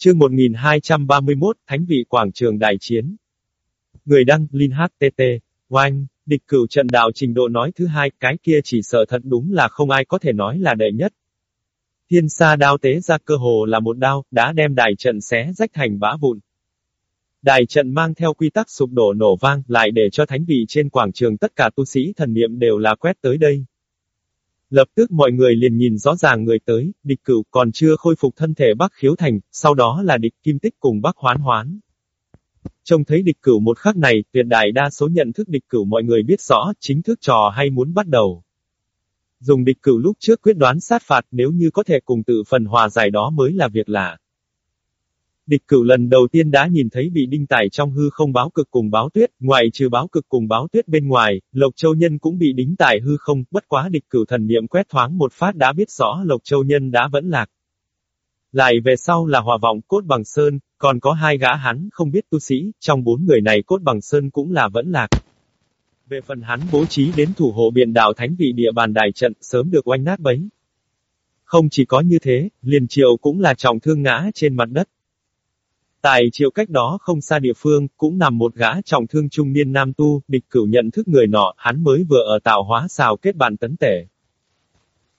Chương 1231, Thánh vị Quảng trường Đại Chiến. Người đăng, Linh HTT, Oanh, địch cửu trận đạo trình độ nói thứ hai, cái kia chỉ sợ thật đúng là không ai có thể nói là đệ nhất. Thiên sa đao tế ra cơ hồ là một đao, đã đem đài trận xé rách thành bã vụn. Đài trận mang theo quy tắc sụp đổ nổ vang, lại để cho thánh vị trên quảng trường tất cả tu sĩ thần niệm đều là quét tới đây. Lập tức mọi người liền nhìn rõ ràng người tới, địch cửu còn chưa khôi phục thân thể Bắc Khiếu Thành, sau đó là địch kim tích cùng Bắc Hoán Hoán. Trông thấy địch cửu một khắc này, tuyệt đại đa số nhận thức địch cửu mọi người biết rõ, chính thức trò hay muốn bắt đầu. Dùng địch cửu lúc trước quyết đoán sát phạt nếu như có thể cùng tự phần hòa giải đó mới là việc lạ. Địch cửu lần đầu tiên đã nhìn thấy bị đinh tải trong hư không báo cực cùng báo tuyết, ngoài trừ báo cực cùng báo tuyết bên ngoài, Lộc Châu Nhân cũng bị đính tải hư không, bất quá địch cửu thần niệm quét thoáng một phát đã biết rõ Lộc Châu Nhân đã vẫn lạc. Lại về sau là hòa vọng cốt bằng sơn, còn có hai gã hắn không biết tu sĩ, trong bốn người này cốt bằng sơn cũng là vẫn lạc. Về phần hắn bố trí đến thủ hộ biển đảo thánh vị địa bàn đại trận, sớm được oanh nát bấy. Không chỉ có như thế, liền triệu cũng là trọng thương ngã trên mặt đất. Tại triệu cách đó không xa địa phương, cũng nằm một gã trọng thương trung niên nam tu, địch cửu nhận thức người nọ, hắn mới vừa ở tạo hóa xào kết bạn tấn tể.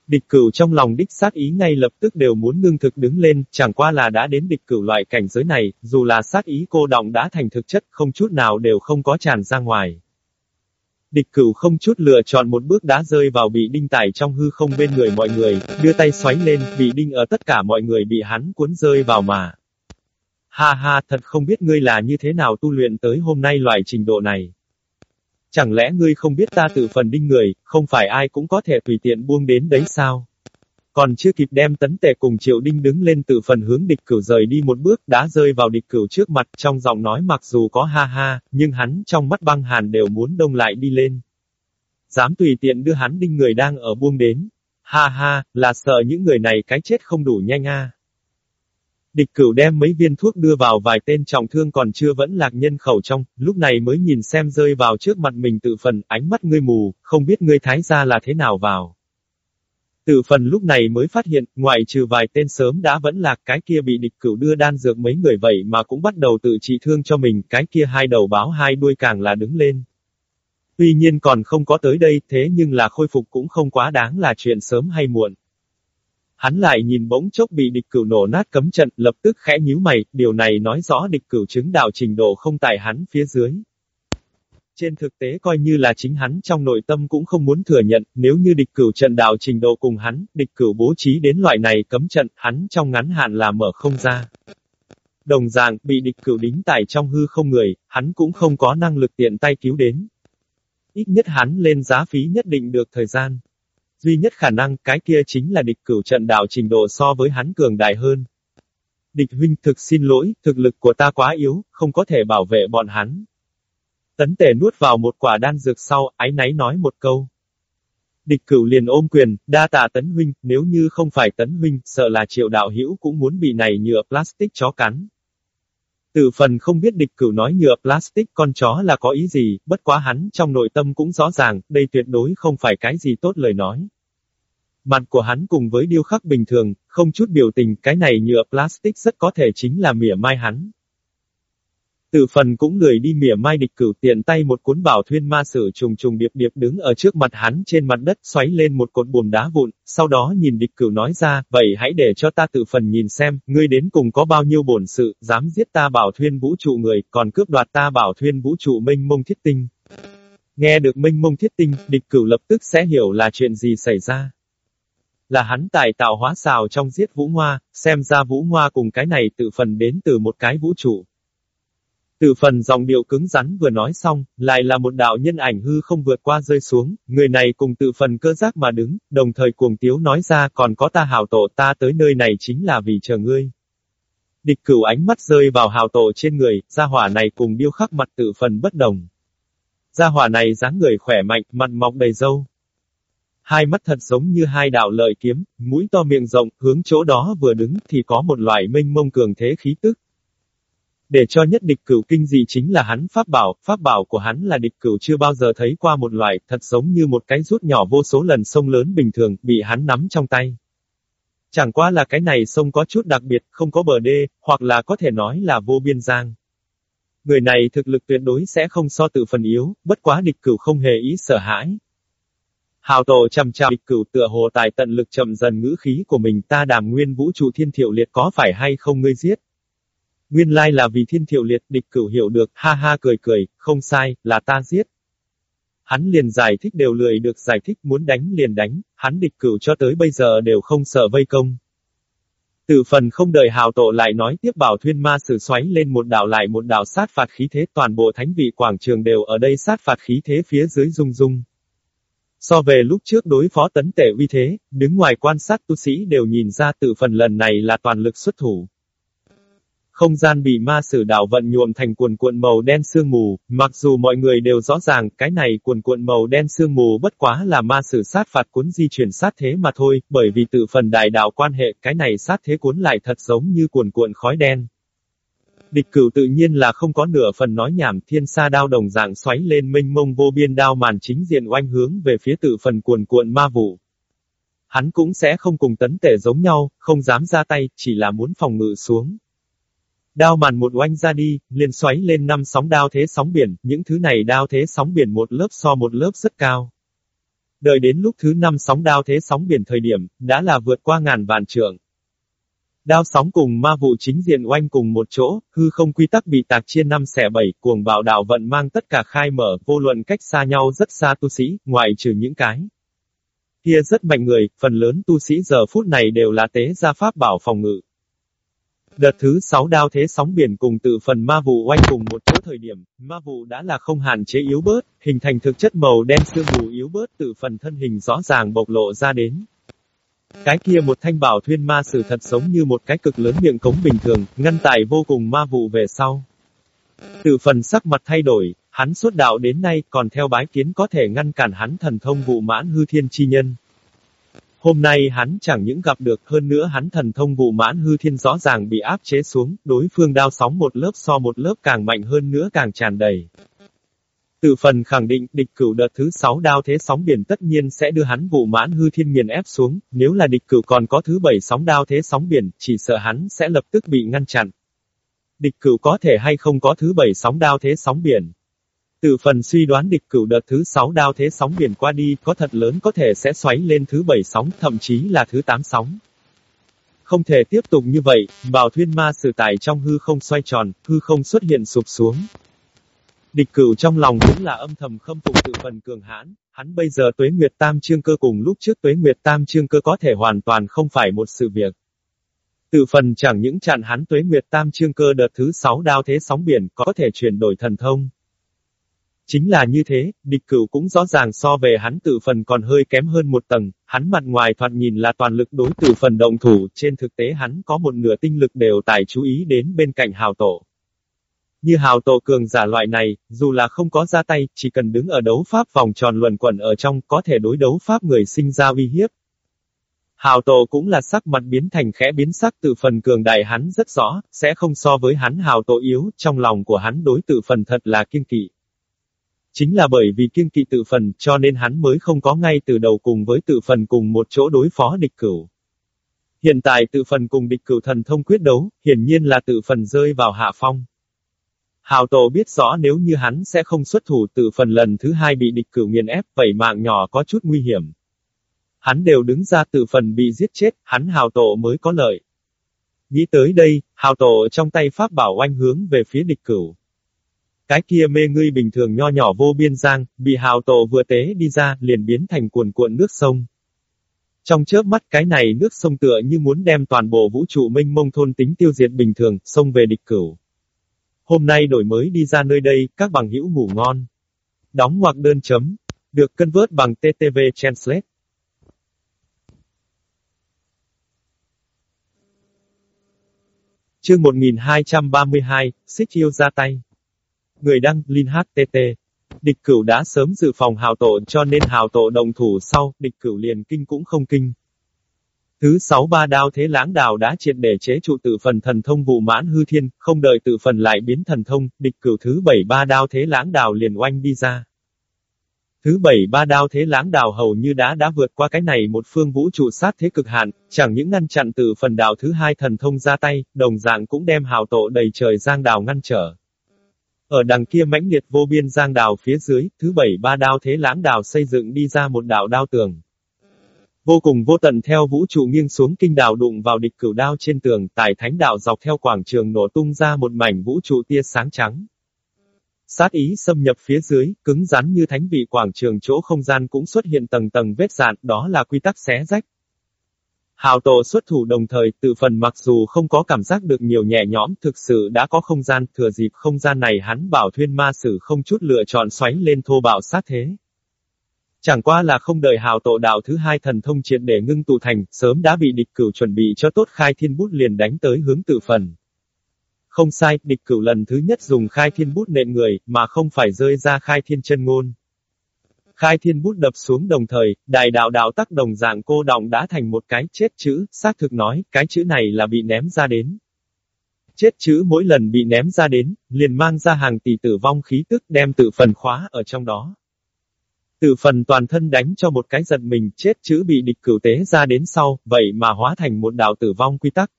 Địch cửu trong lòng đích sát ý ngay lập tức đều muốn ngưng thực đứng lên, chẳng qua là đã đến địch cửu loại cảnh giới này, dù là sát ý cô động đã thành thực chất, không chút nào đều không có tràn ra ngoài. Địch cửu không chút lựa chọn một bước đá rơi vào bị đinh tải trong hư không bên người mọi người, đưa tay xoáy lên, bị đinh ở tất cả mọi người bị hắn cuốn rơi vào mà. Ha ha, thật không biết ngươi là như thế nào tu luyện tới hôm nay loại trình độ này. Chẳng lẽ ngươi không biết ta tự phần đinh người, không phải ai cũng có thể tùy tiện buông đến đấy sao? Còn chưa kịp đem tấn tệ cùng triệu đinh đứng lên tự phần hướng địch cửu rời đi một bước, đã rơi vào địch cửu trước mặt trong giọng nói mặc dù có ha ha, nhưng hắn trong mắt băng hàn đều muốn đông lại đi lên. Dám tùy tiện đưa hắn đinh người đang ở buông đến. Ha ha, là sợ những người này cái chết không đủ nhanh a. Địch cửu đem mấy viên thuốc đưa vào vài tên trọng thương còn chưa vẫn lạc nhân khẩu trong, lúc này mới nhìn xem rơi vào trước mặt mình tự phần, ánh mắt ngươi mù, không biết ngươi thái ra là thế nào vào. Tự phần lúc này mới phát hiện, ngoại trừ vài tên sớm đã vẫn lạc cái kia bị địch cửu đưa đan dược mấy người vậy mà cũng bắt đầu tự trị thương cho mình, cái kia hai đầu báo hai đuôi càng là đứng lên. Tuy nhiên còn không có tới đây, thế nhưng là khôi phục cũng không quá đáng là chuyện sớm hay muộn. Hắn lại nhìn bỗng chốc bị địch cửu nổ nát cấm trận, lập tức khẽ nhíu mày, điều này nói rõ địch cửu chứng đạo trình độ không tại hắn phía dưới. Trên thực tế coi như là chính hắn trong nội tâm cũng không muốn thừa nhận, nếu như địch cửu trận đạo trình độ cùng hắn, địch cửu bố trí đến loại này cấm trận, hắn trong ngắn hạn là mở không ra. Đồng dạng, bị địch cửu đính tại trong hư không người, hắn cũng không có năng lực tiện tay cứu đến. Ít nhất hắn lên giá phí nhất định được thời gian. Duy nhất khả năng cái kia chính là địch cửu trận đạo trình độ so với hắn cường đại hơn. Địch huynh thực xin lỗi, thực lực của ta quá yếu, không có thể bảo vệ bọn hắn. Tấn tể nuốt vào một quả đan dược sau, ái náy nói một câu. Địch cửu liền ôm quyền, đa tạ tấn huynh, nếu như không phải tấn huynh, sợ là triệu đạo hữu cũng muốn bị này nhựa plastic chó cắn. Từ phần không biết địch cửu nói nhựa plastic con chó là có ý gì, bất quá hắn trong nội tâm cũng rõ ràng, đây tuyệt đối không phải cái gì tốt lời nói. Mặt của hắn cùng với điêu khắc bình thường, không chút biểu tình, cái này nhựa plastic rất có thể chính là mỉa mai hắn. Từ phần cũng lười đi mỉa mai địch cửu tiện tay một cuốn bảo thuyên ma sử trùng trùng điệp điệp đứng ở trước mặt hắn trên mặt đất xoáy lên một cột bùn đá vụn, sau đó nhìn địch cửu nói ra, vậy hãy để cho ta tự phần nhìn xem, ngươi đến cùng có bao nhiêu bổn sự, dám giết ta bảo thuyên vũ trụ người, còn cướp đoạt ta bảo thuyên vũ trụ minh mông thiết tinh. Nghe được minh mông thiết tinh, địch cửu lập tức sẽ hiểu là chuyện gì xảy ra. Là hắn tài tạo hóa xào trong giết vũ hoa, xem ra vũ hoa cùng cái này tự phần đến từ một cái vũ trụ. Từ phần dòng điệu cứng rắn vừa nói xong, lại là một đạo nhân ảnh hư không vượt qua rơi xuống, người này cùng tự phần cơ giác mà đứng, đồng thời cuồng tiếu nói ra còn có ta hào tổ ta tới nơi này chính là vì chờ ngươi. Địch cửu ánh mắt rơi vào hào tổ trên người, gia hỏa này cùng điêu khắc mặt tự phần bất đồng. Gia hỏa này dáng người khỏe mạnh, mặt mọc đầy râu. Hai mắt thật giống như hai đạo lợi kiếm, mũi to miệng rộng, hướng chỗ đó vừa đứng thì có một loại minh mông cường thế khí tức. Để cho nhất địch cửu kinh dị chính là hắn pháp bảo, pháp bảo của hắn là địch cửu chưa bao giờ thấy qua một loại, thật giống như một cái rút nhỏ vô số lần sông lớn bình thường, bị hắn nắm trong tay. Chẳng qua là cái này sông có chút đặc biệt, không có bờ đê, hoặc là có thể nói là vô biên giang. Người này thực lực tuyệt đối sẽ không so tự phần yếu, bất quá địch cửu không hề ý sợ hãi. Hào tổ chầm chào địch cửu tựa hồ tài tận lực chậm dần ngữ khí của mình ta đàm nguyên vũ trụ thiên thiệu liệt có phải hay không ngươi giết. Nguyên lai là vì thiên thiệu liệt địch cửu hiểu được, ha ha cười cười, không sai, là ta giết. Hắn liền giải thích đều lười được giải thích muốn đánh liền đánh, hắn địch cửu cho tới bây giờ đều không sợ vây công. Từ phần không đợi hào tổ lại nói tiếp bảo thuyên ma sử xoáy lên một đảo lại một đảo sát phạt khí thế toàn bộ thánh vị quảng trường đều ở đây sát phạt khí thế phía dưới rung rung. So về lúc trước đối phó tấn tể uy thế, đứng ngoài quan sát tu sĩ đều nhìn ra tự phần lần này là toàn lực xuất thủ. Không gian bị ma sử đảo vận nhuộm thành cuồn cuộn màu đen sương mù, mặc dù mọi người đều rõ ràng cái này cuồn cuộn màu đen sương mù bất quá là ma sử sát phạt cuốn di chuyển sát thế mà thôi, bởi vì tự phần đại đạo quan hệ cái này sát thế cuốn lại thật giống như cuồn cuộn khói đen. Địch cửu tự nhiên là không có nửa phần nói nhảm thiên sa đao đồng dạng xoáy lên minh mông vô biên đao màn chính diện oanh hướng về phía tự phần cuồn cuộn ma vụ. Hắn cũng sẽ không cùng tấn tể giống nhau, không dám ra tay, chỉ là muốn phòng ngự xuống. Đao màn một oanh ra đi, liền xoáy lên năm sóng đao thế sóng biển, những thứ này đao thế sóng biển một lớp so một lớp rất cao. Đợi đến lúc thứ năm sóng đao thế sóng biển thời điểm, đã là vượt qua ngàn vạn trượng. Đao sóng cùng ma vụ chính diện oanh cùng một chỗ, hư không quy tắc bị tạc chia năm xẻ bảy, cuồng bạo đạo vận mang tất cả khai mở, vô luận cách xa nhau rất xa tu sĩ, ngoại trừ những cái. Kia rất mạnh người, phần lớn tu sĩ giờ phút này đều là tế gia pháp bảo phòng ngự. Đợt thứ sáu đao thế sóng biển cùng tự phần ma vụ oanh cùng một chỗ thời điểm, ma vụ đã là không hạn chế yếu bớt, hình thành thực chất màu đen sương mù yếu bớt tự phần thân hình rõ ràng bộc lộ ra đến. Cái kia một thanh bảo thuyên ma sử thật giống như một cái cực lớn miệng cống bình thường, ngăn tải vô cùng ma vụ về sau. Tự phần sắc mặt thay đổi, hắn xuất đạo đến nay còn theo bái kiến có thể ngăn cản hắn thần thông vụ mãn hư thiên chi nhân. Hôm nay hắn chẳng những gặp được hơn nữa hắn thần thông vụ mãn hư thiên rõ ràng bị áp chế xuống, đối phương đao sóng một lớp so một lớp càng mạnh hơn nữa càng tràn đầy. Tự phần khẳng định địch cửu đợt thứ sáu đao thế sóng biển tất nhiên sẽ đưa hắn vụ mãn hư thiên nghiền ép xuống, nếu là địch cửu còn có thứ bảy sóng đao thế sóng biển, chỉ sợ hắn sẽ lập tức bị ngăn chặn. Địch cửu có thể hay không có thứ bảy sóng đao thế sóng biển. Từ phần suy đoán địch cửu đợt thứ 6 đao thế sóng biển qua đi có thật lớn có thể sẽ xoáy lên thứ 7 sóng, thậm chí là thứ 8 sóng. Không thể tiếp tục như vậy, bảo thuyên ma sử tải trong hư không xoay tròn, hư không xuất hiện sụp xuống. Địch cửu trong lòng cũng là âm thầm khâm phục tự phần cường hãn, hắn bây giờ tuế nguyệt tam trương cơ cùng lúc trước tuế nguyệt tam trương cơ có thể hoàn toàn không phải một sự việc. Tự phần chẳng những chặn hắn tuế nguyệt tam trương cơ đợt thứ 6 đao thế sóng biển có thể chuyển đổi thần thông. Chính là như thế, địch cửu cũng rõ ràng so về hắn tự phần còn hơi kém hơn một tầng, hắn mặt ngoài thoạt nhìn là toàn lực đối tự phần động thủ, trên thực tế hắn có một nửa tinh lực đều tải chú ý đến bên cạnh hào tổ. Như hào tổ cường giả loại này, dù là không có ra tay, chỉ cần đứng ở đấu pháp vòng tròn luẩn quẩn ở trong, có thể đối đấu pháp người sinh ra uy hiếp. Hào tổ cũng là sắc mặt biến thành khẽ biến sắc tự phần cường đại hắn rất rõ, sẽ không so với hắn hào tổ yếu, trong lòng của hắn đối tự phần thật là kiên kỵ. Chính là bởi vì kiên kỵ tự phần cho nên hắn mới không có ngay từ đầu cùng với tự phần cùng một chỗ đối phó địch cửu. Hiện tại tự phần cùng địch cửu thần thông quyết đấu, hiển nhiên là tự phần rơi vào hạ phong. Hào tổ biết rõ nếu như hắn sẽ không xuất thủ tự phần lần thứ hai bị địch cửu nghiền ép, vậy mạng nhỏ có chút nguy hiểm. Hắn đều đứng ra tự phần bị giết chết, hắn hào tổ mới có lợi. Nghĩ tới đây, hào tổ trong tay pháp bảo oanh hướng về phía địch cửu. Cái kia mê ngươi bình thường nho nhỏ vô biên giang, bị hào tổ vừa tế đi ra, liền biến thành cuồn cuộn nước sông. Trong chớp mắt cái này nước sông tựa như muốn đem toàn bộ vũ trụ minh mông thôn tính tiêu diệt bình thường, sông về địch cửu. Hôm nay đổi mới đi ra nơi đây, các bằng hữu ngủ ngon. Đóng hoặc đơn chấm. Được cân vớt bằng TTV Translate. Chương 1232, xích yêu ra tay. Người đăng, Linh HTT. Địch cửu đã sớm dự phòng hào tổ cho nên hào tổ đồng thủ sau, địch cửu liền kinh cũng không kinh. Thứ sáu ba đao thế lãng đào đã triệt để chế trụ tự phần thần thông vụ mãn hư thiên, không đợi tự phần lại biến thần thông, địch cửu thứ bảy ba đao thế lãng đào liền oanh đi ra. Thứ bảy ba đao thế lãng đào hầu như đã đã vượt qua cái này một phương vũ trụ sát thế cực hạn, chẳng những ngăn chặn từ phần đào thứ hai thần thông ra tay, đồng dạng cũng đem hào tổ đầy trời giang đào ngăn trở. Ở đằng kia mãnh liệt vô biên giang đào phía dưới, thứ bảy ba đao thế lãng đào xây dựng đi ra một đạo đao tường. Vô cùng vô tận theo vũ trụ nghiêng xuống kinh đào đụng vào địch cửu đao trên tường, tại thánh đạo dọc theo quảng trường nổ tung ra một mảnh vũ trụ tia sáng trắng. Sát ý xâm nhập phía dưới, cứng rắn như thánh vị quảng trường chỗ không gian cũng xuất hiện tầng tầng vết dạn, đó là quy tắc xé rách. Hào tổ xuất thủ đồng thời, tự phần mặc dù không có cảm giác được nhiều nhẹ nhõm, thực sự đã có không gian, thừa dịp không gian này hắn bảo thuyên ma sử không chút lựa chọn xoáy lên thô bạo sát thế. Chẳng qua là không đợi hào tổ đạo thứ hai thần thông triệt để ngưng tụ thành, sớm đã bị địch cửu chuẩn bị cho tốt khai thiên bút liền đánh tới hướng tự phần. Không sai, địch cửu lần thứ nhất dùng khai thiên bút nện người, mà không phải rơi ra khai thiên chân ngôn. Khai thiên bút đập xuống đồng thời, đại đạo đạo tắc đồng dạng cô động đã thành một cái chết chữ, xác thực nói, cái chữ này là bị ném ra đến. Chết chữ mỗi lần bị ném ra đến, liền mang ra hàng tỷ tử vong khí tức đem tự phần khóa ở trong đó. Tự phần toàn thân đánh cho một cái giật mình, chết chữ bị địch cửu tế ra đến sau, vậy mà hóa thành một đạo tử vong quy tắc.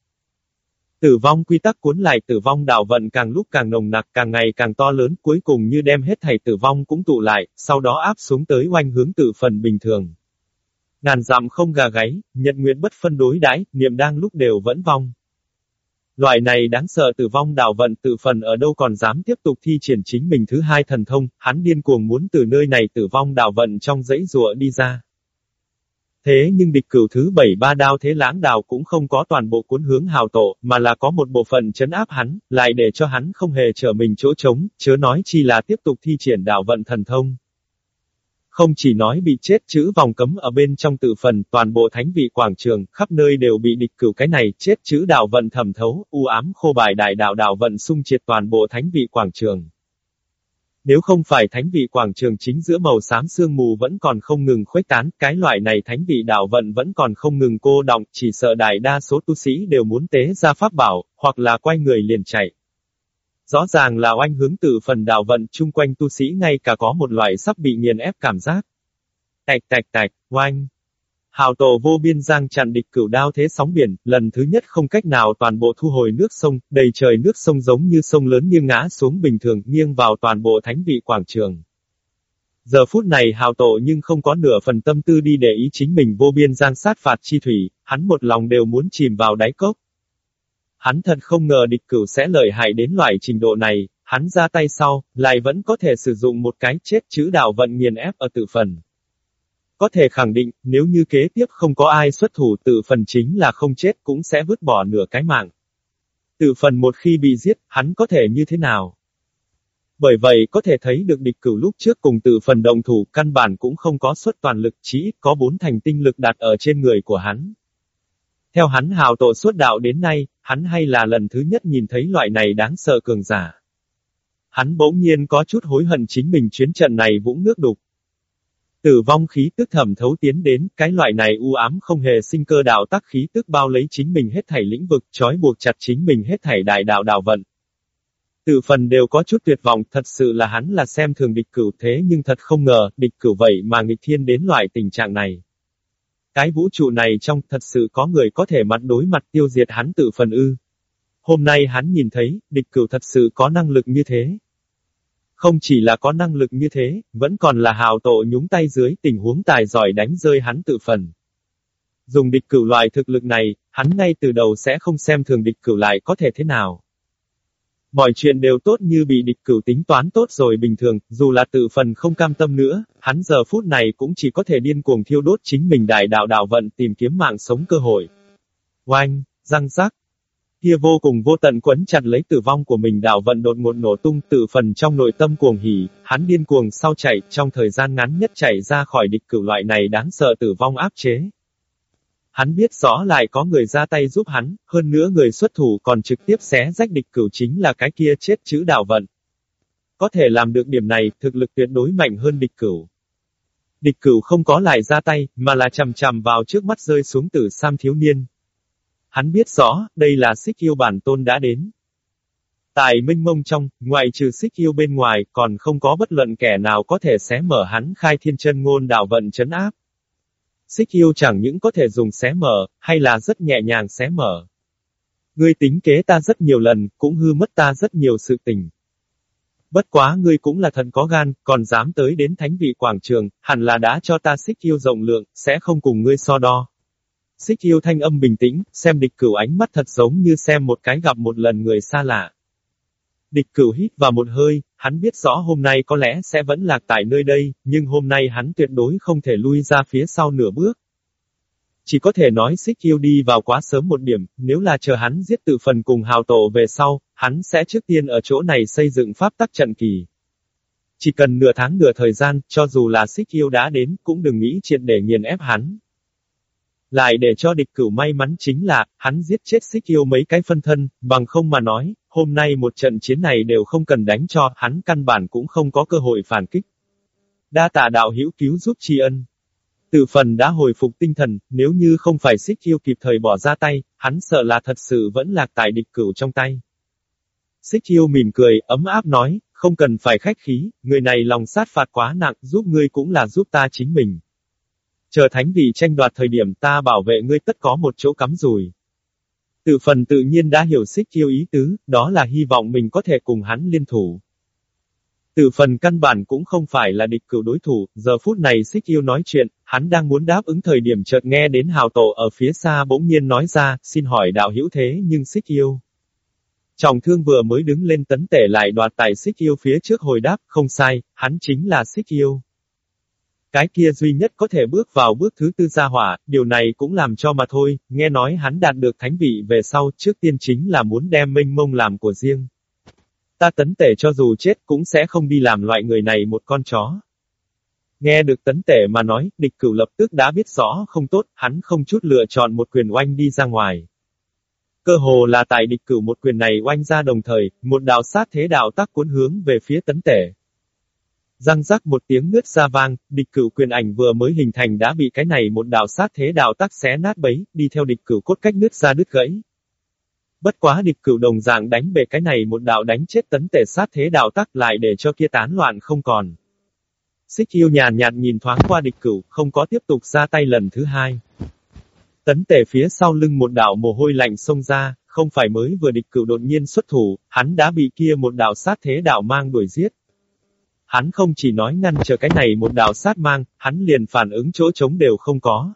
Tử vong quy tắc cuốn lại tử vong đạo vận càng lúc càng nồng nặc càng ngày càng to lớn cuối cùng như đem hết thảy tử vong cũng tụ lại, sau đó áp xuống tới oanh hướng tử phần bình thường. Ngàn dặm không gà gáy, nhận nguyện bất phân đối đãi, niệm đang lúc đều vẫn vong. Loại này đáng sợ tử vong đạo vận tự phần ở đâu còn dám tiếp tục thi triển chính mình thứ hai thần thông, hắn điên cuồng muốn từ nơi này tử vong đạo vận trong dãy rùa đi ra. Thế nhưng địch cửu thứ bảy ba đao thế lãng đào cũng không có toàn bộ cuốn hướng hào tổ, mà là có một bộ phận chấn áp hắn, lại để cho hắn không hề trở mình chỗ trống, chớ nói chi là tiếp tục thi triển đạo vận thần thông. Không chỉ nói bị chết chữ vòng cấm ở bên trong tự phần, toàn bộ thánh vị quảng trường, khắp nơi đều bị địch cửu cái này, chết chữ đạo vận thẩm thấu, u ám khô bài đại đạo đạo vận xung triệt toàn bộ thánh vị quảng trường. Nếu không phải thánh vị quảng trường chính giữa màu xám sương mù vẫn còn không ngừng khuếch tán, cái loại này thánh vị đạo vận vẫn còn không ngừng cô động, chỉ sợ đại đa số tu sĩ đều muốn tế ra pháp bảo, hoặc là quay người liền chạy. Rõ ràng là oanh hướng từ phần đạo vận chung quanh tu sĩ ngay cả có một loại sắp bị nghiền ép cảm giác. Tạch tạch tạch, oanh. Hào tổ vô biên giang chặn địch cửu đao thế sóng biển, lần thứ nhất không cách nào toàn bộ thu hồi nước sông, đầy trời nước sông giống như sông lớn nghiêng ngã xuống bình thường, nghiêng vào toàn bộ thánh vị quảng trường. Giờ phút này hào tổ nhưng không có nửa phần tâm tư đi để ý chính mình vô biên giang sát phạt chi thủy, hắn một lòng đều muốn chìm vào đáy cốc. Hắn thật không ngờ địch cửu sẽ lợi hại đến loại trình độ này, hắn ra tay sau, lại vẫn có thể sử dụng một cái chết chữ đạo vận nghiền ép ở tự phần. Có thể khẳng định, nếu như kế tiếp không có ai xuất thủ tự phần chính là không chết cũng sẽ vứt bỏ nửa cái mạng. Tự phần một khi bị giết, hắn có thể như thế nào? Bởi vậy có thể thấy được địch cửu lúc trước cùng tự phần đồng thủ căn bản cũng không có xuất toàn lực chỉ ít có bốn thành tinh lực đặt ở trên người của hắn. Theo hắn hào tổ suốt đạo đến nay, hắn hay là lần thứ nhất nhìn thấy loại này đáng sợ cường giả. Hắn bỗng nhiên có chút hối hận chính mình chuyến trận này vũng nước đục. Tử vong khí tức thẩm thấu tiến đến, cái loại này u ám không hề sinh cơ đạo tắc khí tức bao lấy chính mình hết thảy lĩnh vực, trói buộc chặt chính mình hết thảy đại đạo đạo vận. tự phần đều có chút tuyệt vọng, thật sự là hắn là xem thường địch cửu thế nhưng thật không ngờ, địch cửu vậy mà nghịch thiên đến loại tình trạng này. Cái vũ trụ này trong thật sự có người có thể mặt đối mặt tiêu diệt hắn tự phần ư. Hôm nay hắn nhìn thấy, địch cửu thật sự có năng lực như thế. Không chỉ là có năng lực như thế, vẫn còn là hào tổ nhúng tay dưới tình huống tài giỏi đánh rơi hắn tự phần. Dùng địch cửu loại thực lực này, hắn ngay từ đầu sẽ không xem thường địch cửu lại có thể thế nào. Mọi chuyện đều tốt như bị địch cửu tính toán tốt rồi bình thường, dù là tự phần không cam tâm nữa, hắn giờ phút này cũng chỉ có thể điên cuồng thiêu đốt chính mình đại đạo đạo vận tìm kiếm mạng sống cơ hội. Oanh, răng rắc, kia vô cùng vô tận quấn chặt lấy tử vong của mình đạo vận đột ngột nổ tung tự phần trong nội tâm cuồng hỉ, hắn điên cuồng sau chạy, trong thời gian ngắn nhất chạy ra khỏi địch cửu loại này đáng sợ tử vong áp chế. Hắn biết rõ lại có người ra tay giúp hắn, hơn nữa người xuất thủ còn trực tiếp xé rách địch cửu chính là cái kia chết chữ đạo vận. Có thể làm được điểm này, thực lực tuyệt đối mạnh hơn địch cửu. Địch cửu không có lại ra tay, mà là chầm chầm vào trước mắt rơi xuống tử Sam thiếu niên, Hắn biết rõ, đây là xích yêu bản tôn đã đến. Tại minh mông trong, ngoại trừ xích yêu bên ngoài, còn không có bất luận kẻ nào có thể xé mở hắn khai thiên chân ngôn đạo vận chấn áp. Xích yêu chẳng những có thể dùng xé mở, hay là rất nhẹ nhàng xé mở. Ngươi tính kế ta rất nhiều lần, cũng hư mất ta rất nhiều sự tình. Bất quá ngươi cũng là thần có gan, còn dám tới đến thánh vị quảng trường, hẳn là đã cho ta xích yêu rộng lượng, sẽ không cùng ngươi so đo. Xích yêu thanh âm bình tĩnh, xem địch cửu ánh mắt thật giống như xem một cái gặp một lần người xa lạ. Địch cửu hít vào một hơi, hắn biết rõ hôm nay có lẽ sẽ vẫn lạc tại nơi đây, nhưng hôm nay hắn tuyệt đối không thể lui ra phía sau nửa bước. Chỉ có thể nói xích yêu đi vào quá sớm một điểm, nếu là chờ hắn giết tự phần cùng hào tổ về sau, hắn sẽ trước tiên ở chỗ này xây dựng pháp tắc trận kỳ. Chỉ cần nửa tháng nửa thời gian, cho dù là xích yêu đã đến, cũng đừng nghĩ triệt để nghiền ép hắn. Lại để cho địch cửu may mắn chính là, hắn giết chết xích yêu mấy cái phân thân, bằng không mà nói, hôm nay một trận chiến này đều không cần đánh cho, hắn căn bản cũng không có cơ hội phản kích. Đa tạ đạo hữu cứu giúp tri ân. Tự phần đã hồi phục tinh thần, nếu như không phải xích yêu kịp thời bỏ ra tay, hắn sợ là thật sự vẫn lạc tại địch cửu trong tay. Xích yêu mỉm cười, ấm áp nói, không cần phải khách khí, người này lòng sát phạt quá nặng, giúp ngươi cũng là giúp ta chính mình. Chờ thánh vị tranh đoạt thời điểm ta bảo vệ ngươi tất có một chỗ cắm rùi. Tự phần tự nhiên đã hiểu xích yêu ý tứ, đó là hy vọng mình có thể cùng hắn liên thủ. Tự phần căn bản cũng không phải là địch cựu đối thủ, giờ phút này xích yêu nói chuyện, hắn đang muốn đáp ứng thời điểm chợt nghe đến hào tổ ở phía xa bỗng nhiên nói ra, xin hỏi đạo hữu thế nhưng xích yêu. Trọng thương vừa mới đứng lên tấn tể lại đoạt tại xích yêu phía trước hồi đáp, không sai, hắn chính là xích yêu. Cái kia duy nhất có thể bước vào bước thứ tư gia hỏa, điều này cũng làm cho mà thôi, nghe nói hắn đạt được thánh vị về sau, trước tiên chính là muốn đem minh mông làm của riêng. Ta tấn tể cho dù chết cũng sẽ không đi làm loại người này một con chó. Nghe được tấn tể mà nói, địch cửu lập tức đã biết rõ không tốt, hắn không chút lựa chọn một quyền oanh đi ra ngoài. Cơ hồ là tại địch cửu một quyền này oanh ra đồng thời, một đạo sát thế đạo tác cuốn hướng về phía tấn tể. Răng rắc một tiếng nứt ra vang, địch cửu quyền ảnh vừa mới hình thành đã bị cái này một đạo sát thế đạo tác xé nát bấy, đi theo địch cửu cốt cách nứt ra đứt gãy. Bất quá địch cửu đồng dạng đánh bề cái này một đạo đánh chết tấn tể sát thế đạo tác lại để cho kia tán loạn không còn. Xích yêu nhàn nhạt nhìn thoáng qua địch cửu, không có tiếp tục ra tay lần thứ hai. Tấn tể phía sau lưng một đạo mồ hôi lạnh xông ra, không phải mới vừa địch cửu đột nhiên xuất thủ, hắn đã bị kia một đạo sát thế đạo mang đuổi giết. Hắn không chỉ nói ngăn chờ cái này một đạo sát mang, hắn liền phản ứng chỗ trống đều không có.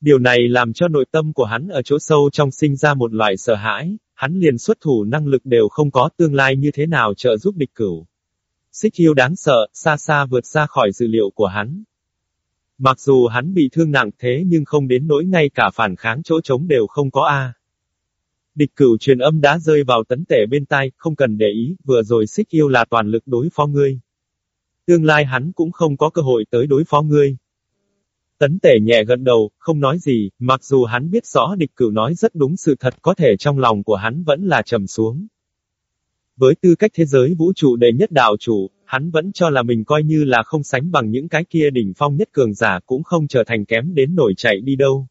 Điều này làm cho nội tâm của hắn ở chỗ sâu trong sinh ra một loại sợ hãi, hắn liền xuất thủ năng lực đều không có tương lai như thế nào trợ giúp địch cửu. Xích yêu đáng sợ, xa xa vượt ra khỏi dữ liệu của hắn. Mặc dù hắn bị thương nặng thế nhưng không đến nỗi ngay cả phản kháng chỗ trống đều không có a. Địch cửu truyền âm đã rơi vào tấn tể bên tai, không cần để ý, vừa rồi xích yêu là toàn lực đối phó ngươi. Tương lai hắn cũng không có cơ hội tới đối phó ngươi. Tấn tể nhẹ gật đầu, không nói gì, mặc dù hắn biết rõ địch cửu nói rất đúng sự thật có thể trong lòng của hắn vẫn là trầm xuống. Với tư cách thế giới vũ trụ đệ nhất đạo chủ, hắn vẫn cho là mình coi như là không sánh bằng những cái kia đỉnh phong nhất cường giả cũng không trở thành kém đến nổi chạy đi đâu.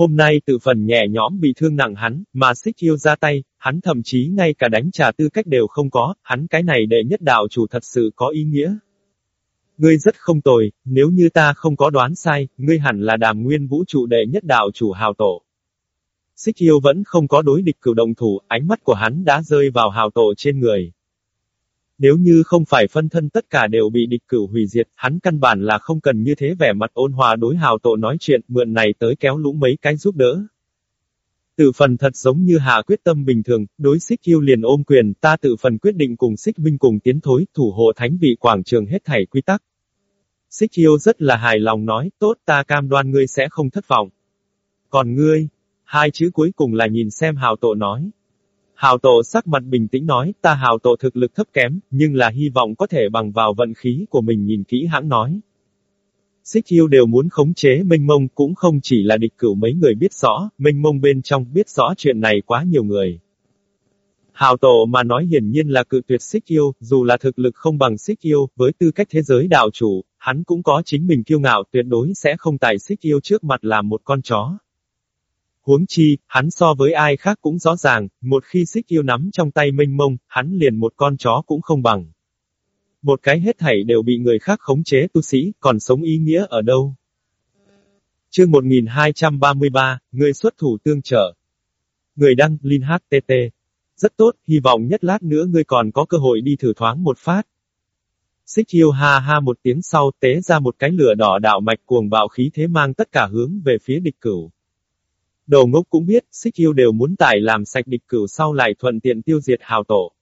Hôm nay tự phần nhẹ nhõm bị thương nặng hắn, mà xích yêu ra tay, hắn thậm chí ngay cả đánh trả tư cách đều không có, hắn cái này đệ nhất đạo chủ thật sự có ý nghĩa. Ngươi rất không tồi, nếu như ta không có đoán sai, ngươi hẳn là đàm nguyên vũ trụ đệ nhất đạo chủ hào tổ. Xích yêu vẫn không có đối địch cử động thủ, ánh mắt của hắn đã rơi vào hào tổ trên người. Nếu như không phải phân thân tất cả đều bị địch cửu hủy diệt, hắn căn bản là không cần như thế vẻ mặt ôn hòa đối hào tổ nói chuyện, mượn này tới kéo lũ mấy cái giúp đỡ. Tự phần thật giống như hạ quyết tâm bình thường, đối xích yêu liền ôm quyền, ta tự phần quyết định cùng xích binh cùng tiến thối, thủ hộ thánh vị quảng trường hết thảy quy tắc. Xích yêu rất là hài lòng nói, tốt ta cam đoan ngươi sẽ không thất vọng. Còn ngươi, hai chữ cuối cùng là nhìn xem hào tổ nói. Hào tổ sắc mặt bình tĩnh nói, ta hào tổ thực lực thấp kém, nhưng là hy vọng có thể bằng vào vận khí của mình nhìn kỹ hãng nói. Xích yêu đều muốn khống chế minh mông cũng không chỉ là địch cửu mấy người biết rõ, minh mông bên trong biết rõ chuyện này quá nhiều người. Hào tổ mà nói hiển nhiên là cự tuyệt xích yêu, dù là thực lực không bằng xích yêu, với tư cách thế giới đạo chủ, hắn cũng có chính mình kiêu ngạo tuyệt đối sẽ không tài xích yêu trước mặt làm một con chó. Huống chi, hắn so với ai khác cũng rõ ràng, một khi xích yêu nắm trong tay mênh mông, hắn liền một con chó cũng không bằng. Một cái hết thảy đều bị người khác khống chế tu sĩ, còn sống ý nghĩa ở đâu? Chương 1233, người xuất thủ tương trợ. Người đăng, Linh HTT. Rất tốt, hy vọng nhất lát nữa ngươi còn có cơ hội đi thử thoáng một phát. Xích yêu ha ha một tiếng sau tế ra một cái lửa đỏ đạo mạch cuồng bạo khí thế mang tất cả hướng về phía địch cửu. Đầu ngốc cũng biết, xích yêu đều muốn tải làm sạch địch cửu sau lại thuận tiện tiêu diệt hào tổ.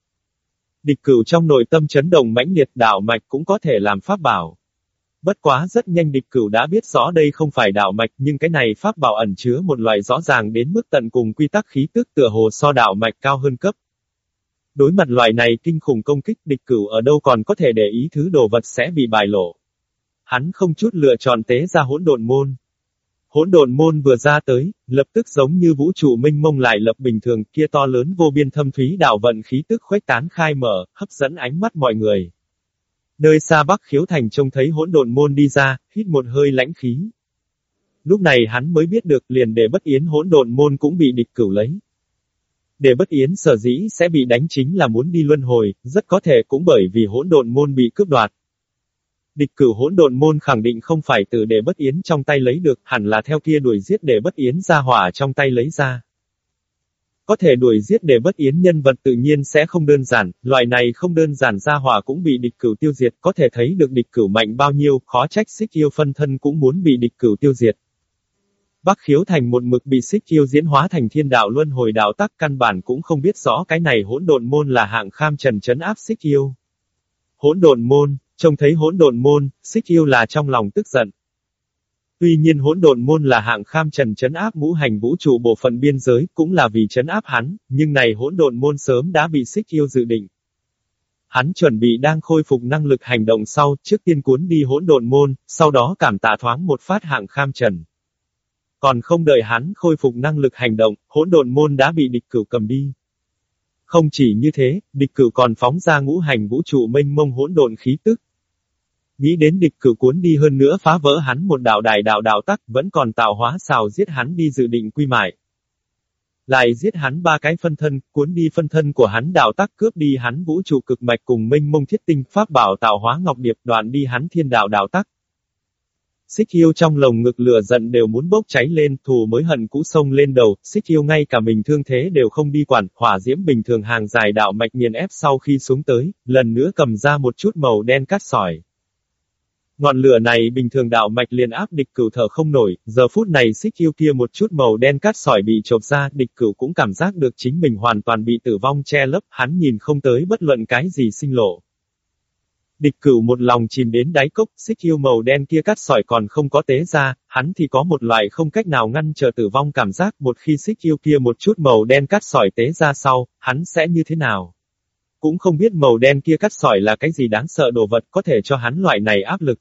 Địch cửu trong nội tâm chấn động mãnh liệt đạo mạch cũng có thể làm pháp bảo. Bất quá rất nhanh địch cửu đã biết rõ đây không phải đạo mạch nhưng cái này pháp bảo ẩn chứa một loại rõ ràng đến mức tận cùng quy tắc khí tức tựa hồ so đạo mạch cao hơn cấp. Đối mặt loại này kinh khủng công kích địch cửu ở đâu còn có thể để ý thứ đồ vật sẽ bị bài lộ. Hắn không chút lựa chọn tế ra hỗn độn môn. Hỗn độn môn vừa ra tới, lập tức giống như vũ trụ minh mông lại lập bình thường kia to lớn vô biên thâm thúy đạo vận khí tức khuếch tán khai mở, hấp dẫn ánh mắt mọi người. Nơi xa bắc khiếu thành trông thấy hỗn độn môn đi ra, hít một hơi lãnh khí. Lúc này hắn mới biết được liền để bất yến hỗn độn môn cũng bị địch cửu lấy. Để bất yến sở dĩ sẽ bị đánh chính là muốn đi luân hồi, rất có thể cũng bởi vì hỗn độn môn bị cướp đoạt. Địch cửu hỗn độn môn khẳng định không phải từ để bất yến trong tay lấy được, hẳn là theo kia đuổi giết để bất yến ra hỏa trong tay lấy ra. Có thể đuổi giết để bất yến nhân vật tự nhiên sẽ không đơn giản, loại này không đơn giản ra hỏa cũng bị địch cửu tiêu diệt, có thể thấy được địch cửu mạnh bao nhiêu, khó trách xích yêu phân thân cũng muốn bị địch cửu tiêu diệt. Bắc khiếu thành một mực bị xích yêu diễn hóa thành thiên đạo luân hồi đạo tắc căn bản cũng không biết rõ cái này hỗn độn môn là hạng kham trần chấn áp xích yêu. Hỗn độn môn, trông thấy hỗn độn môn, xích yêu là trong lòng tức giận. Tuy nhiên hỗn độn môn là hạng kham trần chấn áp ngũ hành vũ trụ bộ phận biên giới, cũng là vì chấn áp hắn, nhưng này hỗn độn môn sớm đã bị xích yêu dự định. Hắn chuẩn bị đang khôi phục năng lực hành động sau, trước tiên cuốn đi hỗn độn môn, sau đó cảm tạ thoáng một phát hạng kham trần. Còn không đợi hắn khôi phục năng lực hành động, hỗn độn môn đã bị địch cửu cầm đi. Không chỉ như thế, địch cửu còn phóng ra ngũ hành vũ trụ mênh mông hỗn độn khí tức. Nghĩ đến địch cử cuốn đi hơn nữa phá vỡ hắn một đạo đài đạo đạo tắc, vẫn còn tạo hóa xào giết hắn đi dự định quy mại. Lại giết hắn ba cái phân thân, cuốn đi phân thân của hắn đạo tắc cướp đi hắn vũ trụ cực mạch cùng minh mông thiết tinh pháp bảo tạo hóa ngọc điệp đoạn đi hắn thiên đạo đạo tắc. Xích yêu trong lồng ngực lửa giận đều muốn bốc cháy lên, thù mới hận cũ sông lên đầu, xích yêu ngay cả mình thương thế đều không đi quản, hỏa diễm bình thường hàng dài đạo mạch nghiền ép sau khi xuống tới, lần nữa cầm ra một chút màu đen cắt sỏi. Ngọn lửa này bình thường đạo mạch liền áp địch cửu thở không nổi, giờ phút này xích yêu kia một chút màu đen cát sỏi bị chộp ra, địch cửu cũng cảm giác được chính mình hoàn toàn bị tử vong che lấp, hắn nhìn không tới bất luận cái gì sinh lộ. Địch cửu một lòng chìm đến đáy cốc, xích yêu màu đen kia cắt sỏi còn không có tế ra, hắn thì có một loại không cách nào ngăn chờ tử vong cảm giác một khi xích yêu kia một chút màu đen cắt sỏi tế ra sau, hắn sẽ như thế nào. Cũng không biết màu đen kia cắt sỏi là cái gì đáng sợ đồ vật có thể cho hắn loại này áp lực.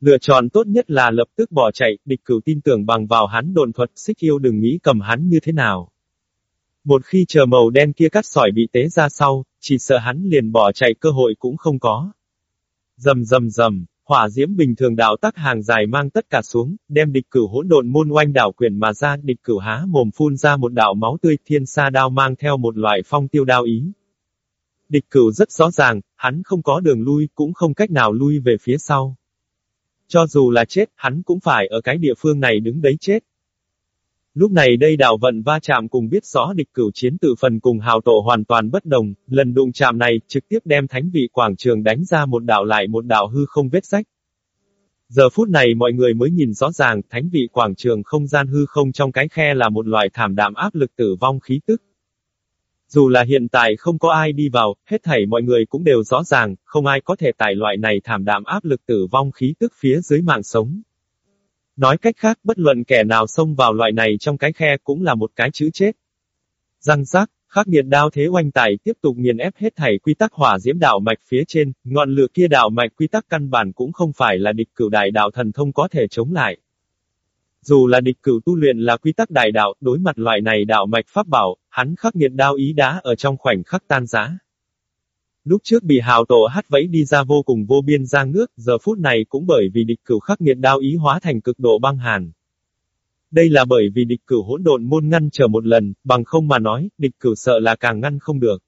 Lựa chọn tốt nhất là lập tức bỏ chạy, địch cửu tin tưởng bằng vào hắn đồn thuật xích yêu đừng nghĩ cầm hắn như thế nào. Một khi chờ màu đen kia cắt sỏi bị tế ra sau, chỉ sợ hắn liền bỏ chạy cơ hội cũng không có. Dầm dầm dầm, hỏa diễm bình thường đạo tắc hàng dài mang tất cả xuống, đem địch cửu hỗn độn môn oanh đảo quyền mà ra, địch cửu há mồm phun ra một đạo máu tươi, thiên sa đao mang theo một loại phong tiêu đao ý. Địch cửu rất rõ ràng, hắn không có đường lui, cũng không cách nào lui về phía sau. Cho dù là chết, hắn cũng phải ở cái địa phương này đứng đấy chết. Lúc này đây đạo vận va chạm cùng biết rõ địch cửu chiến tự phần cùng hào tổ hoàn toàn bất đồng, lần đụng chạm này trực tiếp đem thánh vị quảng trường đánh ra một đạo lại một đạo hư không vết sách. Giờ phút này mọi người mới nhìn rõ ràng, thánh vị quảng trường không gian hư không trong cái khe là một loại thảm đạm áp lực tử vong khí tức. Dù là hiện tại không có ai đi vào, hết thảy mọi người cũng đều rõ ràng, không ai có thể tải loại này thảm đạm áp lực tử vong khí tức phía dưới mạng sống. Nói cách khác, bất luận kẻ nào xông vào loại này trong cái khe cũng là một cái chữ chết. Răng rác, khắc nghiệt đao thế oanh tải tiếp tục nghiền ép hết thảy quy tắc hỏa diễm đạo mạch phía trên, ngọn lửa kia đạo mạch quy tắc căn bản cũng không phải là địch cửu đại đạo thần thông có thể chống lại. Dù là địch cửu tu luyện là quy tắc đại đạo, đối mặt loại này đạo mạch pháp bảo, hắn khắc nghiệt đao ý đá ở trong khoảnh khắc tan giá. Lúc trước bị hào tổ hát vẫy đi ra vô cùng vô biên giang nước, giờ phút này cũng bởi vì địch cửu khắc nghiệt đao ý hóa thành cực độ băng hàn. Đây là bởi vì địch cửu hỗn độn môn ngăn trở một lần, bằng không mà nói, địch cửu sợ là càng ngăn không được.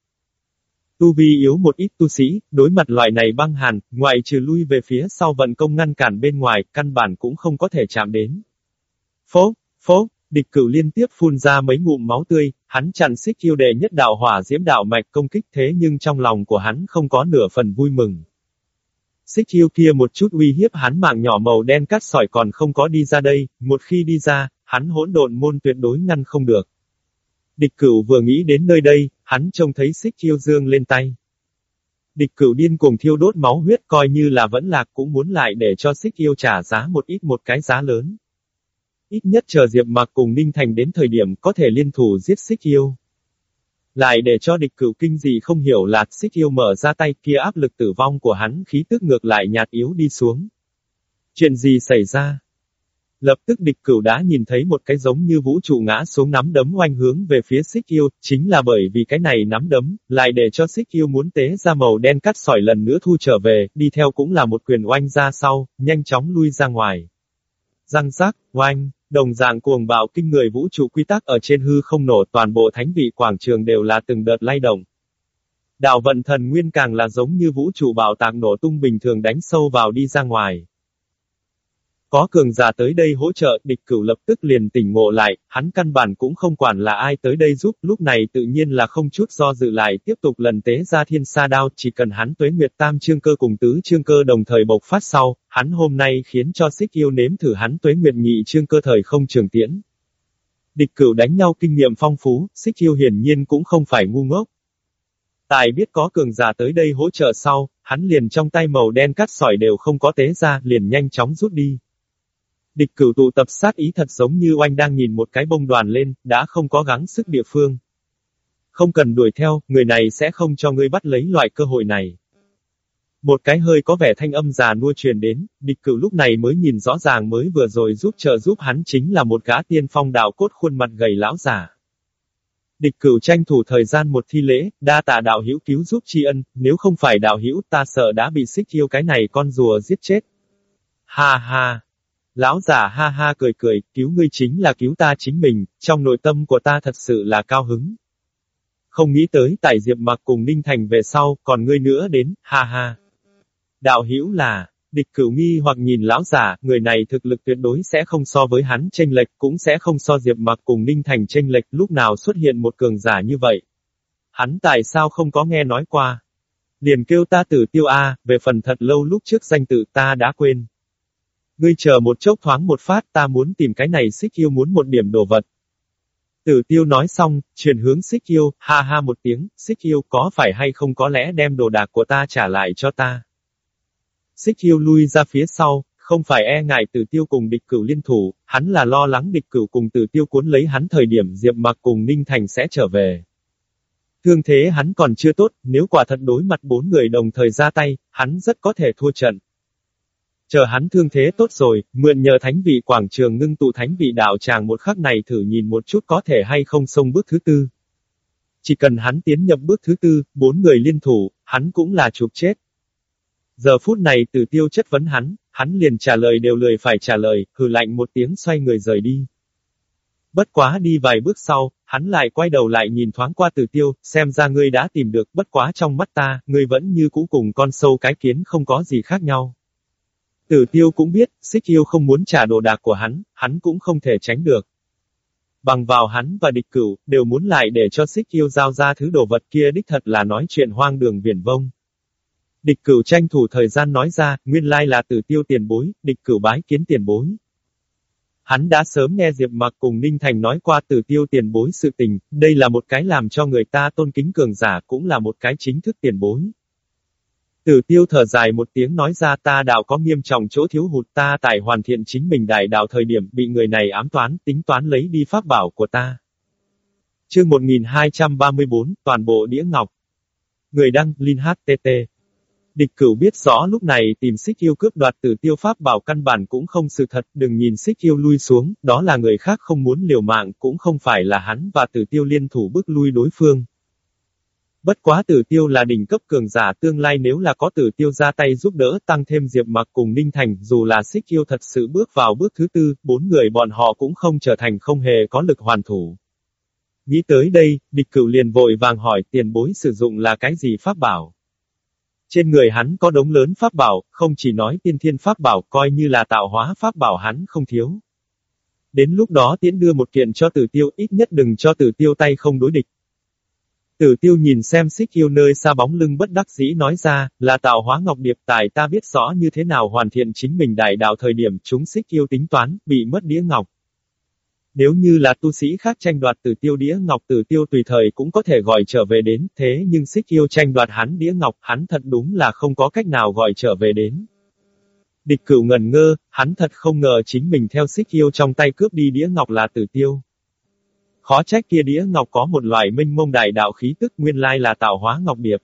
Tu vi yếu một ít tu sĩ, đối mặt loại này băng hàn, ngoại trừ lui về phía sau vận công ngăn cản bên ngoài, căn bản cũng không có thể chạm đến. Phố, phố, địch cửu liên tiếp phun ra mấy ngụm máu tươi, hắn chặn xích yêu đệ nhất đạo hỏa diễm đạo mạch công kích thế nhưng trong lòng của hắn không có nửa phần vui mừng. Xích yêu kia một chút uy hiếp hắn mạng nhỏ màu đen cắt sỏi còn không có đi ra đây, một khi đi ra, hắn hỗn độn môn tuyệt đối ngăn không được. Địch cửu vừa nghĩ đến nơi đây, hắn trông thấy xích yêu dương lên tay. Địch cửu điên cùng thiêu đốt máu huyết coi như là vẫn lạc cũng muốn lại để cho xích yêu trả giá một ít một cái giá lớn. Ít nhất chờ Diệp Mạc cùng Ninh Thành đến thời điểm có thể liên thủ giết xích yêu. Lại để cho địch cửu kinh gì không hiểu là xích yêu mở ra tay kia áp lực tử vong của hắn khí tức ngược lại nhạt yếu đi xuống. Chuyện gì xảy ra? Lập tức địch cửu đã nhìn thấy một cái giống như vũ trụ ngã xuống nắm đấm oanh hướng về phía xích yêu, chính là bởi vì cái này nắm đấm, lại để cho xích yêu muốn tế ra màu đen cắt sỏi lần nữa thu trở về, đi theo cũng là một quyền oanh ra sau, nhanh chóng lui ra ngoài. Răng rác, oanh, đồng dạng cuồng bạo kinh người vũ trụ quy tắc ở trên hư không nổ, toàn bộ thánh vị quảng trường đều là từng đợt lay động. Đạo vận thần nguyên càng là giống như vũ trụ bảo tàng nổ tung bình thường đánh sâu vào đi ra ngoài. Có cường giả tới đây hỗ trợ, địch cửu lập tức liền tỉnh ngộ lại, hắn căn bản cũng không quản là ai tới đây giúp, lúc này tự nhiên là không chút do dự lại tiếp tục lần tế ra thiên sa đao, chỉ cần hắn tuế nguyệt tam chương cơ cùng tứ chương cơ đồng thời bộc phát sau, hắn hôm nay khiến cho xích yêu nếm thử hắn tuế nguyệt nhị chương cơ thời không trường tiễn. Địch cửu đánh nhau kinh nghiệm phong phú, xích yêu hiển nhiên cũng không phải ngu ngốc. Tài biết có cường giả tới đây hỗ trợ sau, hắn liền trong tay màu đen cắt sỏi đều không có tế ra, liền nhanh chóng rút đi. Địch cửu tụ tập sát ý thật giống như oanh đang nhìn một cái bông đoàn lên, đã không có gắng sức địa phương. Không cần đuổi theo, người này sẽ không cho ngươi bắt lấy loại cơ hội này. Một cái hơi có vẻ thanh âm già nua truyền đến, địch cửu lúc này mới nhìn rõ ràng mới vừa rồi giúp trợ giúp hắn chính là một gã tiên phong đạo cốt khuôn mặt gầy lão giả. Địch cửu tranh thủ thời gian một thi lễ, đa tạ đạo hữu cứu giúp tri ân, nếu không phải đạo hữu ta sợ đã bị xích yêu cái này con rùa giết chết. Ha ha, Lão giả ha ha cười cười, cứu ngươi chính là cứu ta chính mình, trong nội tâm của ta thật sự là cao hứng. Không nghĩ tới tại Diệp Mặc cùng Ninh Thành về sau, còn ngươi nữa đến, ha ha. Đạo hữu là, địch cửu nghi hoặc nhìn lão giả, người này thực lực tuyệt đối sẽ không so với hắn tranh lệch, cũng sẽ không so Diệp Mặc cùng Ninh Thành tranh lệch lúc nào xuất hiện một cường giả như vậy. Hắn tại sao không có nghe nói qua? Liền kêu ta tử tiêu A, về phần thật lâu lúc trước danh tự ta đã quên. Ngươi chờ một chốc thoáng một phát ta muốn tìm cái này xích yêu muốn một điểm đồ vật. Tử tiêu nói xong, chuyển hướng xích yêu, ha ha một tiếng, xích yêu có phải hay không có lẽ đem đồ đạc của ta trả lại cho ta. Xích yêu lui ra phía sau, không phải e ngại tử tiêu cùng địch cửu liên thủ, hắn là lo lắng địch cửu cùng tử tiêu cuốn lấy hắn thời điểm Diệp Mặc cùng Ninh Thành sẽ trở về. Thương thế hắn còn chưa tốt, nếu quả thật đối mặt bốn người đồng thời ra tay, hắn rất có thể thua trận. Chờ hắn thương thế tốt rồi, mượn nhờ thánh vị quảng trường ngưng tụ thánh vị đạo tràng một khắc này thử nhìn một chút có thể hay không xông bước thứ tư. Chỉ cần hắn tiến nhập bước thứ tư, bốn người liên thủ, hắn cũng là chụp chết. Giờ phút này từ tiêu chất vấn hắn, hắn liền trả lời đều lười phải trả lời, hừ lạnh một tiếng xoay người rời đi. Bất quá đi vài bước sau, hắn lại quay đầu lại nhìn thoáng qua từ tiêu, xem ra ngươi đã tìm được, bất quá trong mắt ta, ngươi vẫn như cũ cùng con sâu cái kiến không có gì khác nhau. Tử tiêu cũng biết, xích yêu không muốn trả đồ đạc của hắn, hắn cũng không thể tránh được. Bằng vào hắn và địch cửu, đều muốn lại để cho xích yêu giao ra thứ đồ vật kia đích thật là nói chuyện hoang đường viển vông. Địch cửu tranh thủ thời gian nói ra, nguyên lai là tử tiêu tiền bối, địch cửu bái kiến tiền bối. Hắn đã sớm nghe Diệp Mặc cùng Ninh Thành nói qua tử tiêu tiền bối sự tình, đây là một cái làm cho người ta tôn kính cường giả cũng là một cái chính thức tiền bối. Tử tiêu thở dài một tiếng nói ra ta đạo có nghiêm trọng chỗ thiếu hụt ta tại hoàn thiện chính mình đại đạo thời điểm bị người này ám toán, tính toán lấy đi pháp bảo của ta. Chương 1234, toàn bộ đĩa ngọc. Người đăng, Linh HTT. Địch cửu biết rõ lúc này tìm xích yêu cướp đoạt tử tiêu pháp bảo căn bản cũng không sự thật, đừng nhìn xích yêu lui xuống, đó là người khác không muốn liều mạng cũng không phải là hắn và tử tiêu liên thủ bước lui đối phương. Bất quá tử tiêu là đỉnh cấp cường giả tương lai nếu là có tử tiêu ra tay giúp đỡ tăng thêm diệp mặc cùng Ninh Thành dù là xích yêu thật sự bước vào bước thứ tư, bốn người bọn họ cũng không trở thành không hề có lực hoàn thủ. Nghĩ tới đây, địch cửu liền vội vàng hỏi tiền bối sử dụng là cái gì pháp bảo. Trên người hắn có đống lớn pháp bảo, không chỉ nói tiên thiên pháp bảo coi như là tạo hóa pháp bảo hắn không thiếu. Đến lúc đó tiễn đưa một kiện cho tử tiêu ít nhất đừng cho tử tiêu tay không đối địch. Tử tiêu nhìn xem xích yêu nơi xa bóng lưng bất đắc dĩ nói ra, là tạo hóa ngọc điệp tài ta biết rõ như thế nào hoàn thiện chính mình đại đạo thời điểm chúng xích yêu tính toán, bị mất đĩa ngọc. Nếu như là tu sĩ khác tranh đoạt tử tiêu đĩa ngọc tử tiêu tùy thời cũng có thể gọi trở về đến, thế nhưng xích yêu tranh đoạt hắn đĩa ngọc, hắn thật đúng là không có cách nào gọi trở về đến. Địch cửu ngần ngơ, hắn thật không ngờ chính mình theo xích yêu trong tay cướp đi đĩa ngọc là tử tiêu. Khó trách kia đĩa ngọc có một loại minh mông đại đạo khí tức nguyên lai là tạo hóa ngọc điệp.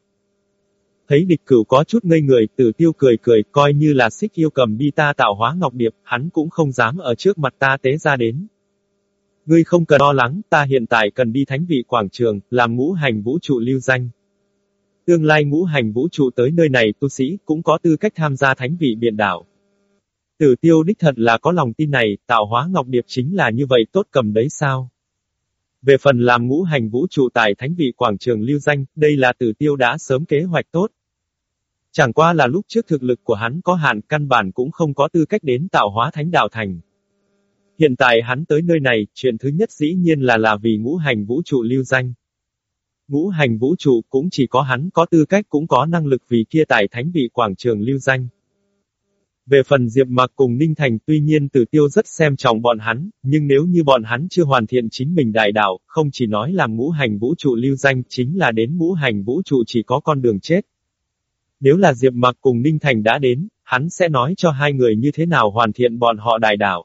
Thấy địch cửu có chút ngây người, tử tiêu cười cười, coi như là xích yêu cầm đi ta tạo hóa ngọc điệp, hắn cũng không dám ở trước mặt ta tế ra đến. Ngươi không cần lo lắng, ta hiện tại cần đi thánh vị quảng trường, làm ngũ hành vũ trụ lưu danh. Tương lai ngũ hành vũ trụ tới nơi này tu sĩ cũng có tư cách tham gia thánh vị biện đạo. Tử tiêu đích thật là có lòng tin này, tạo hóa ngọc điệp chính là như vậy tốt cầm đấy sao? Về phần làm ngũ hành vũ trụ tại thánh vị quảng trường lưu danh, đây là tử tiêu đã sớm kế hoạch tốt. Chẳng qua là lúc trước thực lực của hắn có hạn căn bản cũng không có tư cách đến tạo hóa thánh đạo thành. Hiện tại hắn tới nơi này, chuyện thứ nhất dĩ nhiên là là vì ngũ hành vũ trụ lưu danh. Ngũ hành vũ trụ cũng chỉ có hắn có tư cách cũng có năng lực vì kia tại thánh vị quảng trường lưu danh. Về phần Diệp Mạc cùng Ninh Thành tuy nhiên tử tiêu rất xem trọng bọn hắn, nhưng nếu như bọn hắn chưa hoàn thiện chính mình đại đạo, không chỉ nói làm ngũ hành vũ trụ lưu danh chính là đến ngũ hành vũ trụ chỉ có con đường chết. Nếu là Diệp Mạc cùng Ninh Thành đã đến, hắn sẽ nói cho hai người như thế nào hoàn thiện bọn họ đại đạo.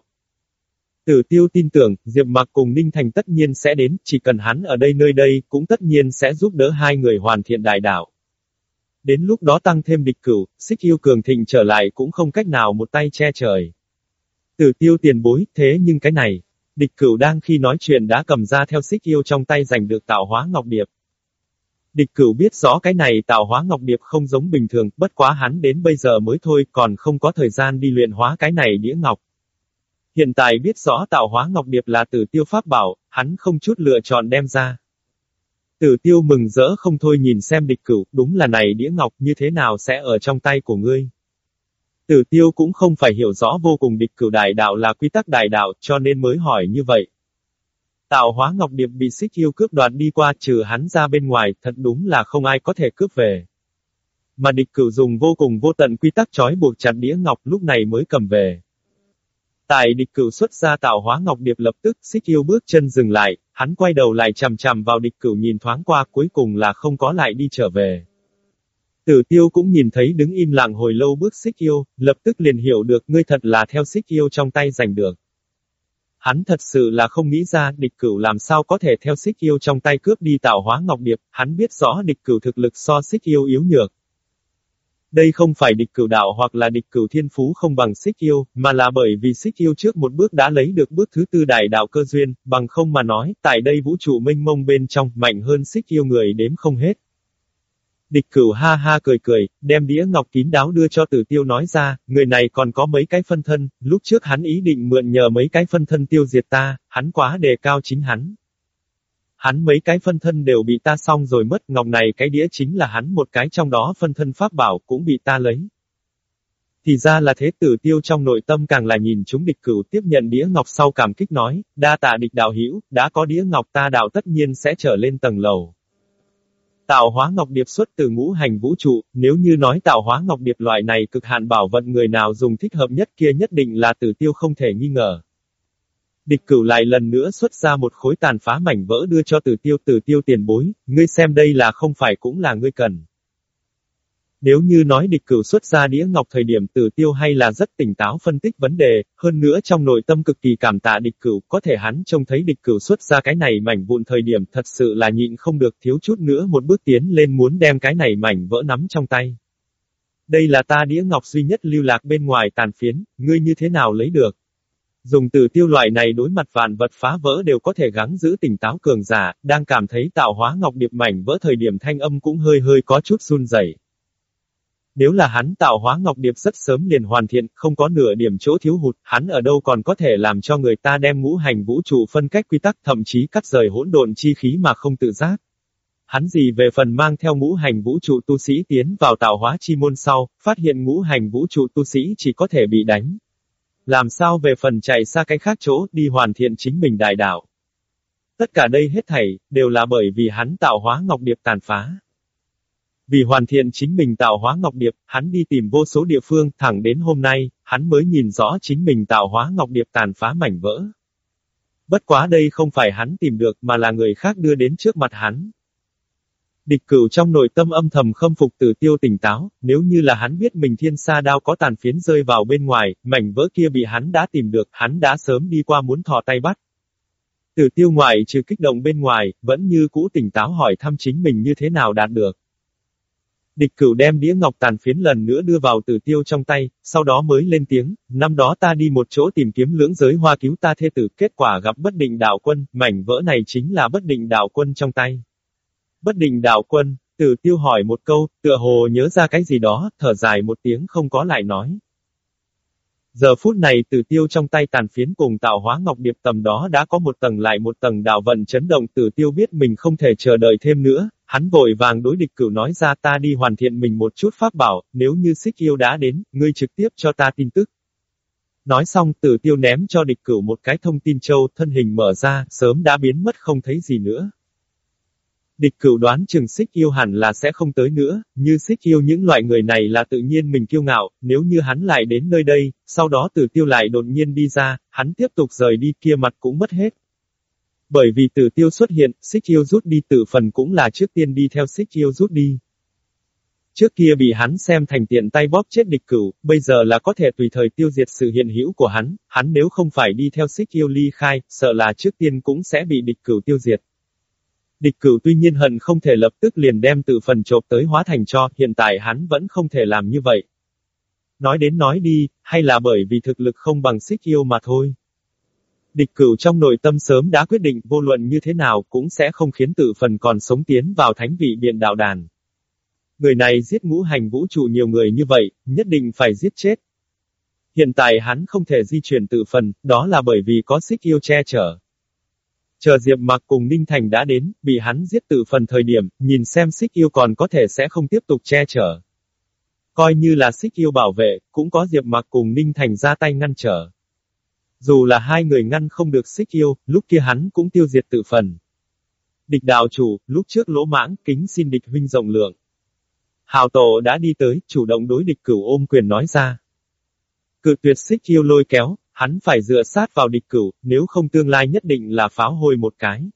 Tử tiêu tin tưởng, Diệp Mạc cùng Ninh Thành tất nhiên sẽ đến, chỉ cần hắn ở đây nơi đây, cũng tất nhiên sẽ giúp đỡ hai người hoàn thiện đại đạo. Đến lúc đó tăng thêm địch cửu, xích yêu cường thịnh trở lại cũng không cách nào một tay che trời. Tử tiêu tiền bối, thế nhưng cái này, địch cửu đang khi nói chuyện đã cầm ra theo xích yêu trong tay giành được tạo hóa ngọc điệp. Địch cửu biết rõ cái này tạo hóa ngọc điệp không giống bình thường, bất quá hắn đến bây giờ mới thôi, còn không có thời gian đi luyện hóa cái này đĩa ngọc. Hiện tại biết rõ tạo hóa ngọc điệp là tử tiêu pháp bảo, hắn không chút lựa chọn đem ra. Tử tiêu mừng rỡ không thôi nhìn xem địch cửu, đúng là này đĩa ngọc như thế nào sẽ ở trong tay của ngươi. Tử tiêu cũng không phải hiểu rõ vô cùng địch cửu đại đạo là quy tắc đại đạo, cho nên mới hỏi như vậy. Tạo hóa ngọc điệp bị xích yêu cướp đoạt đi qua trừ hắn ra bên ngoài, thật đúng là không ai có thể cướp về. Mà địch cửu dùng vô cùng vô tận quy tắc trói buộc chặt đĩa ngọc lúc này mới cầm về. Tại địch cửu xuất ra tạo hóa ngọc điệp lập tức xích yêu bước chân dừng lại, hắn quay đầu lại chằm chằm vào địch cửu nhìn thoáng qua cuối cùng là không có lại đi trở về. Tử tiêu cũng nhìn thấy đứng im lặng hồi lâu bước xích yêu, lập tức liền hiểu được ngươi thật là theo xích yêu trong tay giành được. Hắn thật sự là không nghĩ ra địch cửu làm sao có thể theo xích yêu trong tay cướp đi tạo hóa ngọc điệp, hắn biết rõ địch cửu thực lực so xích yêu yếu nhược. Đây không phải địch cửu đạo hoặc là địch cửu thiên phú không bằng xích yêu, mà là bởi vì xích yêu trước một bước đã lấy được bước thứ tư đại đạo cơ duyên, bằng không mà nói, tại đây vũ trụ mênh mông bên trong, mạnh hơn xích yêu người đếm không hết. Địch cửu ha ha cười cười, đem đĩa ngọc kín đáo đưa cho tử tiêu nói ra, người này còn có mấy cái phân thân, lúc trước hắn ý định mượn nhờ mấy cái phân thân tiêu diệt ta, hắn quá đề cao chính hắn. Hắn mấy cái phân thân đều bị ta xong rồi mất, ngọc này cái đĩa chính là hắn một cái trong đó phân thân pháp bảo cũng bị ta lấy. Thì ra là thế tử tiêu trong nội tâm càng là nhìn chúng địch cửu tiếp nhận đĩa ngọc sau cảm kích nói, đa tạ địch đạo hữu đã có đĩa ngọc ta đạo tất nhiên sẽ trở lên tầng lầu. Tạo hóa ngọc điệp xuất từ ngũ hành vũ trụ, nếu như nói tạo hóa ngọc điệp loại này cực hạn bảo vận người nào dùng thích hợp nhất kia nhất định là tử tiêu không thể nghi ngờ. Địch cửu lại lần nữa xuất ra một khối tàn phá mảnh vỡ đưa cho tử tiêu tử tiêu tiền bối, ngươi xem đây là không phải cũng là ngươi cần. Nếu như nói địch cửu xuất ra đĩa ngọc thời điểm tử tiêu hay là rất tỉnh táo phân tích vấn đề, hơn nữa trong nội tâm cực kỳ cảm tạ địch cửu, có thể hắn trông thấy địch cửu xuất ra cái này mảnh vụn thời điểm thật sự là nhịn không được thiếu chút nữa một bước tiến lên muốn đem cái này mảnh vỡ nắm trong tay. Đây là ta đĩa ngọc duy nhất lưu lạc bên ngoài tàn phiến, ngươi như thế nào lấy được? Dùng từ tiêu loại này đối mặt vạn vật phá vỡ đều có thể gắng giữ tỉnh táo cường giả, đang cảm thấy tạo hóa ngọc điệp mảnh vỡ thời điểm thanh âm cũng hơi hơi có chút run rẩy. Nếu là hắn tạo hóa ngọc điệp rất sớm liền hoàn thiện, không có nửa điểm chỗ thiếu hụt, hắn ở đâu còn có thể làm cho người ta đem ngũ hành vũ trụ phân cách quy tắc thậm chí cắt rời hỗn độn chi khí mà không tự giác. Hắn gì về phần mang theo ngũ hành vũ trụ tu sĩ tiến vào tạo hóa chi môn sau, phát hiện ngũ hành vũ trụ tu sĩ chỉ có thể bị đánh. Làm sao về phần chạy xa cái khác chỗ, đi hoàn thiện chính mình đại đạo. Tất cả đây hết thảy, đều là bởi vì hắn tạo hóa ngọc điệp tàn phá. Vì hoàn thiện chính mình tạo hóa ngọc điệp, hắn đi tìm vô số địa phương, thẳng đến hôm nay, hắn mới nhìn rõ chính mình tạo hóa ngọc điệp tàn phá mảnh vỡ. Bất quá đây không phải hắn tìm được mà là người khác đưa đến trước mặt hắn. Địch cửu trong nội tâm âm thầm khâm phục tử tiêu tỉnh táo, nếu như là hắn biết mình thiên sa đao có tàn phiến rơi vào bên ngoài, mảnh vỡ kia bị hắn đã tìm được, hắn đã sớm đi qua muốn thò tay bắt. Tử tiêu ngoại trừ kích động bên ngoài, vẫn như cũ tỉnh táo hỏi thăm chính mình như thế nào đạt được. Địch cửu đem đĩa ngọc tàn phiến lần nữa đưa vào tử tiêu trong tay, sau đó mới lên tiếng, năm đó ta đi một chỗ tìm kiếm lưỡng giới hoa cứu ta thê tử, kết quả gặp bất định đạo quân, mảnh vỡ này chính là bất định đạo quân trong tay. Bất định đạo quân, tử tiêu hỏi một câu, tựa hồ nhớ ra cái gì đó, thở dài một tiếng không có lại nói. Giờ phút này tử tiêu trong tay tàn phiến cùng tạo hóa ngọc điệp tầm đó đã có một tầng lại một tầng đạo vận chấn động tử tiêu biết mình không thể chờ đợi thêm nữa, hắn vội vàng đối địch cửu nói ra ta đi hoàn thiện mình một chút pháp bảo, nếu như xích yêu đã đến, ngươi trực tiếp cho ta tin tức. Nói xong tử tiêu ném cho địch cửu một cái thông tin châu, thân hình mở ra, sớm đã biến mất không thấy gì nữa. Địch cửu đoán chừng xích yêu hẳn là sẽ không tới nữa, như xích yêu những loại người này là tự nhiên mình kiêu ngạo, nếu như hắn lại đến nơi đây, sau đó tử tiêu lại đột nhiên đi ra, hắn tiếp tục rời đi kia mặt cũng mất hết. Bởi vì tử tiêu xuất hiện, xích yêu rút đi tử phần cũng là trước tiên đi theo xích yêu rút đi. Trước kia bị hắn xem thành tiện tay bóp chết địch cửu, bây giờ là có thể tùy thời tiêu diệt sự hiện hữu của hắn, hắn nếu không phải đi theo xích yêu ly khai, sợ là trước tiên cũng sẽ bị địch cửu tiêu diệt. Địch cửu tuy nhiên hận không thể lập tức liền đem tự phần chộp tới hóa thành cho, hiện tại hắn vẫn không thể làm như vậy. Nói đến nói đi, hay là bởi vì thực lực không bằng xích yêu mà thôi. Địch cửu trong nội tâm sớm đã quyết định vô luận như thế nào cũng sẽ không khiến tự phần còn sống tiến vào thánh vị biện đạo đàn. Người này giết ngũ hành vũ trụ nhiều người như vậy, nhất định phải giết chết. Hiện tại hắn không thể di chuyển tự phần, đó là bởi vì có xích yêu che chở. Chờ Diệp Mặc cùng Ninh Thành đã đến, bị hắn giết tự phần thời điểm, nhìn xem xích yêu còn có thể sẽ không tiếp tục che chở. Coi như là xích yêu bảo vệ, cũng có Diệp Mặc cùng Ninh Thành ra tay ngăn trở. Dù là hai người ngăn không được xích yêu, lúc kia hắn cũng tiêu diệt tự phần. Địch đạo chủ, lúc trước lỗ mãng, kính xin địch huynh rộng lượng. Hào tổ đã đi tới, chủ động đối địch cửu ôm quyền nói ra. Cự tuyệt xích yêu lôi kéo, hắn phải dựa sát vào địch cửu, nếu không tương lai nhất định là pháo hôi một cái.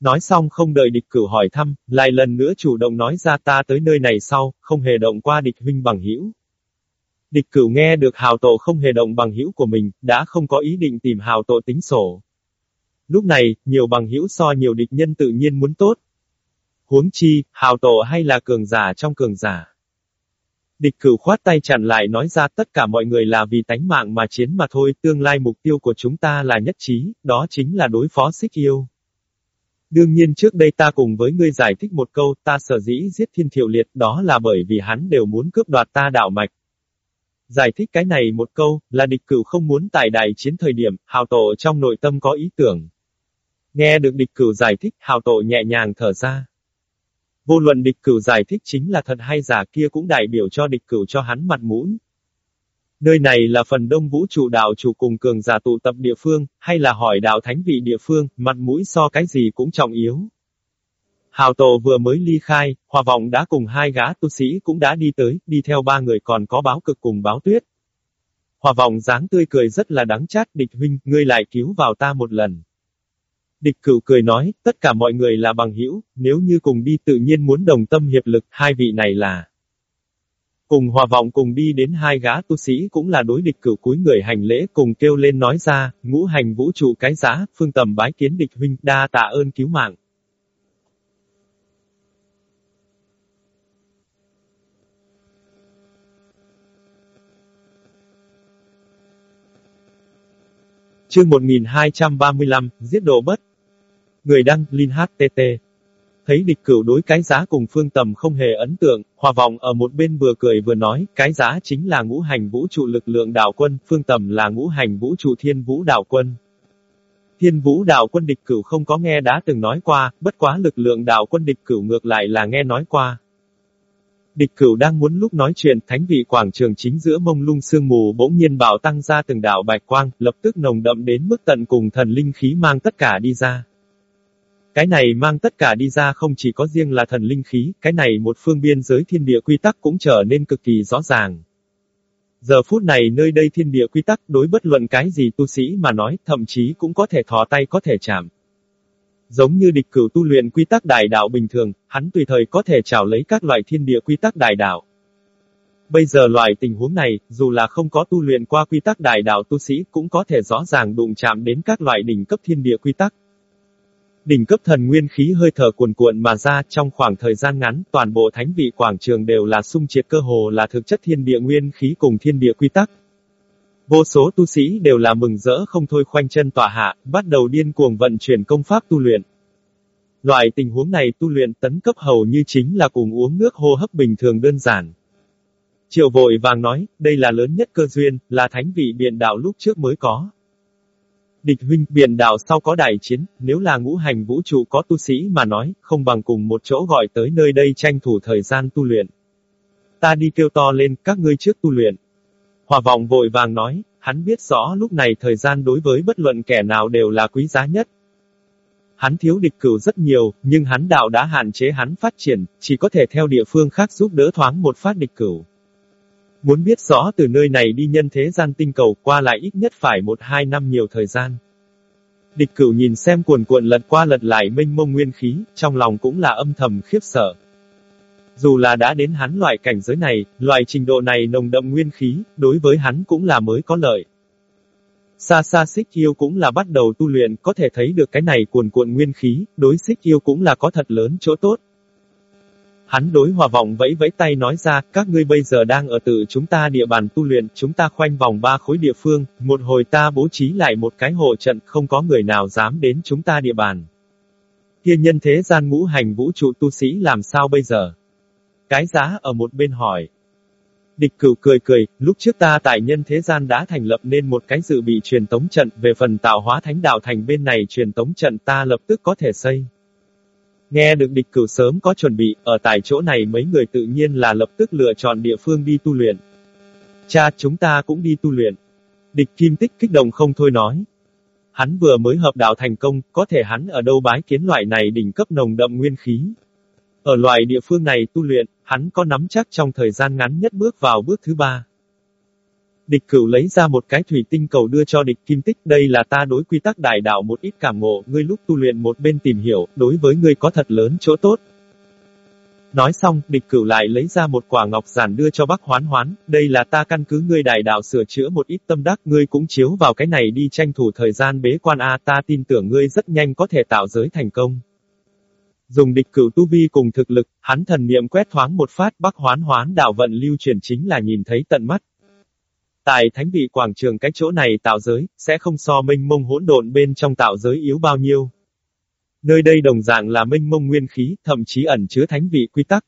Nói xong không đợi địch cửu hỏi thăm, lại lần nữa chủ động nói ra ta tới nơi này sau, không hề động qua địch huynh bằng hữu. Địch cửu nghe được hào tổ không hề động bằng hữu của mình, đã không có ý định tìm hào tổ tính sổ. Lúc này, nhiều bằng hữu so nhiều địch nhân tự nhiên muốn tốt. Huống chi, hào tổ hay là cường giả trong cường giả. Địch cửu khoát tay chặn lại nói ra tất cả mọi người là vì tánh mạng mà chiến mà thôi, tương lai mục tiêu của chúng ta là nhất trí, đó chính là đối phó xích yêu. Đương nhiên trước đây ta cùng với ngươi giải thích một câu, ta sở dĩ giết thiên thiệu liệt đó là bởi vì hắn đều muốn cướp đoạt ta đạo mạch. Giải thích cái này một câu, là địch cửu không muốn tại đại chiến thời điểm, hào tổ trong nội tâm có ý tưởng. Nghe được địch cửu giải thích, hào tổ nhẹ nhàng thở ra. Vô luận địch cửu giải thích chính là thật hay giả kia cũng đại biểu cho địch cửu cho hắn mặt mũi. Nơi này là phần đông vũ trụ đạo chủ cùng cường giả tụ tập địa phương, hay là hỏi đạo thánh vị địa phương, mặt mũi so cái gì cũng trọng yếu. Hào tổ vừa mới ly khai, hòa vọng đã cùng hai gã tu sĩ cũng đã đi tới, đi theo ba người còn có báo cực cùng báo tuyết. Hòa vọng dáng tươi cười rất là đáng chát, địch huynh, ngươi lại cứu vào ta một lần. Địch cửu cười nói, tất cả mọi người là bằng hữu, nếu như cùng đi tự nhiên muốn đồng tâm hiệp lực, hai vị này là. Cùng hòa vọng cùng đi đến hai gã tu sĩ cũng là đối địch cửu cúi người hành lễ cùng kêu lên nói ra, ngũ hành vũ trụ cái giá, phương tầm bái kiến địch huynh, đa tạ ơn cứu mạng. Chương 1235, giết đồ bất. Người đăng, Linh HTT. Thấy địch cửu đối cái giá cùng phương tầm không hề ấn tượng, hòa vọng ở một bên vừa cười vừa nói, cái giá chính là ngũ hành vũ trụ lực lượng đạo quân, phương tầm là ngũ hành vũ trụ thiên vũ đạo quân. Thiên vũ đạo quân địch cửu không có nghe đã từng nói qua, bất quá lực lượng đạo quân địch cửu ngược lại là nghe nói qua. Địch cửu đang muốn lúc nói chuyện, thánh vị quảng trường chính giữa mông lung sương mù bỗng nhiên bảo tăng ra từng đạo bạch quang, lập tức nồng đậm đến mức tận cùng thần linh khí mang tất cả đi ra. Cái này mang tất cả đi ra không chỉ có riêng là thần linh khí, cái này một phương biên giới thiên địa quy tắc cũng trở nên cực kỳ rõ ràng. Giờ phút này nơi đây thiên địa quy tắc đối bất luận cái gì tu sĩ mà nói, thậm chí cũng có thể thò tay có thể chạm. Giống như địch cửu tu luyện quy tắc đại đạo bình thường, hắn tùy thời có thể trào lấy các loại thiên địa quy tắc đại đạo. Bây giờ loại tình huống này, dù là không có tu luyện qua quy tắc đại đạo tu sĩ cũng có thể rõ ràng đụng chạm đến các loại đỉnh cấp thiên địa quy tắc. Đỉnh cấp thần nguyên khí hơi thở cuồn cuộn mà ra trong khoảng thời gian ngắn, toàn bộ thánh vị quảng trường đều là sung triệt cơ hồ là thực chất thiên địa nguyên khí cùng thiên địa quy tắc. Vô số tu sĩ đều là mừng rỡ không thôi khoanh chân tỏa hạ, bắt đầu điên cuồng vận chuyển công pháp tu luyện. Loại tình huống này tu luyện tấn cấp hầu như chính là cùng uống nước hô hấp bình thường đơn giản. Triệu vội vàng nói, đây là lớn nhất cơ duyên, là thánh vị biện đạo lúc trước mới có. Địch huynh, biển đảo sau có đại chiến, nếu là ngũ hành vũ trụ có tu sĩ mà nói, không bằng cùng một chỗ gọi tới nơi đây tranh thủ thời gian tu luyện. Ta đi kêu to lên, các ngươi trước tu luyện. Hòa vọng vội vàng nói, hắn biết rõ lúc này thời gian đối với bất luận kẻ nào đều là quý giá nhất. Hắn thiếu địch cửu rất nhiều, nhưng hắn đạo đã hạn chế hắn phát triển, chỉ có thể theo địa phương khác giúp đỡ thoáng một phát địch cửu. Muốn biết rõ từ nơi này đi nhân thế gian tinh cầu qua lại ít nhất phải một hai năm nhiều thời gian. Địch cửu nhìn xem cuồn cuộn lật qua lật lại mênh mông nguyên khí, trong lòng cũng là âm thầm khiếp sợ. Dù là đã đến hắn loại cảnh giới này, loại trình độ này nồng đậm nguyên khí, đối với hắn cũng là mới có lợi. Xa xa xích yêu cũng là bắt đầu tu luyện, có thể thấy được cái này cuồn cuộn nguyên khí, đối xích yêu cũng là có thật lớn chỗ tốt. Hắn đối hòa vọng vẫy vẫy tay nói ra, các ngươi bây giờ đang ở tự chúng ta địa bàn tu luyện, chúng ta khoanh vòng ba khối địa phương, một hồi ta bố trí lại một cái hộ trận, không có người nào dám đến chúng ta địa bàn. Kia nhân thế gian ngũ hành vũ trụ tu sĩ làm sao bây giờ? Cái giá ở một bên hỏi. Địch cửu cười cười, lúc trước ta tại nhân thế gian đã thành lập nên một cái dự bị truyền tống trận, về phần tạo hóa thánh đạo thành bên này truyền tống trận ta lập tức có thể xây. Nghe được địch cửu sớm có chuẩn bị, ở tại chỗ này mấy người tự nhiên là lập tức lựa chọn địa phương đi tu luyện. Cha, chúng ta cũng đi tu luyện. Địch kim tích kích động không thôi nói. Hắn vừa mới hợp đạo thành công, có thể hắn ở đâu bái kiến loại này đỉnh cấp nồng đậm nguyên khí. Ở loại địa phương này tu luyện, hắn có nắm chắc trong thời gian ngắn nhất bước vào bước thứ ba. Địch cửu lấy ra một cái thủy tinh cầu đưa cho địch kim tích, đây là ta đối quy tắc đại đạo một ít cảm ngộ, ngươi lúc tu luyện một bên tìm hiểu, đối với ngươi có thật lớn chỗ tốt. Nói xong, địch cửu lại lấy ra một quả ngọc giản đưa cho bác hoán hoán, đây là ta căn cứ ngươi đại đạo sửa chữa một ít tâm đắc, ngươi cũng chiếu vào cái này đi tranh thủ thời gian bế quan A ta tin tưởng ngươi rất nhanh có thể tạo giới thành công. Dùng địch cửu tu vi cùng thực lực, hắn thần niệm quét thoáng một phát bắc hoán hoán đạo vận lưu truyền chính là nhìn thấy tận mắt. Tại thánh vị quảng trường cái chỗ này tạo giới, sẽ không so minh mông hỗn độn bên trong tạo giới yếu bao nhiêu. Nơi đây đồng dạng là minh mông nguyên khí, thậm chí ẩn chứa thánh vị quy tắc.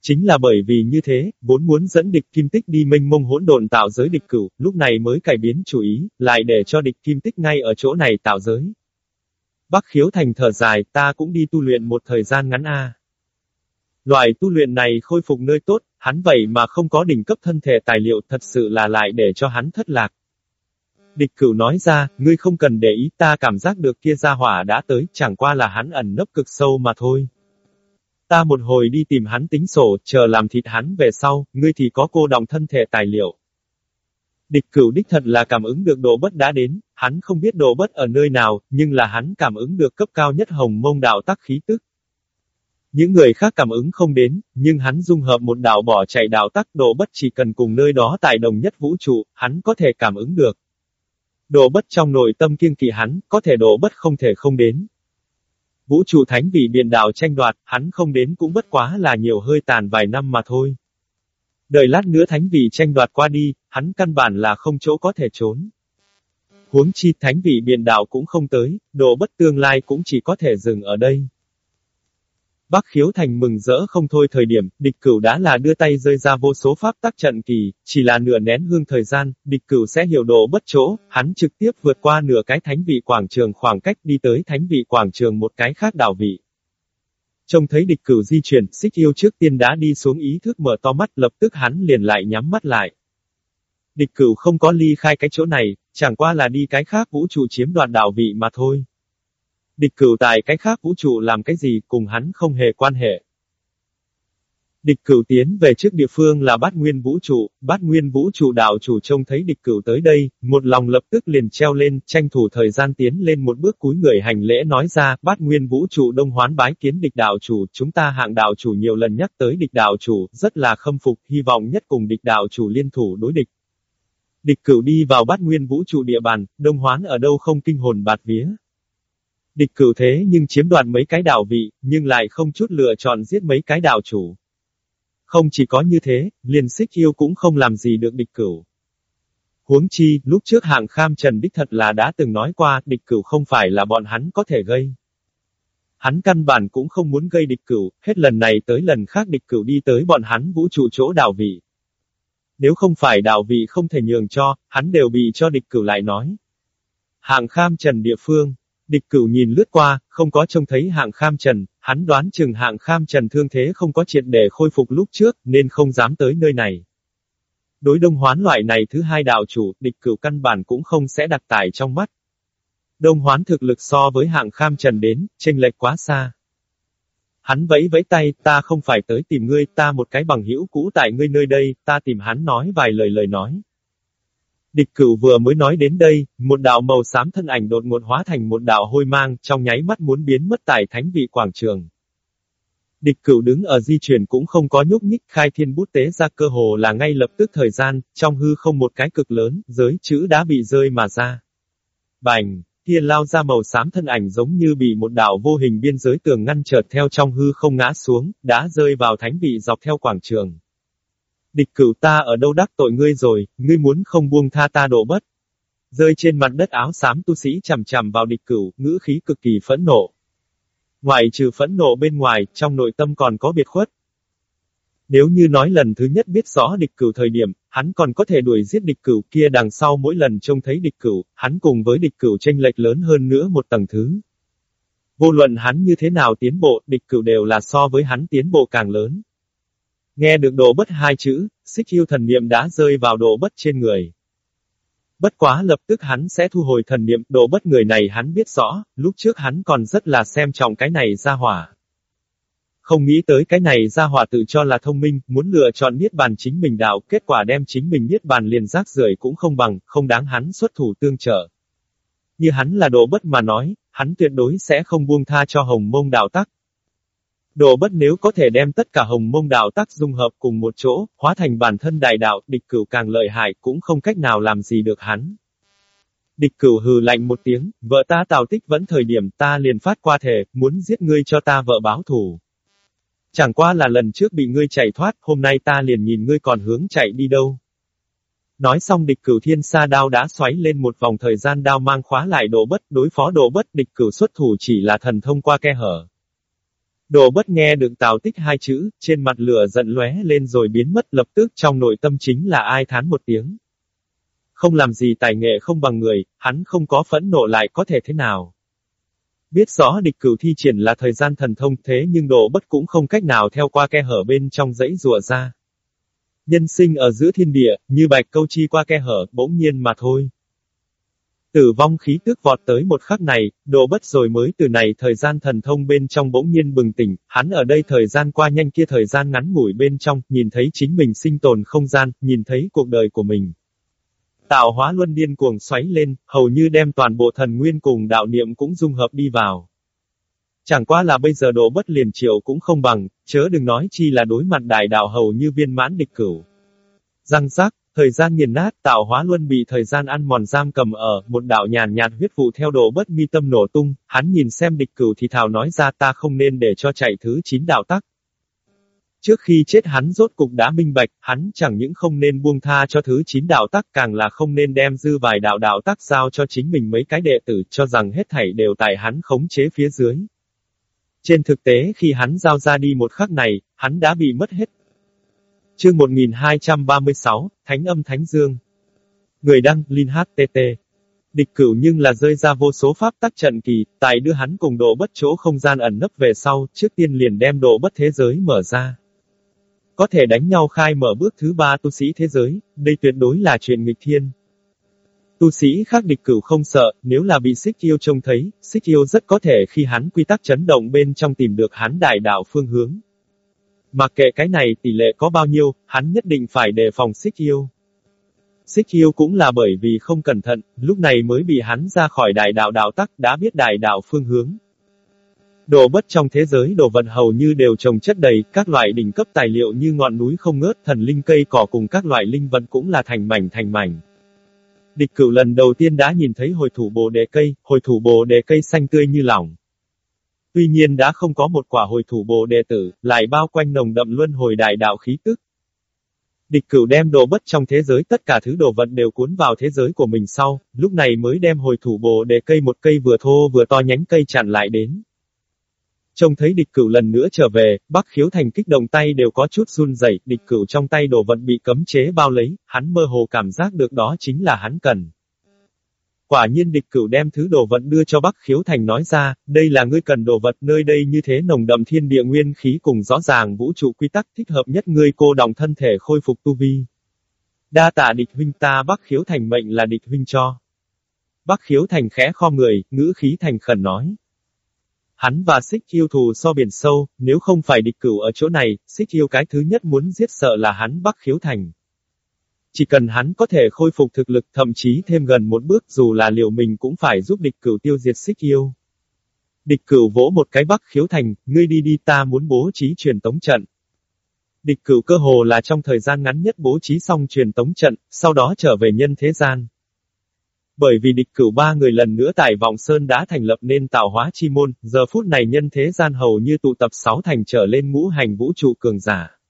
Chính là bởi vì như thế, vốn muốn dẫn địch kim tích đi minh mông hỗn độn tạo giới địch cửu, lúc này mới cải biến chủ ý, lại để cho địch kim tích ngay ở chỗ này tạo giới. Bắc khiếu thành thở dài, ta cũng đi tu luyện một thời gian ngắn a. Loại tu luyện này khôi phục nơi tốt, hắn vậy mà không có đỉnh cấp thân thể tài liệu thật sự là lại để cho hắn thất lạc. Địch cửu nói ra, ngươi không cần để ý ta cảm giác được kia gia hỏa đã tới, chẳng qua là hắn ẩn nấp cực sâu mà thôi. Ta một hồi đi tìm hắn tính sổ, chờ làm thịt hắn về sau, ngươi thì có cô đồng thân thể tài liệu. Địch cửu đích thật là cảm ứng được độ bất đã đến, hắn không biết độ bất ở nơi nào, nhưng là hắn cảm ứng được cấp cao nhất hồng mông đạo tắc khí tức. Những người khác cảm ứng không đến, nhưng hắn dung hợp một đạo bỏ chạy đạo tắc độ bất chỉ cần cùng nơi đó tại đồng nhất vũ trụ, hắn có thể cảm ứng được. Độ bất trong nội tâm kiêng kỵ hắn, có thể độ bất không thể không đến. Vũ trụ thánh vì biển đạo tranh đoạt, hắn không đến cũng bất quá là nhiều hơi tàn vài năm mà thôi. Đợi lát nữa thánh vị tranh đoạt qua đi, hắn căn bản là không chỗ có thể trốn. Huống chi thánh vị biển đạo cũng không tới, độ bất tương lai cũng chỉ có thể dừng ở đây. Bắc khiếu thành mừng rỡ không thôi thời điểm, địch cửu đã là đưa tay rơi ra vô số pháp tắc trận kỳ, chỉ là nửa nén hương thời gian, địch cửu sẽ hiểu độ bất chỗ, hắn trực tiếp vượt qua nửa cái thánh vị quảng trường khoảng cách đi tới thánh vị quảng trường một cái khác đảo vị. Trông thấy địch cửu di chuyển, xích yêu trước tiên đã đi xuống ý thức mở to mắt lập tức hắn liền lại nhắm mắt lại. Địch cửu không có ly khai cái chỗ này, chẳng qua là đi cái khác vũ trụ chiếm đoạt đảo vị mà thôi. Địch cửu tại cái khác vũ trụ làm cái gì cùng hắn không hề quan hệ. Địch cửu tiến về trước địa phương là bát nguyên vũ trụ, bát nguyên vũ trụ đạo chủ trông thấy địch cửu tới đây, một lòng lập tức liền treo lên, tranh thủ thời gian tiến lên một bước cúi người hành lễ nói ra, bát nguyên vũ trụ đông hoán bái kiến địch đạo chủ, chúng ta hạng đạo chủ nhiều lần nhắc tới địch đạo chủ, rất là khâm phục, hy vọng nhất cùng địch đạo chủ liên thủ đối địch. Địch cửu đi vào bát nguyên vũ trụ địa bàn, đông hoán ở đâu không kinh hồn bạt vía. Địch cửu thế nhưng chiếm đoạt mấy cái đảo vị, nhưng lại không chút lựa chọn giết mấy cái đảo chủ. Không chỉ có như thế, liền xích yêu cũng không làm gì được địch cửu. Huống chi, lúc trước hạng kham trần đích thật là đã từng nói qua, địch cửu không phải là bọn hắn có thể gây. Hắn căn bản cũng không muốn gây địch cửu, hết lần này tới lần khác địch cửu đi tới bọn hắn vũ trụ chỗ đảo vị. Nếu không phải đảo vị không thể nhường cho, hắn đều bị cho địch cửu lại nói. Hạng kham trần địa phương, Địch cửu nhìn lướt qua, không có trông thấy hạng kham trần, hắn đoán chừng hạng kham trần thương thế không có triệt để khôi phục lúc trước, nên không dám tới nơi này. Đối đông hoán loại này thứ hai đạo chủ, địch cửu căn bản cũng không sẽ đặt tải trong mắt. Đông hoán thực lực so với hạng kham trần đến, chênh lệch quá xa. Hắn vẫy vẫy tay, ta không phải tới tìm ngươi, ta một cái bằng hữu cũ tại ngươi nơi đây, ta tìm hắn nói vài lời lời nói. Địch cửu vừa mới nói đến đây, một đạo màu xám thân ảnh đột ngột hóa thành một đạo hôi mang, trong nháy mắt muốn biến mất tại thánh vị quảng trường. Địch cửu đứng ở di chuyển cũng không có nhúc nhích khai thiên bút tế ra cơ hồ là ngay lập tức thời gian, trong hư không một cái cực lớn, giới chữ đã bị rơi mà ra. Bành, kia lao ra màu xám thân ảnh giống như bị một đạo vô hình biên giới tường ngăn chợt theo trong hư không ngã xuống, đã rơi vào thánh vị dọc theo quảng trường. Địch cửu ta ở đâu đắc tội ngươi rồi, ngươi muốn không buông tha ta đổ bất. Rơi trên mặt đất áo xám tu sĩ chầm chầm vào địch cửu, ngữ khí cực kỳ phẫn nộ. Ngoài trừ phẫn nộ bên ngoài, trong nội tâm còn có biệt khuất. Nếu như nói lần thứ nhất biết rõ địch cửu thời điểm, hắn còn có thể đuổi giết địch cửu kia đằng sau mỗi lần trông thấy địch cửu, hắn cùng với địch cửu tranh lệch lớn hơn nữa một tầng thứ. Vô luận hắn như thế nào tiến bộ, địch cửu đều là so với hắn tiến bộ càng lớn. Nghe được đồ bất hai chữ, xích yêu thần niệm đã rơi vào đồ bất trên người. Bất quá lập tức hắn sẽ thu hồi thần niệm, đồ bất người này hắn biết rõ, lúc trước hắn còn rất là xem trọng cái này ra hỏa. Không nghĩ tới cái này ra hỏa tự cho là thông minh, muốn lựa chọn niết bàn chính mình đạo, kết quả đem chính mình niết bàn liền rác rưởi cũng không bằng, không đáng hắn xuất thủ tương trợ. Như hắn là đồ bất mà nói, hắn tuyệt đối sẽ không buông tha cho hồng mông đạo tắc, Đồ bất nếu có thể đem tất cả hồng mông đạo tác dung hợp cùng một chỗ, hóa thành bản thân đại đạo, địch cửu càng lợi hại cũng không cách nào làm gì được hắn. Địch cửu hừ lạnh một tiếng, vợ ta tào tích vẫn thời điểm ta liền phát qua thể, muốn giết ngươi cho ta vợ báo thù. Chẳng qua là lần trước bị ngươi chạy thoát, hôm nay ta liền nhìn ngươi còn hướng chạy đi đâu. Nói xong địch cửu thiên sa đao đã xoáy lên một vòng thời gian đao mang khóa lại độ bất, đối phó độ bất địch cửu xuất thủ chỉ là thần thông qua khe hở. Đồ bất nghe được tào tích hai chữ, trên mặt lửa giận lóe lên rồi biến mất lập tức trong nội tâm chính là ai thán một tiếng. Không làm gì tài nghệ không bằng người, hắn không có phẫn nộ lại có thể thế nào. Biết rõ địch cửu thi triển là thời gian thần thông thế nhưng đồ bất cũng không cách nào theo qua khe hở bên trong dãy rùa ra. Nhân sinh ở giữa thiên địa, như bạch câu chi qua khe hở, bỗng nhiên mà thôi. Tử vong khí tức vọt tới một khắc này, đồ bất rồi mới từ này thời gian thần thông bên trong bỗng nhiên bừng tỉnh, hắn ở đây thời gian qua nhanh kia thời gian ngắn ngủi bên trong, nhìn thấy chính mình sinh tồn không gian, nhìn thấy cuộc đời của mình. Tạo hóa luân điên cuồng xoáy lên, hầu như đem toàn bộ thần nguyên cùng đạo niệm cũng dung hợp đi vào. Chẳng qua là bây giờ độ bất liền triệu cũng không bằng, chớ đừng nói chi là đối mặt đại đạo hầu như viên mãn địch cửu. Răng rác, Thời gian nghiền nát, tạo hóa luân bị thời gian ăn mòn giam cầm ở, một đạo nhàn nhạt huyết vụ theo độ bất mi tâm nổ tung, hắn nhìn xem địch cửu thì thào nói ra ta không nên để cho chạy thứ chín đạo tắc. Trước khi chết hắn rốt cục đã minh bạch, hắn chẳng những không nên buông tha cho thứ chín đạo tắc càng là không nên đem dư vài đạo đạo tắc giao cho chính mình mấy cái đệ tử cho rằng hết thảy đều tại hắn khống chế phía dưới. Trên thực tế khi hắn giao ra đi một khắc này, hắn đã bị mất hết. Chương 1236, Thánh âm Thánh Dương Người đăng, Linh HTT Địch cửu nhưng là rơi ra vô số pháp tắc trận kỳ, tại đưa hắn cùng độ bất chỗ không gian ẩn nấp về sau, trước tiên liền đem độ bất thế giới mở ra. Có thể đánh nhau khai mở bước thứ ba tu sĩ thế giới, đây tuyệt đối là chuyện nghịch thiên. Tu sĩ khác địch cửu không sợ, nếu là bị xích yêu trông thấy, xích yêu rất có thể khi hắn quy tắc chấn động bên trong tìm được hắn đại đạo phương hướng. Mặc kệ cái này tỷ lệ có bao nhiêu, hắn nhất định phải đề phòng xích yêu. Xích yêu cũng là bởi vì không cẩn thận, lúc này mới bị hắn ra khỏi đại đạo đạo tắc đã biết đại đạo phương hướng. Đồ bất trong thế giới đồ vật hầu như đều trồng chất đầy, các loại đỉnh cấp tài liệu như ngọn núi không ngớt, thần linh cây cỏ cùng các loại linh vật cũng là thành mảnh thành mảnh. Địch cửu lần đầu tiên đã nhìn thấy hồi thủ bồ đề cây, hồi thủ bồ đề cây xanh tươi như lỏng. Tuy nhiên đã không có một quả hồi thủ bộ đề tử, lại bao quanh nồng đậm luân hồi đại đạo khí tức. Địch cửu đem đồ bất trong thế giới tất cả thứ đồ vật đều cuốn vào thế giới của mình sau, lúc này mới đem hồi thủ bộ để cây một cây vừa thô vừa to nhánh cây chặn lại đến. Trông thấy địch cửu lần nữa trở về, Bắc Khiếu Thành kích động tay đều có chút run rẩy, địch cửu trong tay đồ vật bị cấm chế bao lấy, hắn mơ hồ cảm giác được đó chính là hắn cần. Quả nhiên địch cửu đem thứ đồ vật đưa cho Bắc Khiếu Thành nói ra, đây là ngươi cần đồ vật nơi đây như thế nồng đậm thiên địa nguyên khí cùng rõ ràng vũ trụ quy tắc thích hợp nhất ngươi cô đồng thân thể khôi phục tu vi. Đa tạ địch huynh ta Bắc Khiếu Thành mệnh là địch huynh cho. Bắc Khiếu Thành khẽ kho người, ngữ khí thành khẩn nói. Hắn và xích yêu thù so biển sâu, nếu không phải địch cửu ở chỗ này, xích yêu cái thứ nhất muốn giết sợ là hắn Bắc Khiếu Thành. Chỉ cần hắn có thể khôi phục thực lực thậm chí thêm gần một bước dù là liệu mình cũng phải giúp địch cửu tiêu diệt xích yêu. Địch cửu vỗ một cái Bắc Khiếu Thành, ngươi đi đi ta muốn bố trí truyền tống trận. Địch cửu cơ hồ là trong thời gian ngắn nhất bố trí xong truyền tống trận, sau đó trở về nhân thế gian. Bởi vì địch cửu ba người lần nữa tại vọng sơn đã thành lập nên tạo hóa chi môn, giờ phút này nhân thế gian hầu như tụ tập sáu thành trở lên ngũ hành vũ trụ cường giả.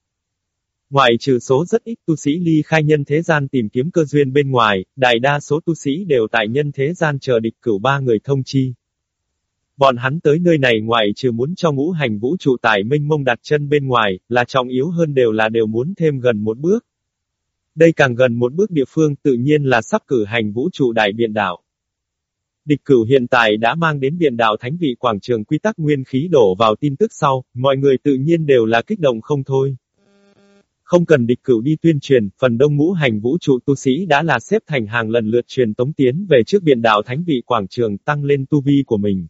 Ngoài trừ số rất ít tu sĩ ly khai nhân thế gian tìm kiếm cơ duyên bên ngoài, đại đa số tu sĩ đều tại nhân thế gian chờ địch cửu ba người thông chi. Bọn hắn tới nơi này ngoài trừ muốn cho ngũ hành vũ trụ tải minh mông đặt chân bên ngoài, là trọng yếu hơn đều là đều muốn thêm gần một bước. Đây càng gần một bước địa phương tự nhiên là sắp cử hành vũ trụ đại biện đảo. Địch cửu hiện tại đã mang đến biện đảo thánh vị quảng trường quy tắc nguyên khí đổ vào tin tức sau, mọi người tự nhiên đều là kích động không thôi. Không cần địch cửu đi tuyên truyền, phần đông ngũ hành vũ trụ tu sĩ đã là xếp thành hàng lần lượt truyền tống tiến về trước biện đạo thánh vị quảng trường tăng lên tu vi của mình.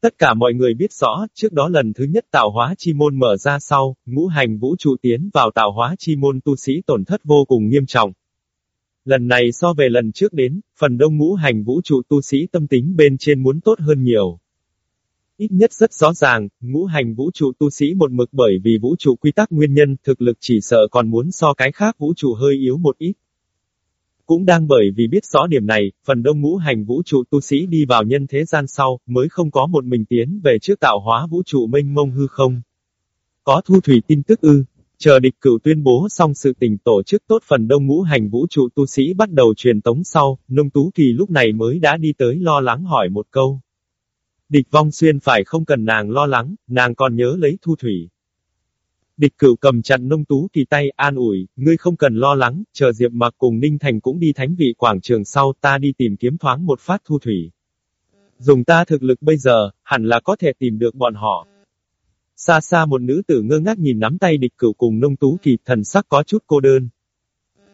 Tất cả mọi người biết rõ, trước đó lần thứ nhất tạo hóa chi môn mở ra sau, ngũ hành vũ trụ tiến vào tạo hóa chi môn tu sĩ tổn thất vô cùng nghiêm trọng. Lần này so về lần trước đến, phần đông ngũ hành vũ trụ tu sĩ tâm tính bên trên muốn tốt hơn nhiều. Ít nhất rất rõ ràng, ngũ hành vũ trụ tu sĩ một mực bởi vì vũ trụ quy tắc nguyên nhân thực lực chỉ sợ còn muốn so cái khác vũ trụ hơi yếu một ít. Cũng đang bởi vì biết rõ điểm này, phần đông ngũ hành vũ trụ tu sĩ đi vào nhân thế gian sau, mới không có một mình tiến về trước tạo hóa vũ trụ mênh mông hư không. Có thu thủy tin tức ư, chờ địch cửu tuyên bố xong sự tình tổ chức tốt phần đông ngũ hành vũ trụ tu sĩ bắt đầu truyền tống sau, nông tú kỳ lúc này mới đã đi tới lo lắng hỏi một câu. Địch vong xuyên phải không cần nàng lo lắng, nàng còn nhớ lấy thu thủy. Địch cửu cầm chặt nông tú kỳ tay an ủi, ngươi không cần lo lắng, chờ Diệp mặc cùng Ninh Thành cũng đi thánh vị quảng trường sau ta đi tìm kiếm thoáng một phát thu thủy. Dùng ta thực lực bây giờ, hẳn là có thể tìm được bọn họ. Xa xa một nữ tử ngơ ngác nhìn nắm tay địch cửu cùng nông tú kỳ thần sắc có chút cô đơn.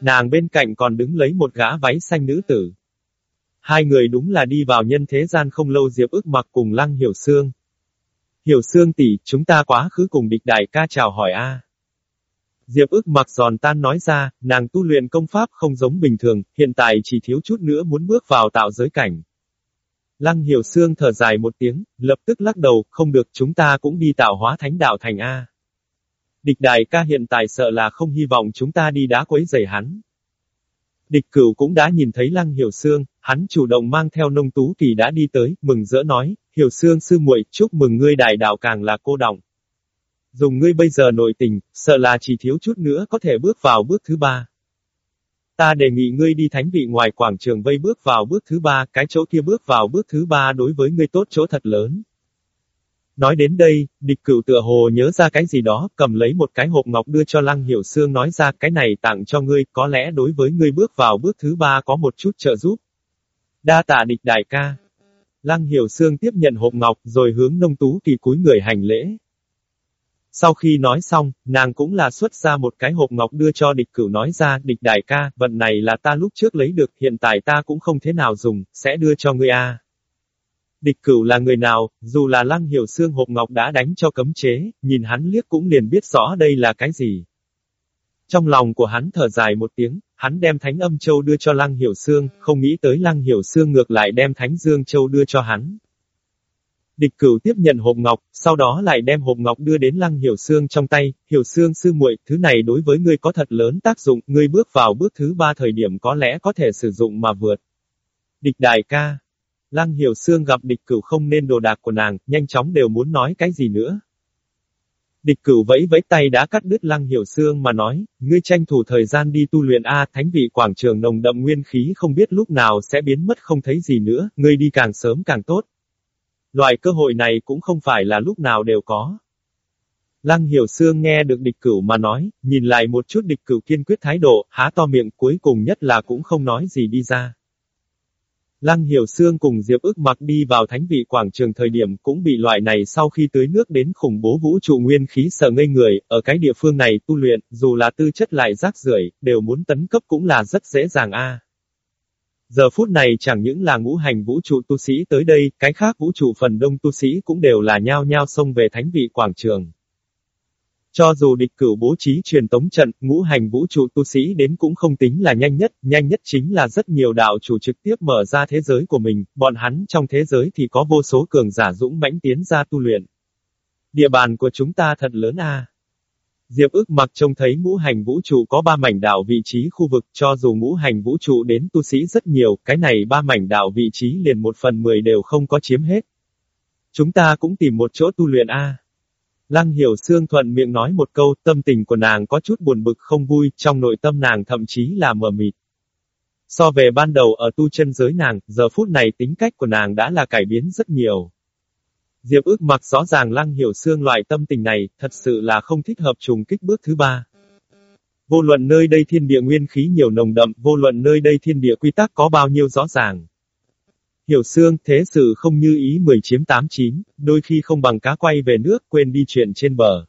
Nàng bên cạnh còn đứng lấy một gã váy xanh nữ tử. Hai người đúng là đi vào nhân thế gian không lâu Diệp Ước mặc cùng Lăng Hiểu Sương. Hiểu Sương tỷ, chúng ta quá khứ cùng địch đại ca chào hỏi a. Diệp Ước mặc giòn tan nói ra, nàng tu luyện công pháp không giống bình thường, hiện tại chỉ thiếu chút nữa muốn bước vào tạo giới cảnh. Lăng Hiểu Sương thở dài một tiếng, lập tức lắc đầu, không được chúng ta cũng đi tạo hóa thánh đạo thành A. Địch đại ca hiện tại sợ là không hy vọng chúng ta đi đá quấy rầy hắn. Địch cửu cũng đã nhìn thấy Lăng Hiểu Sương, hắn chủ động mang theo nông tú kỳ đã đi tới, mừng rỡ nói, Hiểu Sương sư muội chúc mừng ngươi đại đạo càng là cô động. Dùng ngươi bây giờ nội tình, sợ là chỉ thiếu chút nữa có thể bước vào bước thứ ba. Ta đề nghị ngươi đi thánh vị ngoài quảng trường vây bước vào bước thứ ba, cái chỗ kia bước vào bước thứ ba đối với ngươi tốt chỗ thật lớn. Nói đến đây, địch cửu tựa hồ nhớ ra cái gì đó, cầm lấy một cái hộp ngọc đưa cho Lăng Hiểu Sương nói ra cái này tặng cho ngươi, có lẽ đối với ngươi bước vào bước thứ ba có một chút trợ giúp. Đa tạ địch đại ca. Lăng Hiểu Sương tiếp nhận hộp ngọc rồi hướng nông tú kỳ cúi người hành lễ. Sau khi nói xong, nàng cũng là xuất ra một cái hộp ngọc đưa cho địch cửu nói ra, địch đại ca, vận này là ta lúc trước lấy được, hiện tại ta cũng không thế nào dùng, sẽ đưa cho ngươi a. Địch cửu là người nào, dù là lăng hiểu xương hộp ngọc đã đánh cho cấm chế, nhìn hắn liếc cũng liền biết rõ đây là cái gì. Trong lòng của hắn thở dài một tiếng, hắn đem thánh âm châu đưa cho lăng hiểu xương, không nghĩ tới lăng hiểu xương ngược lại đem thánh dương châu đưa cho hắn. Địch cửu tiếp nhận hộp ngọc, sau đó lại đem hộp ngọc đưa đến lăng hiểu xương trong tay, hiểu xương sư muội, thứ này đối với ngươi có thật lớn tác dụng, ngươi bước vào bước thứ ba thời điểm có lẽ có thể sử dụng mà vượt. Địch đại ca. Lăng hiểu xương gặp địch cửu không nên đồ đạc của nàng, nhanh chóng đều muốn nói cái gì nữa. Địch cửu vẫy vẫy tay đã cắt đứt lăng hiểu xương mà nói, ngươi tranh thủ thời gian đi tu luyện A thánh vị quảng trường nồng đậm nguyên khí không biết lúc nào sẽ biến mất không thấy gì nữa, ngươi đi càng sớm càng tốt. Loại cơ hội này cũng không phải là lúc nào đều có. Lăng Hiểu Sương nghe được địch cửu mà nói, nhìn lại một chút địch cửu kiên quyết thái độ, há to miệng cuối cùng nhất là cũng không nói gì đi ra. Lăng Hiểu Sương cùng Diệp ức mặc đi vào thánh vị quảng trường thời điểm cũng bị loại này sau khi tưới nước đến khủng bố vũ trụ nguyên khí sợ ngây người, ở cái địa phương này tu luyện, dù là tư chất lại rác rưởi, đều muốn tấn cấp cũng là rất dễ dàng a. Giờ phút này chẳng những là ngũ hành vũ trụ tu sĩ tới đây, cái khác vũ trụ phần đông tu sĩ cũng đều là nhao nhao xông về thánh vị quảng trường. Cho dù địch cửu bố trí truyền tống trận, ngũ hành vũ trụ tu sĩ đến cũng không tính là nhanh nhất, nhanh nhất chính là rất nhiều đạo chủ trực tiếp mở ra thế giới của mình, bọn hắn trong thế giới thì có vô số cường giả dũng mãnh tiến ra tu luyện. Địa bàn của chúng ta thật lớn a. Diệp ước mặc trông thấy ngũ hành vũ trụ có ba mảnh đảo vị trí khu vực cho dù ngũ hành vũ trụ đến tu sĩ rất nhiều, cái này ba mảnh đảo vị trí liền một phần mười đều không có chiếm hết. Chúng ta cũng tìm một chỗ tu luyện A. Lăng hiểu xương thuận miệng nói một câu, tâm tình của nàng có chút buồn bực không vui, trong nội tâm nàng thậm chí là mờ mịt. So về ban đầu ở tu chân giới nàng, giờ phút này tính cách của nàng đã là cải biến rất nhiều. Diệp ước mặc rõ ràng lăng hiểu xương loại tâm tình này, thật sự là không thích hợp trùng kích bước thứ ba. Vô luận nơi đây thiên địa nguyên khí nhiều nồng đậm, vô luận nơi đây thiên địa quy tắc có bao nhiêu rõ ràng. Hiểu xương, thế sự không như ý 10 chiếm 8 chín, đôi khi không bằng cá quay về nước, quên đi chuyện trên bờ.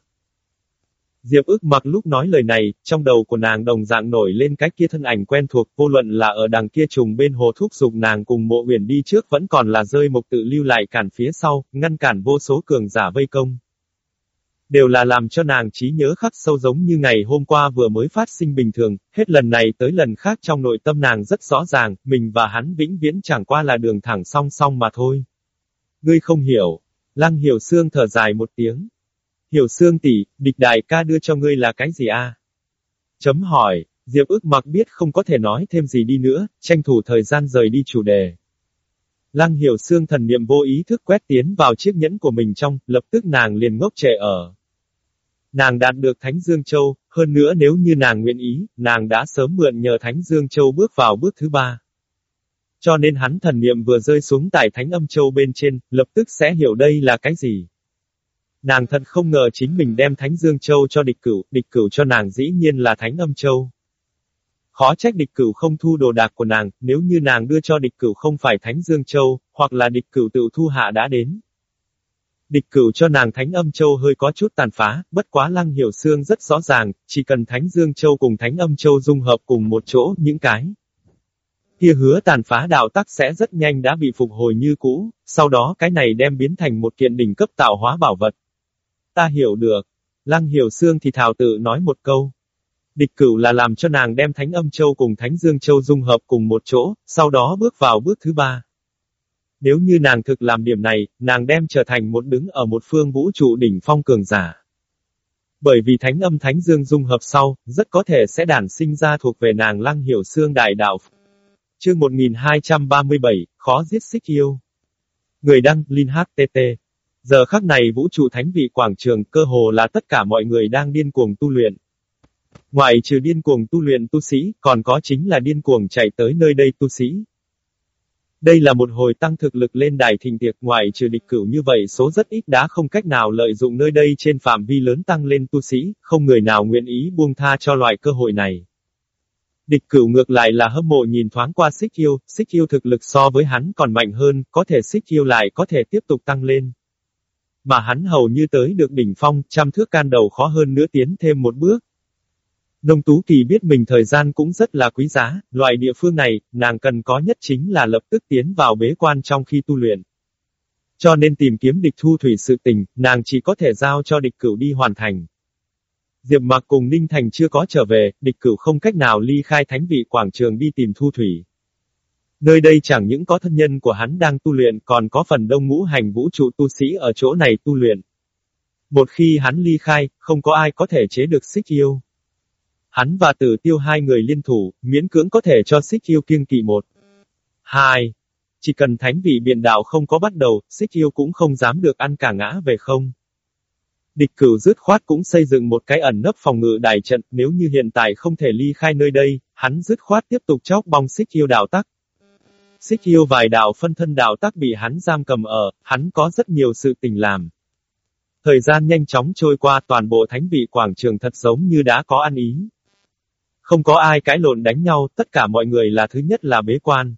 Diệp ức mặc lúc nói lời này, trong đầu của nàng đồng dạng nổi lên cái kia thân ảnh quen thuộc, vô luận là ở đằng kia trùng bên hồ thúc dục nàng cùng mộ huyền đi trước vẫn còn là rơi mục tự lưu lại cản phía sau, ngăn cản vô số cường giả vây công. Đều là làm cho nàng trí nhớ khắc sâu giống như ngày hôm qua vừa mới phát sinh bình thường, hết lần này tới lần khác trong nội tâm nàng rất rõ ràng, mình và hắn vĩnh viễn chẳng qua là đường thẳng song song mà thôi. Ngươi không hiểu. Lăng hiểu xương thở dài một tiếng, Hiểu xương tỷ, địch đại ca đưa cho ngươi là cái gì a? Chấm hỏi, Diệp ước mặc biết không có thể nói thêm gì đi nữa, tranh thủ thời gian rời đi chủ đề. Lăng hiểu xương thần niệm vô ý thức quét tiến vào chiếc nhẫn của mình trong, lập tức nàng liền ngốc trệ ở. Nàng đạt được Thánh Dương Châu, hơn nữa nếu như nàng nguyện ý, nàng đã sớm mượn nhờ Thánh Dương Châu bước vào bước thứ ba. Cho nên hắn thần niệm vừa rơi xuống tại Thánh Âm Châu bên trên, lập tức sẽ hiểu đây là cái gì. Nàng thật không ngờ chính mình đem Thánh Dương Châu cho địch cửu, địch cửu cho nàng dĩ nhiên là Thánh Âm Châu. Khó trách địch cửu không thu đồ đạc của nàng, nếu như nàng đưa cho địch cửu không phải Thánh Dương Châu, hoặc là địch cửu tự thu hạ đã đến. Địch cửu cho nàng Thánh Âm Châu hơi có chút tàn phá, bất quá lăng hiểu xương rất rõ ràng, chỉ cần Thánh Dương Châu cùng Thánh Âm Châu dung hợp cùng một chỗ, những cái. Kia hứa tàn phá đạo tắc sẽ rất nhanh đã bị phục hồi như cũ, sau đó cái này đem biến thành một kiện đỉnh cấp tạo hóa bảo vật. Ta hiểu được. Lăng hiểu xương thì thảo tự nói một câu. Địch cửu là làm cho nàng đem Thánh Âm Châu cùng Thánh Dương Châu dung hợp cùng một chỗ, sau đó bước vào bước thứ ba. Nếu như nàng thực làm điểm này, nàng đem trở thành một đứng ở một phương vũ trụ đỉnh phong cường giả. Bởi vì Thánh Âm Thánh Dương dung hợp sau, rất có thể sẽ đản sinh ra thuộc về nàng lăng hiểu xương đại đạo. Chương 1237, khó giết xích yêu. Người đăng, Linh HTT. Giờ khắc này vũ trụ thánh vị quảng trường cơ hồ là tất cả mọi người đang điên cuồng tu luyện. Ngoài trừ điên cuồng tu luyện tu sĩ, còn có chính là điên cuồng chạy tới nơi đây tu sĩ. Đây là một hồi tăng thực lực lên đài thịnh tiệc ngoài trừ địch cửu như vậy số rất ít đã không cách nào lợi dụng nơi đây trên phạm vi lớn tăng lên tu sĩ, không người nào nguyện ý buông tha cho loại cơ hội này. Địch cửu ngược lại là hâm mộ nhìn thoáng qua xích yêu, xích yêu thực lực so với hắn còn mạnh hơn, có thể xích yêu lại có thể tiếp tục tăng lên. Mà hắn hầu như tới được đỉnh phong, trăm thước can đầu khó hơn nữa tiến thêm một bước. Nông Tú Kỳ biết mình thời gian cũng rất là quý giá, loại địa phương này, nàng cần có nhất chính là lập tức tiến vào bế quan trong khi tu luyện. Cho nên tìm kiếm địch thu thủy sự tình, nàng chỉ có thể giao cho địch cửu đi hoàn thành. Diệp Mạc cùng Ninh Thành chưa có trở về, địch cửu không cách nào ly khai thánh vị quảng trường đi tìm thu thủy. Nơi đây chẳng những có thân nhân của hắn đang tu luyện còn có phần đông ngũ hành vũ trụ tu sĩ ở chỗ này tu luyện. Một khi hắn ly khai, không có ai có thể chế được xích yêu. Hắn và tử tiêu hai người liên thủ, miễn cưỡng có thể cho xích yêu kiêng kỵ một. Hai. Chỉ cần thánh vị biện đạo không có bắt đầu, xích yêu cũng không dám được ăn cả ngã về không. Địch cửu dứt khoát cũng xây dựng một cái ẩn nấp phòng ngự đài trận, nếu như hiện tại không thể ly khai nơi đây, hắn dứt khoát tiếp tục chóc bong xích yêu đạo tắc. Xích yêu vài đạo phân thân đạo tắc bị hắn giam cầm ở, hắn có rất nhiều sự tình làm. Thời gian nhanh chóng trôi qua toàn bộ thánh vị quảng trường thật giống như đã có ăn ý. Không có ai cãi lộn đánh nhau, tất cả mọi người là thứ nhất là bế quan.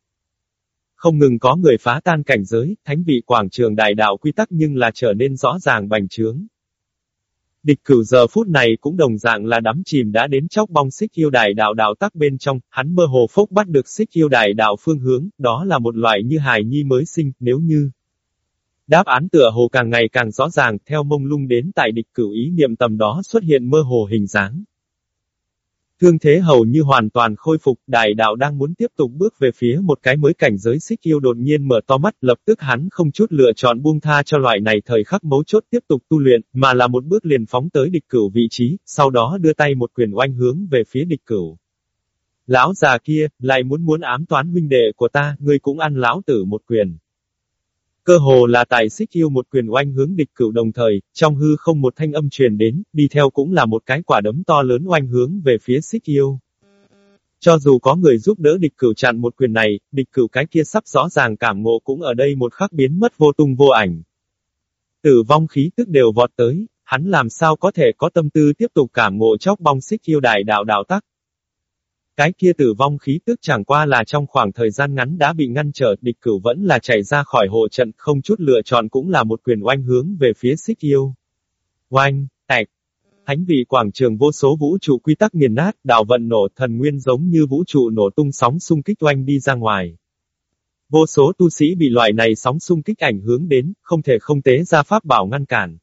Không ngừng có người phá tan cảnh giới, thánh vị quảng trường đại đạo quy tắc nhưng là trở nên rõ ràng bành trướng. Địch cửu giờ phút này cũng đồng dạng là đắm chìm đã đến chóc bong xích yêu đại đạo đạo tắc bên trong, hắn mơ hồ phốc bắt được xích yêu đại đạo phương hướng, đó là một loại như hài nhi mới sinh, nếu như. Đáp án tựa hồ càng ngày càng rõ ràng, theo mông lung đến tại địch cửu ý niệm tầm đó xuất hiện mơ hồ hình dáng. Thương thế hầu như hoàn toàn khôi phục, đại đạo đang muốn tiếp tục bước về phía một cái mới cảnh giới xích yêu đột nhiên mở to mắt, lập tức hắn không chút lựa chọn buông tha cho loại này thời khắc mấu chốt tiếp tục tu luyện, mà là một bước liền phóng tới địch cửu vị trí, sau đó đưa tay một quyền oanh hướng về phía địch cửu. Lão già kia, lại muốn muốn ám toán huynh đệ của ta, ngươi cũng ăn lão tử một quyền. Cơ hồ là tài xích yêu một quyền oanh hướng địch cửu đồng thời, trong hư không một thanh âm truyền đến, đi theo cũng là một cái quả đấm to lớn oanh hướng về phía xích yêu. Cho dù có người giúp đỡ địch cửu chặn một quyền này, địch cửu cái kia sắp rõ ràng cảm ngộ cũng ở đây một khắc biến mất vô tung vô ảnh. Tử vong khí tức đều vọt tới, hắn làm sao có thể có tâm tư tiếp tục cảm ngộ chóc bong xích yêu đại đạo đạo tắc. Cái kia tử vong khí tức chẳng qua là trong khoảng thời gian ngắn đã bị ngăn trở, địch cửu vẫn là chạy ra khỏi hộ trận, không chút lựa chọn cũng là một quyền oanh hướng về phía xích yêu. Oanh, tạch. Thánh vị quảng trường vô số vũ trụ quy tắc nghiền nát, đạo vận nổ thần nguyên giống như vũ trụ nổ tung sóng xung kích oanh đi ra ngoài. Vô số tu sĩ bị loại này sóng xung kích ảnh hướng đến, không thể không tế ra pháp bảo ngăn cản.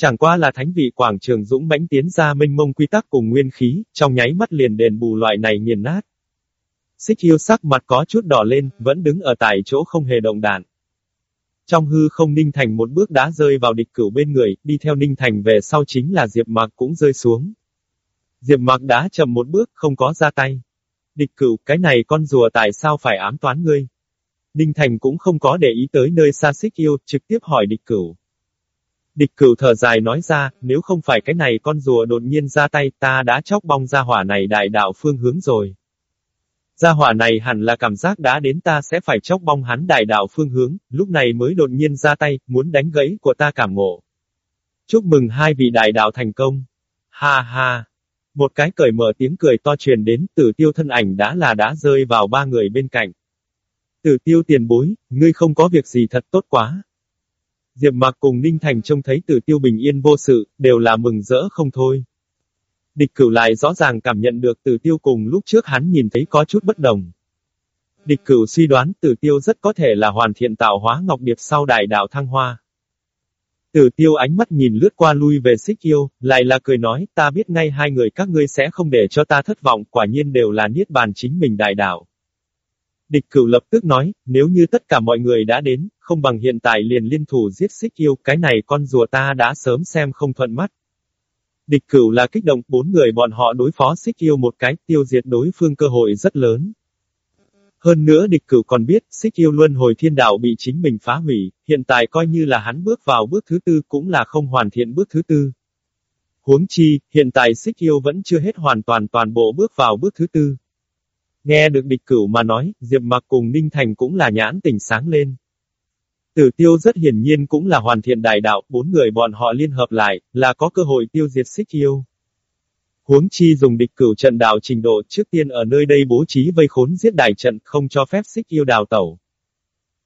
Chẳng qua là thánh vị quảng trường dũng mãnh tiến ra minh mông quy tắc cùng nguyên khí, trong nháy mắt liền đền bù loại này nghiền nát. Xích yêu sắc mặt có chút đỏ lên, vẫn đứng ở tại chỗ không hề động đạn. Trong hư không Ninh Thành một bước đá rơi vào địch cửu bên người, đi theo Ninh Thành về sau chính là Diệp Mạc cũng rơi xuống. Diệp Mạc đã chậm một bước, không có ra tay. Địch cửu, cái này con rùa tại sao phải ám toán ngươi? Ninh Thành cũng không có để ý tới nơi xa xích yêu, trực tiếp hỏi địch cửu. Địch cửu thở dài nói ra, nếu không phải cái này con rùa đột nhiên ra tay, ta đã chóc bong ra hỏa này đại đạo phương hướng rồi. Gia hỏa này hẳn là cảm giác đã đến ta sẽ phải chóc bong hắn đại đạo phương hướng, lúc này mới đột nhiên ra tay, muốn đánh gãy của ta cảm ngộ. Chúc mừng hai vị đại đạo thành công. Ha ha. Một cái cởi mở tiếng cười to truyền đến, tử tiêu thân ảnh đã là đã rơi vào ba người bên cạnh. Tử tiêu tiền bối, ngươi không có việc gì thật tốt quá. Diệp Mạc cùng Ninh Thành trông thấy Tử Tiêu bình yên vô sự, đều là mừng rỡ không thôi. Địch cửu lại rõ ràng cảm nhận được Tử Tiêu cùng lúc trước hắn nhìn thấy có chút bất đồng. Địch cửu suy đoán Tử Tiêu rất có thể là hoàn thiện tạo hóa ngọc điệp sau đại đạo thăng hoa. Tử Tiêu ánh mắt nhìn lướt qua lui về xích yêu, lại là cười nói, ta biết ngay hai người các ngươi sẽ không để cho ta thất vọng, quả nhiên đều là niết bàn chính mình đại đạo. Địch cửu lập tức nói, nếu như tất cả mọi người đã đến, không bằng hiện tại liền liên thủ giết xích yêu, cái này con rùa ta đã sớm xem không thuận mắt. Địch cửu là kích động bốn người bọn họ đối phó xích yêu một cái, tiêu diệt đối phương cơ hội rất lớn. Hơn nữa địch cửu còn biết, xích yêu luân hồi thiên đạo bị chính mình phá hủy, hiện tại coi như là hắn bước vào bước thứ tư cũng là không hoàn thiện bước thứ tư. Huống chi, hiện tại xích yêu vẫn chưa hết hoàn toàn toàn bộ bước vào bước thứ tư. Nghe được địch cửu mà nói, Diệp Mặc cùng Ninh Thành cũng là nhãn tình sáng lên. Tử tiêu rất hiển nhiên cũng là hoàn thiện đại đạo, bốn người bọn họ liên hợp lại, là có cơ hội tiêu diệt xích yêu. Huống chi dùng địch cửu trận đạo trình độ trước tiên ở nơi đây bố trí vây khốn giết đại trận không cho phép xích yêu đào tẩu.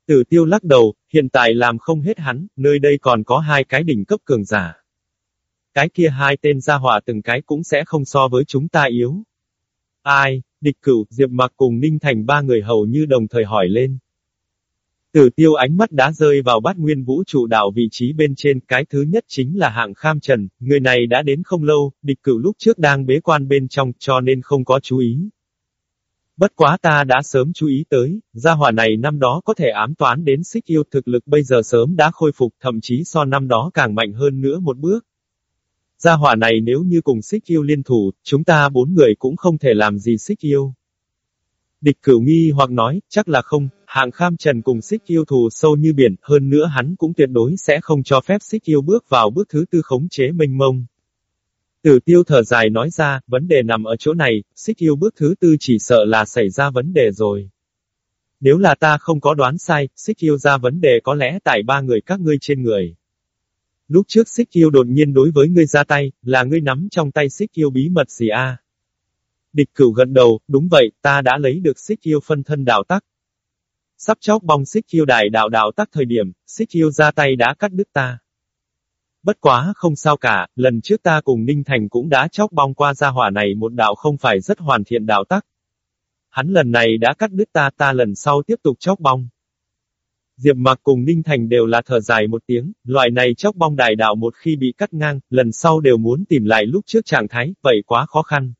Tử tiêu lắc đầu, hiện tại làm không hết hắn, nơi đây còn có hai cái đỉnh cấp cường giả. Cái kia hai tên gia hỏa từng cái cũng sẽ không so với chúng ta yếu. Ai, địch cửu, Diệp Mặc cùng Ninh Thành ba người hầu như đồng thời hỏi lên. Tử tiêu ánh mắt đã rơi vào bát nguyên vũ trụ đạo vị trí bên trên, cái thứ nhất chính là hạng kham trần, người này đã đến không lâu, địch cửu lúc trước đang bế quan bên trong, cho nên không có chú ý. Bất quá ta đã sớm chú ý tới, gia hỏa này năm đó có thể ám toán đến xích yêu thực lực bây giờ sớm đã khôi phục, thậm chí so năm đó càng mạnh hơn nữa một bước. Gia hỏa này nếu như cùng xích yêu liên thủ, chúng ta bốn người cũng không thể làm gì xích yêu. Địch cửu nghi hoặc nói, chắc là không, hạng kham trần cùng xích yêu thù sâu như biển, hơn nữa hắn cũng tuyệt đối sẽ không cho phép xích yêu bước vào bước thứ tư khống chế mênh mông. Tử tiêu thở dài nói ra, vấn đề nằm ở chỗ này, xích yêu bước thứ tư chỉ sợ là xảy ra vấn đề rồi. Nếu là ta không có đoán sai, xích yêu ra vấn đề có lẽ tại ba người các ngươi trên người. Lúc trước xích yêu đột nhiên đối với ngươi ra tay, là ngươi nắm trong tay xích yêu bí mật gì a? Địch cửu gần đầu, đúng vậy, ta đã lấy được xích yêu phân thân đạo tắc. Sắp chóc bong xích yêu đại đạo đạo tắc thời điểm, xích yêu ra tay đã cắt đứt ta. Bất quá không sao cả, lần trước ta cùng Ninh Thành cũng đã chóc bong qua gia hỏa này một đạo không phải rất hoàn thiện đạo tắc. Hắn lần này đã cắt đứt ta ta lần sau tiếp tục chóc bong. Diệp Mặc cùng Ninh Thành đều là thở dài một tiếng, loại này chóc bong đại đạo một khi bị cắt ngang, lần sau đều muốn tìm lại lúc trước trạng thái, vậy quá khó khăn.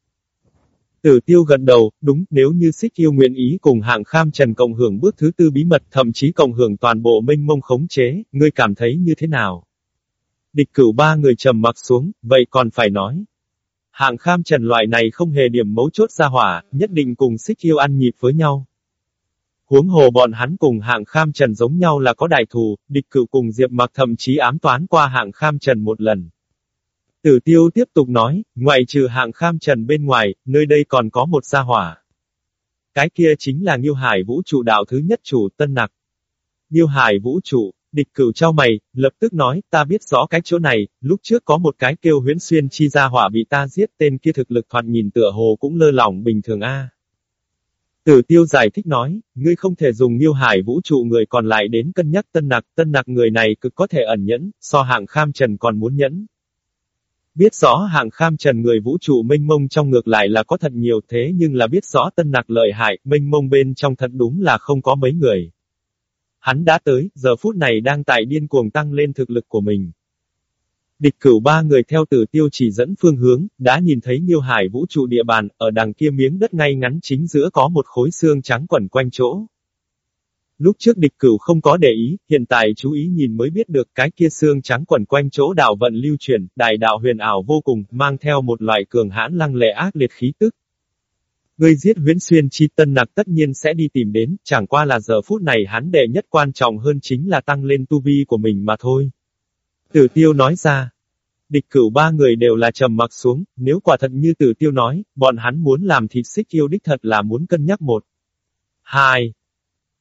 Tử tiêu gần đầu, đúng, nếu như xích yêu nguyện ý cùng hạng kham trần cộng hưởng bước thứ tư bí mật, thậm chí cộng hưởng toàn bộ minh mông khống chế, ngươi cảm thấy như thế nào? Địch cửu ba người trầm mặc xuống, vậy còn phải nói. Hạng kham trần loại này không hề điểm mấu chốt ra hỏa, nhất định cùng xích yêu ăn nhịp với nhau. Huống hồ bọn hắn cùng hạng kham trần giống nhau là có đại thù, địch cựu cùng diệp mặc thậm chí ám toán qua hạng kham trần một lần. Tử tiêu tiếp tục nói, ngoại trừ hạng kham trần bên ngoài, nơi đây còn có một gia hỏa. Cái kia chính là Nghiêu Hải vũ trụ đạo thứ nhất chủ tân nặc. Nghiêu Hải vũ trụ, địch cửu trao mày, lập tức nói, ta biết rõ cái chỗ này, lúc trước có một cái kêu huyễn xuyên chi gia hỏa bị ta giết tên kia thực lực thoạt nhìn tựa hồ cũng lơ lỏng bình thường a. Tử tiêu giải thích nói, ngươi không thể dùng Nghiêu Hải vũ trụ người còn lại đến cân nhắc tân nặc, tân nặc người này cực có thể ẩn nhẫn, so hạng kham trần còn muốn nhẫn. Biết rõ hạng kham trần người vũ trụ mênh mông trong ngược lại là có thật nhiều thế nhưng là biết rõ tân nặc lợi hại, mênh mông bên trong thật đúng là không có mấy người. Hắn đã tới, giờ phút này đang tại điên cuồng tăng lên thực lực của mình. Địch cửu ba người theo tử tiêu chỉ dẫn phương hướng, đã nhìn thấy Nhiêu Hải vũ trụ địa bàn, ở đằng kia miếng đất ngay ngắn chính giữa có một khối xương trắng quẩn quanh chỗ. Lúc trước địch cửu không có để ý, hiện tại chú ý nhìn mới biết được cái kia xương trắng quẩn quanh chỗ đạo vận lưu chuyển, đại đạo huyền ảo vô cùng, mang theo một loại cường hãn lăng lệ ác liệt khí tức. Ngươi giết huyễn xuyên chi tân nặc tất nhiên sẽ đi tìm đến, chẳng qua là giờ phút này hắn đệ nhất quan trọng hơn chính là tăng lên tu vi của mình mà thôi. Tử tiêu nói ra, địch cửu ba người đều là trầm mặc xuống, nếu quả thật như tử tiêu nói, bọn hắn muốn làm thịt xích yêu đích thật là muốn cân nhắc một. Hai,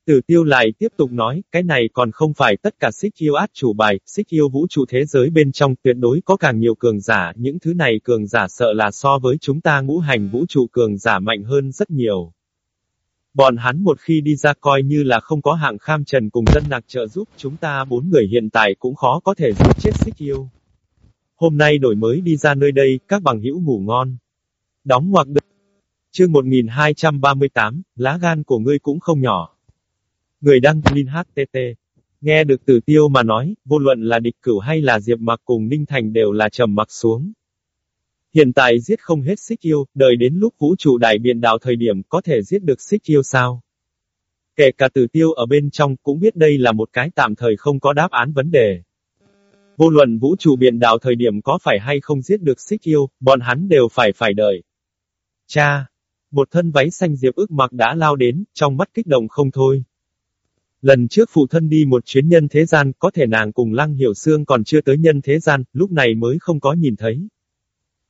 Tử tiêu lại tiếp tục nói, cái này còn không phải tất cả xích yêu át chủ bài, xích yêu vũ trụ thế giới bên trong tuyệt đối có càng nhiều cường giả, những thứ này cường giả sợ là so với chúng ta ngũ hành vũ trụ cường giả mạnh hơn rất nhiều. Bọn hắn một khi đi ra coi như là không có hạng kham trần cùng dân nạc trợ giúp chúng ta bốn người hiện tại cũng khó có thể giết chết xích yêu. Hôm nay đổi mới đi ra nơi đây, các bằng hữu ngủ ngon. Đóng ngoặc được. Chương 1238, lá gan của ngươi cũng không nhỏ. Người đăng, Linh HTT. Nghe được từ tiêu mà nói, vô luận là địch cửu hay là Diệp mặc cùng Ninh Thành đều là trầm mặc xuống. Hiện tại giết không hết xích yêu, đợi đến lúc vũ trụ đại biện đạo thời điểm có thể giết được xích yêu sao? Kể cả từ tiêu ở bên trong cũng biết đây là một cái tạm thời không có đáp án vấn đề. Vô luận vũ trụ biện đạo thời điểm có phải hay không giết được xích yêu, bọn hắn đều phải phải đợi. Cha! Một thân váy xanh Diệp ức mặc đã lao đến, trong mắt kích động không thôi. Lần trước phụ thân đi một chuyến nhân thế gian, có thể nàng cùng Lăng Hiểu xương còn chưa tới nhân thế gian, lúc này mới không có nhìn thấy.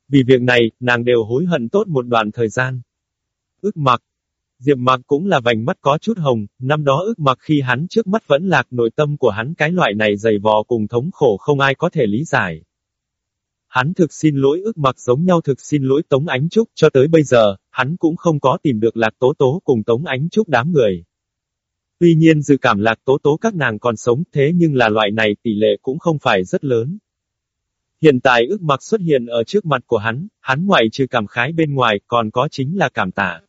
Vì việc này, nàng đều hối hận tốt một đoạn thời gian. Ước mặc. Diệp mặc cũng là vành mắt có chút hồng, năm đó ước mặc khi hắn trước mắt vẫn lạc nội tâm của hắn cái loại này dày vò cùng thống khổ không ai có thể lý giải. Hắn thực xin lỗi ước mặc giống nhau thực xin lỗi Tống Ánh Trúc cho tới bây giờ, hắn cũng không có tìm được lạc tố tố cùng Tống Ánh Trúc đám người. Tuy nhiên dự cảm lạc tố tố các nàng còn sống thế nhưng là loại này tỷ lệ cũng không phải rất lớn. Hiện tại ước mặc xuất hiện ở trước mặt của hắn, hắn ngoại trừ cảm khái bên ngoài còn có chính là cảm tạ.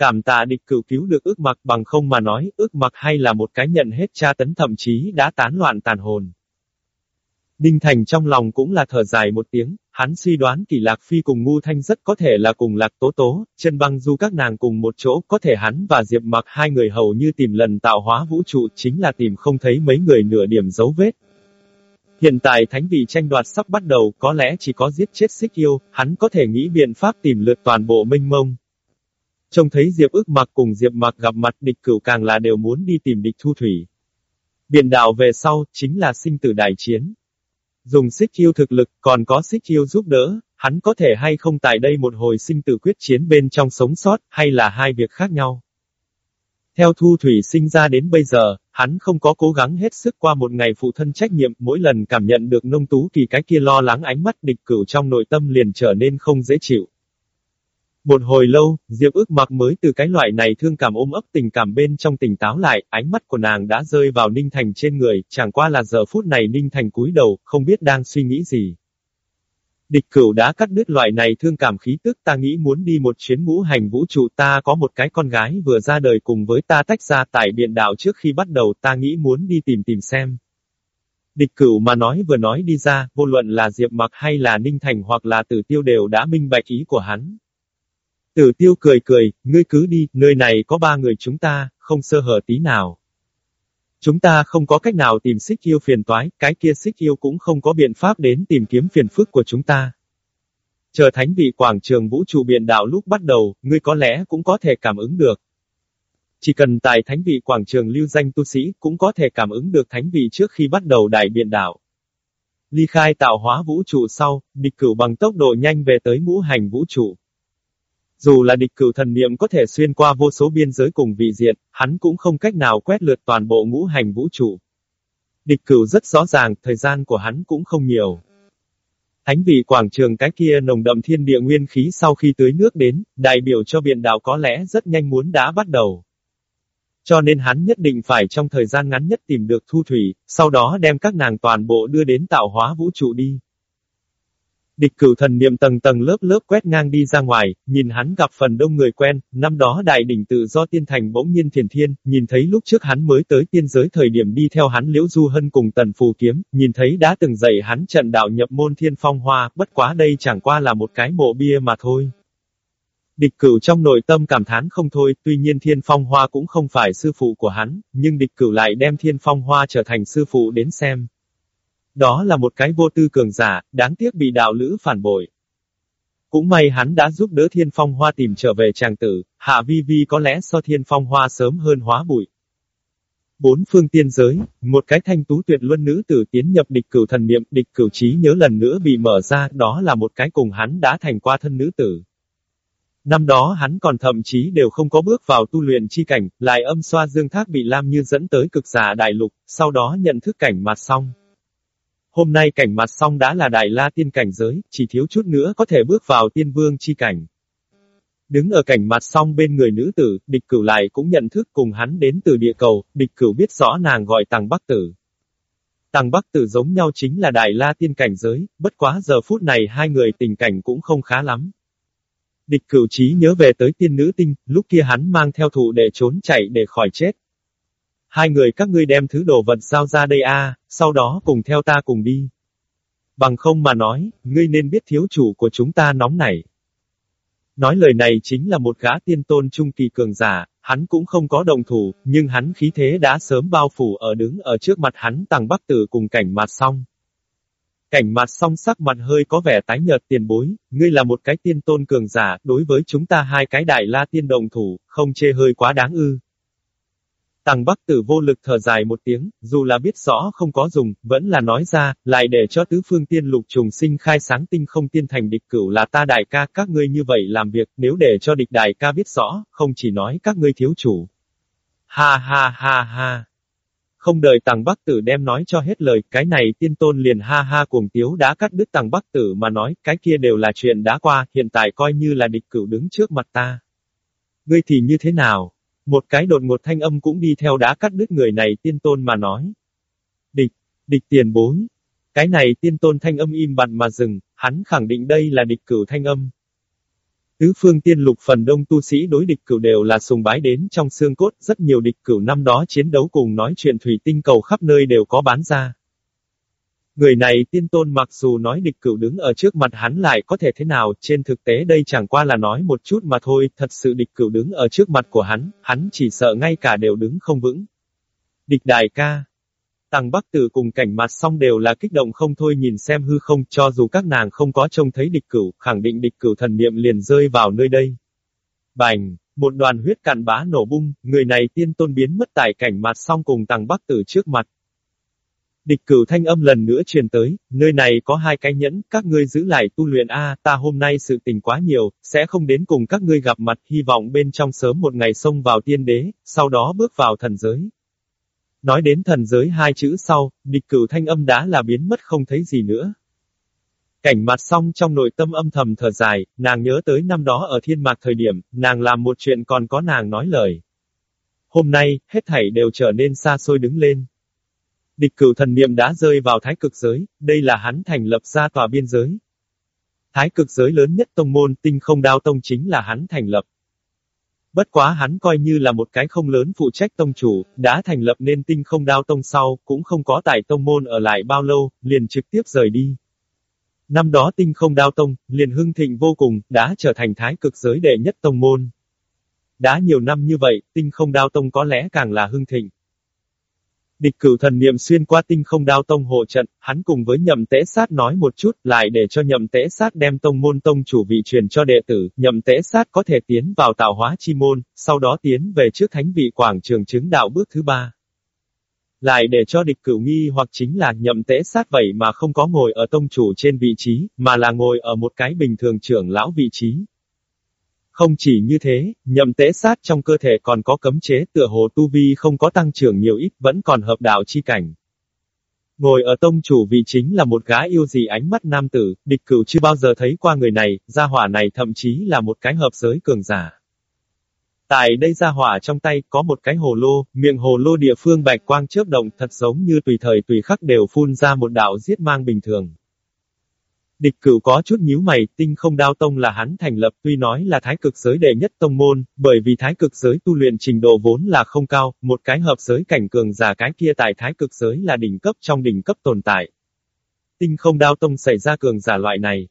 Cảm tạ địch cửu cứu được ước mặc bằng không mà nói, ước mặc hay là một cái nhận hết tra tấn thậm chí đã tán loạn tàn hồn. Đinh Thành trong lòng cũng là thở dài một tiếng, hắn suy đoán kỳ lạc phi cùng ngu thanh rất có thể là cùng lạc tố tố, chân băng du các nàng cùng một chỗ, có thể hắn và Diệp mặc hai người hầu như tìm lần tạo hóa vũ trụ chính là tìm không thấy mấy người nửa điểm dấu vết. Hiện tại thánh vị tranh đoạt sắp bắt đầu, có lẽ chỉ có giết chết xích yêu, hắn có thể nghĩ biện pháp tìm lượt toàn bộ minh mông. Trông thấy Diệp ước mặc cùng Diệp mặc gặp mặt địch cửu càng là đều muốn đi tìm địch thu thủy. Biển đảo về sau, chính là sinh tử đại chiến. Dùng xích yêu thực lực, còn có xích yêu giúp đỡ, hắn có thể hay không tại đây một hồi sinh tử quyết chiến bên trong sống sót, hay là hai việc khác nhau. Theo Thu Thủy sinh ra đến bây giờ, hắn không có cố gắng hết sức qua một ngày phụ thân trách nhiệm, mỗi lần cảm nhận được nông tú kỳ cái kia lo lắng ánh mắt địch cửu trong nội tâm liền trở nên không dễ chịu. Một hồi lâu, Diệp ước mặc mới từ cái loại này thương cảm ôm ấp tình cảm bên trong tỉnh táo lại, ánh mắt của nàng đã rơi vào Ninh Thành trên người, chẳng qua là giờ phút này Ninh Thành cúi đầu, không biết đang suy nghĩ gì. Địch cửu đã cắt đứt loại này thương cảm khí tức ta nghĩ muốn đi một chuyến ngũ hành vũ trụ ta có một cái con gái vừa ra đời cùng với ta tách ra tại biện đảo trước khi bắt đầu ta nghĩ muốn đi tìm tìm xem. Địch cửu mà nói vừa nói đi ra, vô luận là Diệp Mặc hay là Ninh Thành hoặc là Tử Tiêu đều đã minh bạch ý của hắn. Tử Tiêu cười cười, ngươi cứ đi, nơi này có ba người chúng ta, không sơ hở tí nào. Chúng ta không có cách nào tìm xích yêu phiền toái, cái kia xích yêu cũng không có biện pháp đến tìm kiếm phiền phức của chúng ta. Chờ thánh vị quảng trường vũ trụ biện đạo lúc bắt đầu, ngươi có lẽ cũng có thể cảm ứng được. Chỉ cần tại thánh vị quảng trường lưu danh tu sĩ, cũng có thể cảm ứng được thánh vị trước khi bắt đầu đại biện đạo. Ly khai tạo hóa vũ trụ sau, địch cửu bằng tốc độ nhanh về tới ngũ hành vũ trụ. Dù là địch cửu thần niệm có thể xuyên qua vô số biên giới cùng vị diện, hắn cũng không cách nào quét lượt toàn bộ ngũ hành vũ trụ. Địch cửu rất rõ ràng, thời gian của hắn cũng không nhiều. Thánh vị quảng trường cái kia nồng đậm thiên địa nguyên khí sau khi tưới nước đến, đại biểu cho biện đạo có lẽ rất nhanh muốn đã bắt đầu. Cho nên hắn nhất định phải trong thời gian ngắn nhất tìm được thu thủy, sau đó đem các nàng toàn bộ đưa đến tạo hóa vũ trụ đi. Địch cửu thần niệm tầng tầng lớp lớp quét ngang đi ra ngoài, nhìn hắn gặp phần đông người quen, năm đó đại đỉnh tự do tiên thành bỗng nhiên thiền thiên, nhìn thấy lúc trước hắn mới tới tiên giới thời điểm đi theo hắn liễu du hân cùng tần phù kiếm, nhìn thấy đã từng dạy hắn trận đạo nhập môn thiên phong hoa, bất quá đây chẳng qua là một cái mộ bia mà thôi. Địch cửu trong nội tâm cảm thán không thôi, tuy nhiên thiên phong hoa cũng không phải sư phụ của hắn, nhưng địch cửu lại đem thiên phong hoa trở thành sư phụ đến xem. Đó là một cái vô tư cường giả, đáng tiếc bị đạo lữ phản bội. Cũng may hắn đã giúp đỡ thiên phong hoa tìm trở về chàng tử, hạ vi vi có lẽ so thiên phong hoa sớm hơn hóa bụi. Bốn phương tiên giới, một cái thanh tú tuyệt luân nữ tử tiến nhập địch cửu thần niệm, địch cửu trí nhớ lần nữa bị mở ra, đó là một cái cùng hắn đã thành qua thân nữ tử. Năm đó hắn còn thậm chí đều không có bước vào tu luyện chi cảnh, lại âm xoa dương thác bị Lam Như dẫn tới cực giả đại lục, sau đó nhận thức cảnh mặt xong. Hôm nay cảnh mặt xong đã là đại la tiên cảnh giới, chỉ thiếu chút nữa có thể bước vào tiên vương chi cảnh. Đứng ở cảnh mặt xong bên người nữ tử, địch cửu lại cũng nhận thức cùng hắn đến từ địa cầu, địch cửu biết rõ nàng gọi tàng bắc tử. Tàng bắc tử giống nhau chính là đại la tiên cảnh giới, bất quá giờ phút này hai người tình cảnh cũng không khá lắm. Địch cửu trí nhớ về tới tiên nữ tinh, lúc kia hắn mang theo thụ để trốn chạy để khỏi chết, Hai người các ngươi đem thứ đồ vật giao ra đây a, sau đó cùng theo ta cùng đi. Bằng không mà nói, ngươi nên biết thiếu chủ của chúng ta nóng nảy. Nói lời này chính là một gã tiên tôn trung kỳ cường giả, hắn cũng không có đồng thủ, nhưng hắn khí thế đã sớm bao phủ ở đứng ở trước mặt hắn tàng bắc tử cùng cảnh mặt song Cảnh mặt song sắc mặt hơi có vẻ tái nhợt tiền bối, ngươi là một cái tiên tôn cường giả, đối với chúng ta hai cái đại la tiên đồng thủ, không chê hơi quá đáng ư. Tàng Bắc Tử vô lực thở dài một tiếng, dù là biết rõ không có dùng, vẫn là nói ra, lại để cho tứ phương tiên lục trùng sinh khai sáng tinh không tiên thành địch cửu là ta đại ca, các ngươi như vậy làm việc, nếu để cho địch đại ca biết rõ, không chỉ nói các ngươi thiếu chủ. Ha ha ha ha. Không đợi Tàng Bắc Tử đem nói cho hết lời, cái này tiên tôn liền ha ha cuồng tiếu đã cắt đứt Tàng Bắc Tử mà nói, cái kia đều là chuyện đã qua, hiện tại coi như là địch cửu đứng trước mặt ta. Ngươi thì như thế nào? Một cái đột ngột thanh âm cũng đi theo đá cắt đứt người này tiên tôn mà nói. Địch, địch tiền bối. Cái này tiên tôn thanh âm im bặt mà dừng, hắn khẳng định đây là địch cửu thanh âm. Tứ phương tiên lục phần đông tu sĩ đối địch cửu đều là sùng bái đến trong xương cốt, rất nhiều địch cửu năm đó chiến đấu cùng nói chuyện thủy tinh cầu khắp nơi đều có bán ra. Người này tiên tôn mặc dù nói địch cửu đứng ở trước mặt hắn lại có thể thế nào, trên thực tế đây chẳng qua là nói một chút mà thôi, thật sự địch cửu đứng ở trước mặt của hắn, hắn chỉ sợ ngay cả đều đứng không vững. Địch đại ca. tàng Bắc Tử cùng cảnh mặt song đều là kích động không thôi nhìn xem hư không, cho dù các nàng không có trông thấy địch cửu, khẳng định địch cửu thần niệm liền rơi vào nơi đây. Bành, một đoàn huyết cạn bá nổ bung, người này tiên tôn biến mất tại cảnh mặt song cùng tàng Bắc Tử trước mặt. Địch cửu thanh âm lần nữa truyền tới, nơi này có hai cái nhẫn, các ngươi giữ lại tu luyện A, ta hôm nay sự tình quá nhiều, sẽ không đến cùng các ngươi gặp mặt, hy vọng bên trong sớm một ngày xông vào tiên đế, sau đó bước vào thần giới. Nói đến thần giới hai chữ sau, địch cửu thanh âm đã là biến mất không thấy gì nữa. Cảnh mặt xong trong nội tâm âm thầm thở dài, nàng nhớ tới năm đó ở thiên mạc thời điểm, nàng làm một chuyện còn có nàng nói lời. Hôm nay, hết thảy đều trở nên xa xôi đứng lên. Địch cửu thần niệm đã rơi vào thái cực giới, đây là hắn thành lập ra tòa biên giới. Thái cực giới lớn nhất tông môn tinh không đao tông chính là hắn thành lập. Bất quá hắn coi như là một cái không lớn phụ trách tông chủ, đã thành lập nên tinh không đao tông sau, cũng không có tại tông môn ở lại bao lâu, liền trực tiếp rời đi. Năm đó tinh không đao tông, liền hưng thịnh vô cùng, đã trở thành thái cực giới đệ nhất tông môn. Đã nhiều năm như vậy, tinh không đao tông có lẽ càng là hưng thịnh. Địch cửu thần niệm xuyên qua tinh không đao tông hộ trận, hắn cùng với nhậm tế sát nói một chút, lại để cho nhậm tế sát đem tông môn tông chủ vị truyền cho đệ tử, nhậm tế sát có thể tiến vào tạo hóa chi môn, sau đó tiến về trước thánh vị quảng trường chứng đạo bước thứ ba. Lại để cho địch cửu nghi hoặc chính là nhậm tế sát vậy mà không có ngồi ở tông chủ trên vị trí, mà là ngồi ở một cái bình thường trưởng lão vị trí. Không chỉ như thế, nhậm tế sát trong cơ thể còn có cấm chế tựa hồ tu vi không có tăng trưởng nhiều ít, vẫn còn hợp đạo chi cảnh. Ngồi ở tông chủ vị chính là một gái yêu gì ánh mắt nam tử, địch cửu chưa bao giờ thấy qua người này, gia hỏa này thậm chí là một cái hợp giới cường giả. Tại đây gia hỏa trong tay có một cái hồ lô, miệng hồ lô địa phương bạch quang chớp động thật giống như tùy thời tùy khắc đều phun ra một đạo giết mang bình thường. Địch cửu có chút nhíu mày, tinh không đao tông là hắn thành lập tuy nói là thái cực giới đệ nhất tông môn, bởi vì thái cực giới tu luyện trình độ vốn là không cao, một cái hợp giới cảnh cường giả cái kia tại thái cực giới là đỉnh cấp trong đỉnh cấp tồn tại. Tinh không đao tông xảy ra cường giả loại này.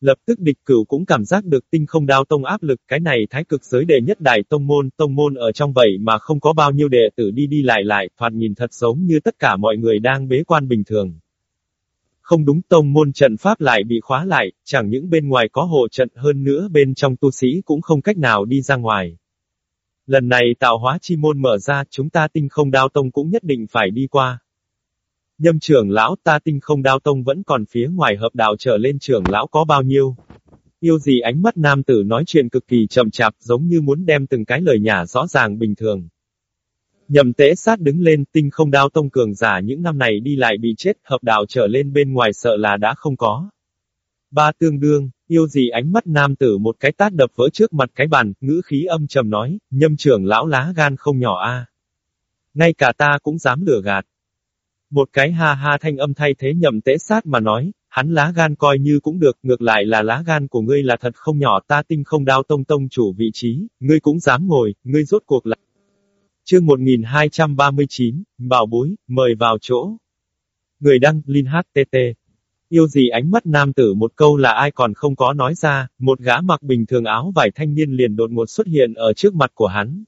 Lập tức địch cửu cũng cảm giác được tinh không đao tông áp lực cái này thái cực giới đệ nhất đại tông môn, tông môn ở trong vậy mà không có bao nhiêu đệ tử đi đi lại lại, thoạt nhìn thật giống như tất cả mọi người đang bế quan bình thường. Không đúng tông môn trận pháp lại bị khóa lại, chẳng những bên ngoài có hộ trận hơn nữa bên trong tu sĩ cũng không cách nào đi ra ngoài. Lần này tạo hóa chi môn mở ra, chúng ta tinh không đao tông cũng nhất định phải đi qua. Nhâm trưởng lão ta tinh không đao tông vẫn còn phía ngoài hợp đạo trở lên trưởng lão có bao nhiêu. Yêu gì ánh mắt nam tử nói chuyện cực kỳ chậm chạp giống như muốn đem từng cái lời nhà rõ ràng bình thường. Nhậm tế sát đứng lên, tinh không đao tông cường giả những năm này đi lại bị chết, hợp đạo trở lên bên ngoài sợ là đã không có. Ba tương đương, yêu gì ánh mắt nam tử một cái tát đập vỡ trước mặt cái bàn, ngữ khí âm trầm nói, nhâm trưởng lão lá gan không nhỏ a. Ngay cả ta cũng dám lừa gạt. Một cái ha ha thanh âm thay thế nhậm tế sát mà nói, hắn lá gan coi như cũng được, ngược lại là lá gan của ngươi là thật không nhỏ ta tinh không đao tông tông chủ vị trí, ngươi cũng dám ngồi, ngươi rốt cuộc là Chương 1239, Bảo bối, mời vào chỗ. Người đăng, Linh HTT. Yêu gì ánh mắt nam tử một câu là ai còn không có nói ra, một gã mặc bình thường áo vải thanh niên liền đột ngột xuất hiện ở trước mặt của hắn.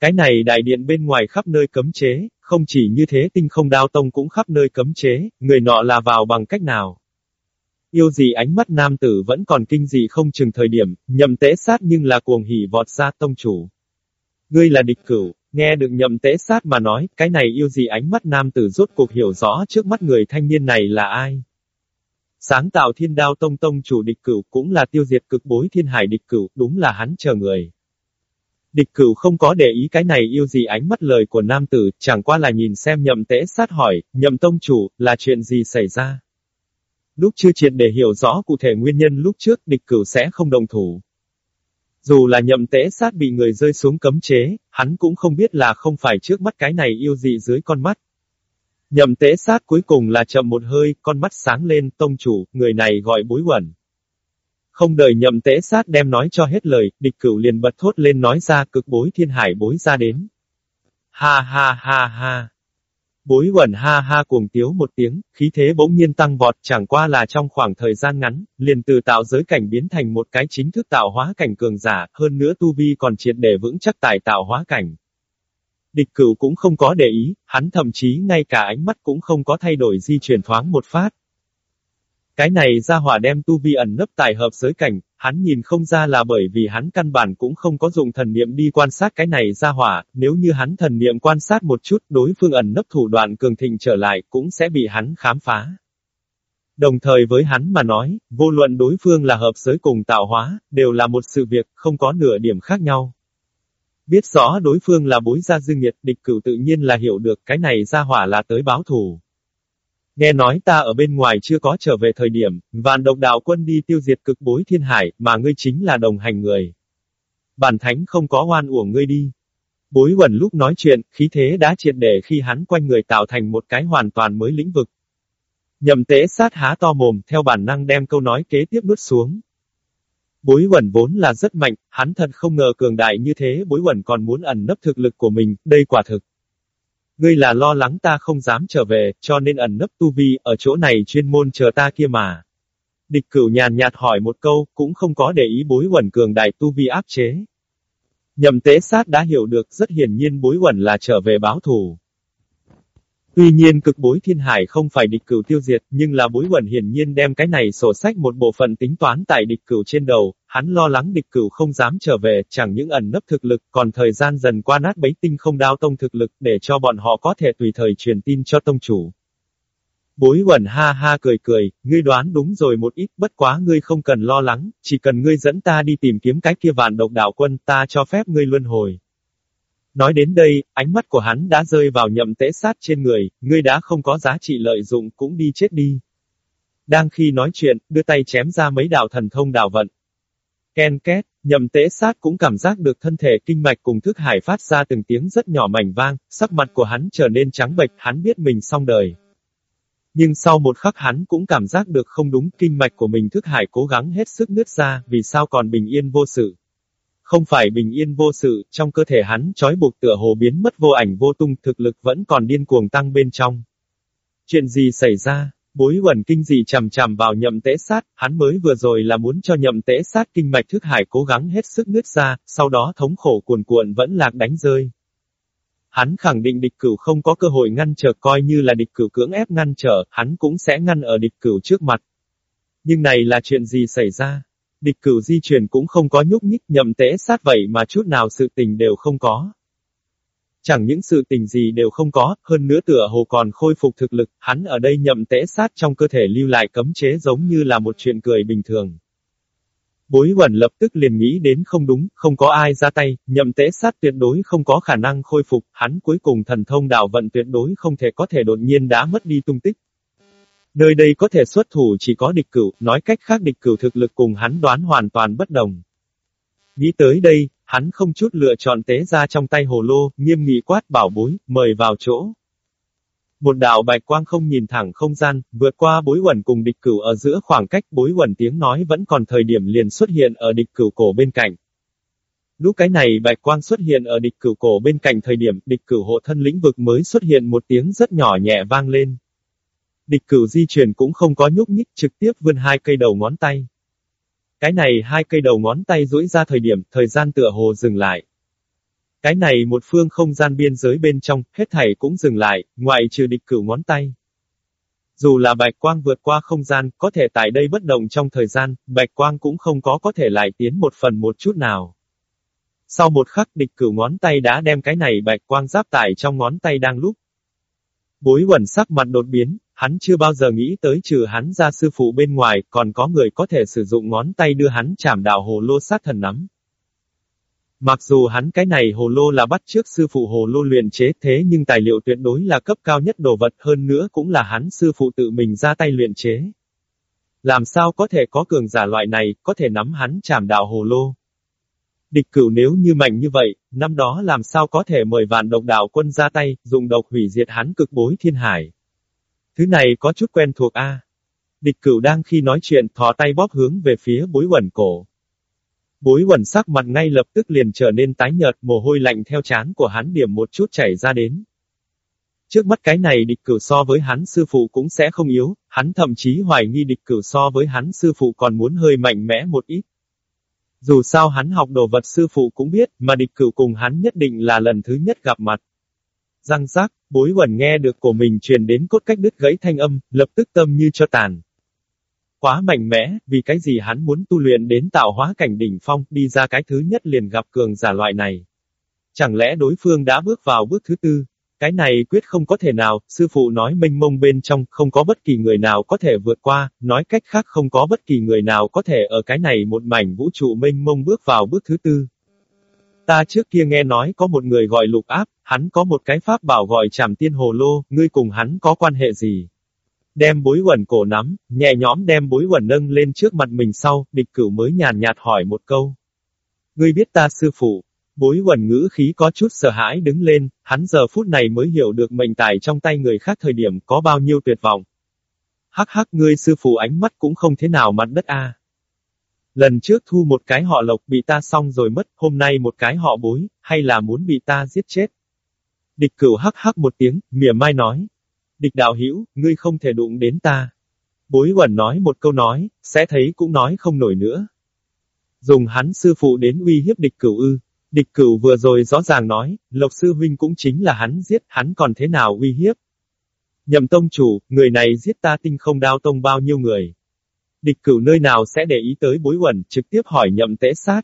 Cái này đại điện bên ngoài khắp nơi cấm chế, không chỉ như thế tinh không đao tông cũng khắp nơi cấm chế, người nọ là vào bằng cách nào. Yêu gì ánh mắt nam tử vẫn còn kinh dị không chừng thời điểm, nhầm tế sát nhưng là cuồng hỉ vọt ra tông chủ. Ngươi là địch cửu, nghe được nhậm tế sát mà nói, cái này yêu gì ánh mắt nam tử rốt cuộc hiểu rõ trước mắt người thanh niên này là ai. Sáng tạo thiên đao tông tông chủ địch cửu cũng là tiêu diệt cực bối thiên hải địch cửu, đúng là hắn chờ người. Địch cửu không có để ý cái này yêu gì ánh mắt lời của nam tử, chẳng qua là nhìn xem nhậm tế sát hỏi, nhậm tông chủ, là chuyện gì xảy ra. Lúc chưa triệt để hiểu rõ cụ thể nguyên nhân lúc trước địch cửu sẽ không đồng thủ. Dù là nhậm tế sát bị người rơi xuống cấm chế, hắn cũng không biết là không phải trước mắt cái này yêu dị dưới con mắt. Nhậm tế sát cuối cùng là chậm một hơi, con mắt sáng lên, tông chủ, người này gọi bối quẩn. Không đợi nhậm tế sát đem nói cho hết lời, địch cửu liền bật thốt lên nói ra cực bối thiên hải bối ra đến. Ha ha ha ha. Bối quẩn ha ha cuồng tiếu một tiếng, khí thế bỗng nhiên tăng vọt chẳng qua là trong khoảng thời gian ngắn, liền từ tạo giới cảnh biến thành một cái chính thức tạo hóa cảnh cường giả, hơn nữa tu vi còn triệt để vững chắc tại tạo hóa cảnh. Địch cửu cũng không có để ý, hắn thậm chí ngay cả ánh mắt cũng không có thay đổi di chuyển thoáng một phát. Cái này ra hỏa đem tu vi ẩn nấp tại hợp giới cảnh, hắn nhìn không ra là bởi vì hắn căn bản cũng không có dùng thần niệm đi quan sát cái này ra hỏa, nếu như hắn thần niệm quan sát một chút đối phương ẩn nấp thủ đoạn cường thịnh trở lại cũng sẽ bị hắn khám phá. Đồng thời với hắn mà nói, vô luận đối phương là hợp giới cùng tạo hóa, đều là một sự việc, không có nửa điểm khác nhau. Biết rõ đối phương là bối gia dương nghiệt, địch cửu tự nhiên là hiểu được cái này ra hỏa là tới báo thù. Nghe nói ta ở bên ngoài chưa có trở về thời điểm, vạn độc đạo quân đi tiêu diệt cực bối thiên hải, mà ngươi chính là đồng hành người. Bản thánh không có oan uổng ngươi đi. Bối quần lúc nói chuyện, khí thế đã triệt để khi hắn quanh người tạo thành một cái hoàn toàn mới lĩnh vực. Nhậm tế sát há to mồm, theo bản năng đem câu nói kế tiếp nuốt xuống. Bối quẩn vốn là rất mạnh, hắn thật không ngờ cường đại như thế bối quẩn còn muốn ẩn nấp thực lực của mình, đây quả thực. Ngươi là lo lắng ta không dám trở về, cho nên ẩn nấp tu vi, ở chỗ này chuyên môn chờ ta kia mà. Địch cửu nhàn nhạt hỏi một câu, cũng không có để ý bối quẩn cường đại tu vi áp chế. Nhầm tế sát đã hiểu được rất hiển nhiên bối quẩn là trở về báo thù. Tuy nhiên cực bối thiên hải không phải địch cửu tiêu diệt, nhưng là bối quẩn hiển nhiên đem cái này sổ sách một bộ phận tính toán tại địch cửu trên đầu, hắn lo lắng địch cửu không dám trở về, chẳng những ẩn nấp thực lực, còn thời gian dần qua nát bấy tinh không đao tông thực lực, để cho bọn họ có thể tùy thời truyền tin cho tông chủ. Bối quẩn ha ha cười cười, ngươi đoán đúng rồi một ít, bất quá ngươi không cần lo lắng, chỉ cần ngươi dẫn ta đi tìm kiếm cái kia vạn độc đạo quân, ta cho phép ngươi luân hồi. Nói đến đây, ánh mắt của hắn đã rơi vào nhậm tễ sát trên người, ngươi đã không có giá trị lợi dụng cũng đi chết đi. Đang khi nói chuyện, đưa tay chém ra mấy đạo thần thông đạo vận. Ken két, nhầm tế sát cũng cảm giác được thân thể kinh mạch cùng thức hải phát ra từng tiếng rất nhỏ mảnh vang, sắc mặt của hắn trở nên trắng bệch, hắn biết mình xong đời. Nhưng sau một khắc hắn cũng cảm giác được không đúng, kinh mạch của mình thức hải cố gắng hết sức nứt ra, vì sao còn bình yên vô sự. Không phải bình yên vô sự, trong cơ thể hắn trói buộc tựa hồ biến mất vô ảnh vô tung, thực lực vẫn còn điên cuồng tăng bên trong. Chuyện gì xảy ra? Bối quẩn kinh dị chằm chằm vào nhậm tế sát, hắn mới vừa rồi là muốn cho nhậm tế sát kinh mạch thức hải cố gắng hết sức nứt ra, sau đó thống khổ cuồn cuộn vẫn lạc đánh rơi. Hắn khẳng định địch cửu không có cơ hội ngăn trở coi như là địch cửu cưỡng ép ngăn trở, hắn cũng sẽ ngăn ở địch cửu trước mặt. Nhưng này là chuyện gì xảy ra? Địch cửu di chuyển cũng không có nhúc nhích nhậm tế sát vậy mà chút nào sự tình đều không có. Chẳng những sự tình gì đều không có, hơn nữa tựa hồ còn khôi phục thực lực, hắn ở đây nhậm tế sát trong cơ thể lưu lại cấm chế giống như là một chuyện cười bình thường. Bối quẩn lập tức liền nghĩ đến không đúng, không có ai ra tay, nhậm tế sát tuyệt đối không có khả năng khôi phục, hắn cuối cùng thần thông đạo vận tuyệt đối không thể có thể đột nhiên đã mất đi tung tích. Nơi đây có thể xuất thủ chỉ có địch cửu, nói cách khác địch cửu thực lực cùng hắn đoán hoàn toàn bất đồng. Nghĩ tới đây, hắn không chút lựa chọn tế ra trong tay hồ lô, nghiêm nghị quát bảo bối, mời vào chỗ. Một đạo bạch quang không nhìn thẳng không gian, vượt qua bối quẩn cùng địch cửu ở giữa khoảng cách bối quẩn tiếng nói vẫn còn thời điểm liền xuất hiện ở địch cửu cổ bên cạnh. Lúc cái này bạch quang xuất hiện ở địch cửu cổ bên cạnh thời điểm địch cửu hộ thân lĩnh vực mới xuất hiện một tiếng rất nhỏ nhẹ vang lên. Địch cửu di chuyển cũng không có nhúc nhích trực tiếp vươn hai cây đầu ngón tay. Cái này hai cây đầu ngón tay duỗi ra thời điểm, thời gian tựa hồ dừng lại. Cái này một phương không gian biên giới bên trong, hết thảy cũng dừng lại, ngoại trừ địch cửu ngón tay. Dù là bạch quang vượt qua không gian, có thể tại đây bất động trong thời gian, bạch quang cũng không có có thể lại tiến một phần một chút nào. Sau một khắc địch cửu ngón tay đã đem cái này bạch quang giáp tải trong ngón tay đang lúc. Bối quẩn sắc mặt đột biến, hắn chưa bao giờ nghĩ tới trừ hắn ra sư phụ bên ngoài, còn có người có thể sử dụng ngón tay đưa hắn chạm đạo hồ lô sát thần nắm. Mặc dù hắn cái này hồ lô là bắt trước sư phụ hồ lô luyện chế thế nhưng tài liệu tuyệt đối là cấp cao nhất đồ vật hơn nữa cũng là hắn sư phụ tự mình ra tay luyện chế. Làm sao có thể có cường giả loại này, có thể nắm hắn chạm đạo hồ lô. Địch cửu nếu như mạnh như vậy, năm đó làm sao có thể mời vạn độc đạo quân ra tay, dùng độc hủy diệt hắn cực bối thiên hải. Thứ này có chút quen thuộc a. Địch cửu đang khi nói chuyện thò tay bóp hướng về phía bối quẩn cổ. Bối quẩn sắc mặt ngay lập tức liền trở nên tái nhợt, mồ hôi lạnh theo chán của hắn điểm một chút chảy ra đến. Trước mắt cái này địch cửu so với hắn sư phụ cũng sẽ không yếu, hắn thậm chí hoài nghi địch cửu so với hắn sư phụ còn muốn hơi mạnh mẽ một ít. Dù sao hắn học đồ vật sư phụ cũng biết, mà địch cửu cùng hắn nhất định là lần thứ nhất gặp mặt. Răng rác, bối quẩn nghe được của mình truyền đến cốt cách đứt gãy thanh âm, lập tức tâm như cho tàn. Quá mạnh mẽ, vì cái gì hắn muốn tu luyện đến tạo hóa cảnh đỉnh phong, đi ra cái thứ nhất liền gặp cường giả loại này. Chẳng lẽ đối phương đã bước vào bước thứ tư? Cái này quyết không có thể nào, sư phụ nói mênh mông bên trong, không có bất kỳ người nào có thể vượt qua, nói cách khác không có bất kỳ người nào có thể ở cái này một mảnh vũ trụ mênh mông bước vào bước thứ tư. Ta trước kia nghe nói có một người gọi lục áp, hắn có một cái pháp bảo gọi trảm tiên hồ lô, ngươi cùng hắn có quan hệ gì? Đem bối quẩn cổ nắm, nhẹ nhõm đem bối quẩn nâng lên trước mặt mình sau, địch cửu mới nhàn nhạt hỏi một câu. Ngươi biết ta sư phụ, Bối quần ngữ khí có chút sợ hãi đứng lên, hắn giờ phút này mới hiểu được mệnh tài trong tay người khác thời điểm có bao nhiêu tuyệt vọng. Hắc hắc ngươi sư phụ ánh mắt cũng không thế nào mặt đất a. Lần trước thu một cái họ lộc bị ta xong rồi mất, hôm nay một cái họ bối, hay là muốn bị ta giết chết. Địch cửu hắc hắc một tiếng, mỉa mai nói. Địch đạo hữu ngươi không thể đụng đến ta. Bối quần nói một câu nói, sẽ thấy cũng nói không nổi nữa. Dùng hắn sư phụ đến uy hiếp địch cửu ư. Địch cửu vừa rồi rõ ràng nói, Lộc Sư Huynh cũng chính là hắn giết, hắn còn thế nào uy hiếp. Nhậm tông chủ, người này giết ta tinh không đao tông bao nhiêu người. Địch cửu nơi nào sẽ để ý tới bối quẩn, trực tiếp hỏi nhậm tế sát.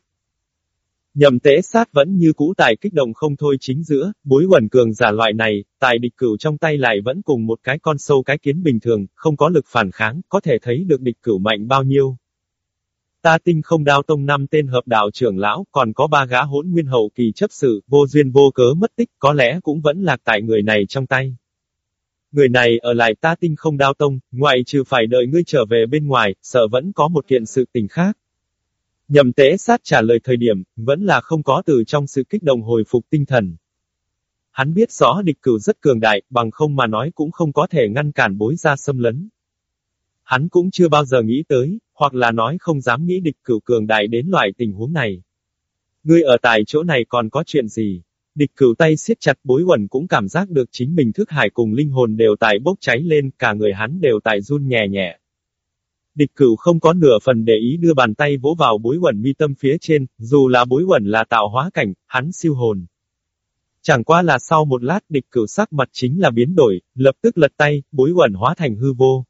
Nhậm tế sát vẫn như cũ tài kích động không thôi chính giữa, bối quẩn cường giả loại này, tài địch cửu trong tay lại vẫn cùng một cái con sâu cái kiến bình thường, không có lực phản kháng, có thể thấy được địch cửu mạnh bao nhiêu. Ta tinh không đao tông năm tên hợp đạo trưởng lão, còn có ba gã hỗn nguyên hậu kỳ chấp sự, vô duyên vô cớ mất tích, có lẽ cũng vẫn lạc tại người này trong tay. Người này ở lại ta tinh không đao tông, ngoại trừ phải đợi ngươi trở về bên ngoài, sợ vẫn có một kiện sự tình khác. Nhậm tế sát trả lời thời điểm, vẫn là không có từ trong sự kích động hồi phục tinh thần. Hắn biết rõ địch cửu rất cường đại, bằng không mà nói cũng không có thể ngăn cản bối ra xâm lấn. Hắn cũng chưa bao giờ nghĩ tới, hoặc là nói không dám nghĩ địch cửu cường đại đến loại tình huống này. Ngươi ở tại chỗ này còn có chuyện gì? Địch cửu tay siết chặt bối quần cũng cảm giác được chính mình thức hải cùng linh hồn đều tại bốc cháy lên, cả người hắn đều tại run nhẹ nhẹ. Địch cửu không có nửa phần để ý đưa bàn tay vỗ vào bối quần mi tâm phía trên, dù là bối quần là tạo hóa cảnh, hắn siêu hồn. Chẳng qua là sau một lát địch cửu sắc mặt chính là biến đổi, lập tức lật tay, bối quần hóa thành hư vô.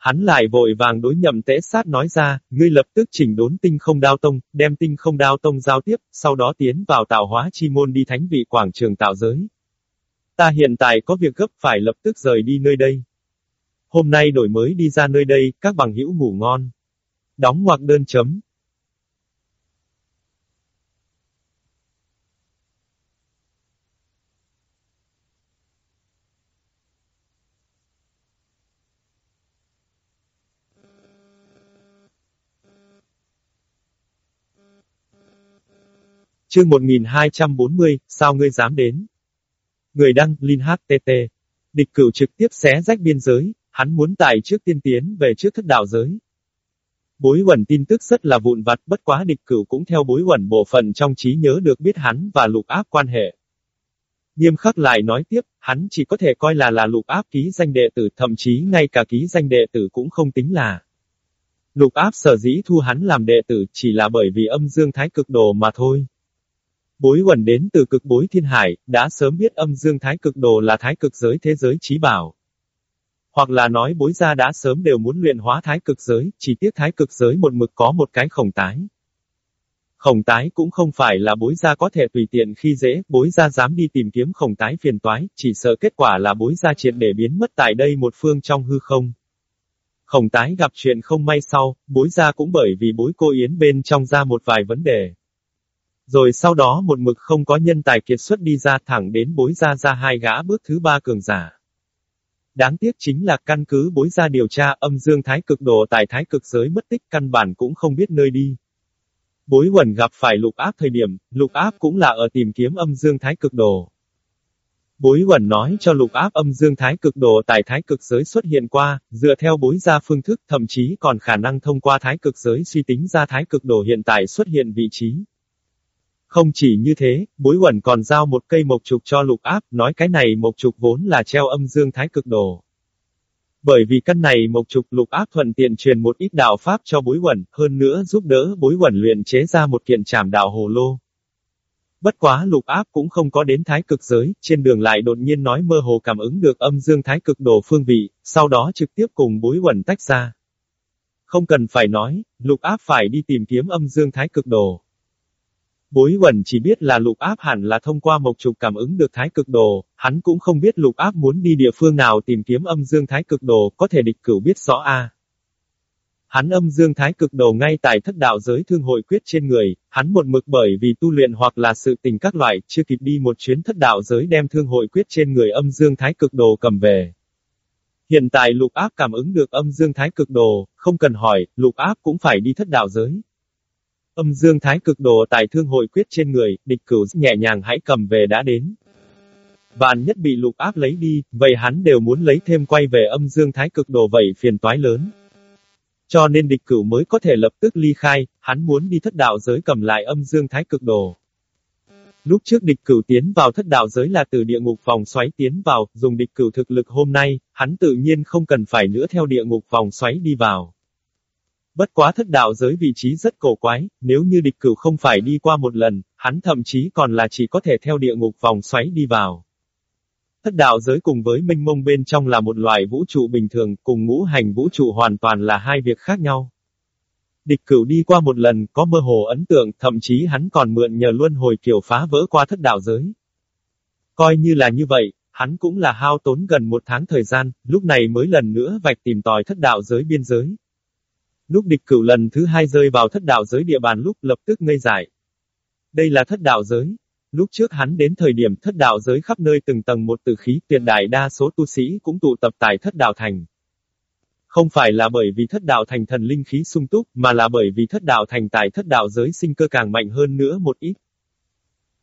Hắn lại vội vàng đối nhậm tế sát nói ra, ngươi lập tức chỉnh đốn tinh không đao tông, đem tinh không đao tông giao tiếp, sau đó tiến vào tạo hóa chi môn đi thánh vị quảng trường tạo giới. Ta hiện tại có việc gấp phải lập tức rời đi nơi đây. Hôm nay đổi mới đi ra nơi đây, các bằng hữu ngủ ngon. Đóng ngoặc đơn chấm. Chương 1240, sao ngươi dám đến? Người đăng, Linh HTT. Địch cửu trực tiếp xé rách biên giới, hắn muốn tài trước tiên tiến về trước thất đạo giới. Bối quẩn tin tức rất là vụn vặt bất quá địch cửu cũng theo bối quẩn bộ phận trong trí nhớ được biết hắn và lục áp quan hệ. Nghiêm khắc lại nói tiếp, hắn chỉ có thể coi là là lục áp ký danh đệ tử thậm chí ngay cả ký danh đệ tử cũng không tính là. Lục áp sở dĩ thu hắn làm đệ tử chỉ là bởi vì âm dương thái cực đồ mà thôi. Bối quẩn đến từ cực bối thiên hải, đã sớm biết âm dương thái cực đồ là thái cực giới thế giới trí bảo. Hoặc là nói bối gia đã sớm đều muốn luyện hóa thái cực giới, chỉ tiếc thái cực giới một mực có một cái khổng tái. Khổng tái cũng không phải là bối gia có thể tùy tiện khi dễ, bối gia dám đi tìm kiếm khổng tái phiền toái, chỉ sợ kết quả là bối gia triệt để biến mất tại đây một phương trong hư không. Khổng tái gặp chuyện không may sau, bối gia cũng bởi vì bối cô Yến bên trong ra một vài vấn đề. Rồi sau đó một mực không có nhân tài kiệt xuất đi ra thẳng đến bối gia ra hai gã bước thứ ba cường giả. Đáng tiếc chính là căn cứ bối gia điều tra âm dương thái cực đồ tại thái cực giới mất tích căn bản cũng không biết nơi đi. Bối quần gặp phải lục áp thời điểm, lục áp cũng là ở tìm kiếm âm dương thái cực đồ. Bối quần nói cho lục áp âm dương thái cực đồ tại thái cực giới xuất hiện qua, dựa theo bối gia phương thức thậm chí còn khả năng thông qua thái cực giới suy tính ra thái cực đồ hiện tại xuất hiện vị trí. Không chỉ như thế, bối quẩn còn giao một cây mộc trục cho lục áp, nói cái này mộc trục vốn là treo âm dương thái cực đồ. Bởi vì căn này mộc trục lục áp thuận tiện truyền một ít đạo pháp cho bối quẩn, hơn nữa giúp đỡ bối quẩn luyện chế ra một kiện trảm đạo hồ lô. Bất quá lục áp cũng không có đến thái cực giới, trên đường lại đột nhiên nói mơ hồ cảm ứng được âm dương thái cực đồ phương vị, sau đó trực tiếp cùng bối quẩn tách ra. Không cần phải nói, lục áp phải đi tìm kiếm âm dương thái cực đồ. Bối quẩn chỉ biết là lục áp hẳn là thông qua mộc trục cảm ứng được thái cực đồ, hắn cũng không biết lục áp muốn đi địa phương nào tìm kiếm âm dương thái cực đồ, có thể địch cửu biết rõ a. Hắn âm dương thái cực đồ ngay tại thất đạo giới thương hội quyết trên người, hắn một mực bởi vì tu luyện hoặc là sự tình các loại, chưa kịp đi một chuyến thất đạo giới đem thương hội quyết trên người âm dương thái cực đồ cầm về. Hiện tại lục áp cảm ứng được âm dương thái cực đồ, không cần hỏi, lục áp cũng phải đi thất đạo giới. Âm dương thái cực đồ tại thương hội quyết trên người, địch cửu nhẹ nhàng hãy cầm về đã đến. Vạn nhất bị lục áp lấy đi, vậy hắn đều muốn lấy thêm quay về âm dương thái cực đồ vậy phiền toái lớn. Cho nên địch cửu mới có thể lập tức ly khai, hắn muốn đi thất đạo giới cầm lại âm dương thái cực đồ. Lúc trước địch cửu tiến vào thất đạo giới là từ địa ngục vòng xoáy tiến vào, dùng địch cửu thực lực hôm nay, hắn tự nhiên không cần phải nữa theo địa ngục vòng xoáy đi vào. Bất quá thất đạo giới vị trí rất cổ quái, nếu như địch cửu không phải đi qua một lần, hắn thậm chí còn là chỉ có thể theo địa ngục vòng xoáy đi vào. Thất đạo giới cùng với minh mông bên trong là một loại vũ trụ bình thường, cùng ngũ hành vũ trụ hoàn toàn là hai việc khác nhau. Địch cửu đi qua một lần, có mơ hồ ấn tượng, thậm chí hắn còn mượn nhờ luân hồi kiểu phá vỡ qua thất đạo giới. Coi như là như vậy, hắn cũng là hao tốn gần một tháng thời gian, lúc này mới lần nữa vạch tìm tòi thất đạo giới biên giới. Lúc địch cửu lần thứ hai rơi vào thất đạo giới địa bàn lúc lập tức ngây dại. Đây là thất đạo giới. Lúc trước hắn đến thời điểm thất đạo giới khắp nơi từng tầng một tử khí tuyệt đại đa số tu sĩ cũng tụ tập tại thất đạo thành. Không phải là bởi vì thất đạo thành thần linh khí sung túc, mà là bởi vì thất đạo thành tại thất đạo giới sinh cơ càng mạnh hơn nữa một ít.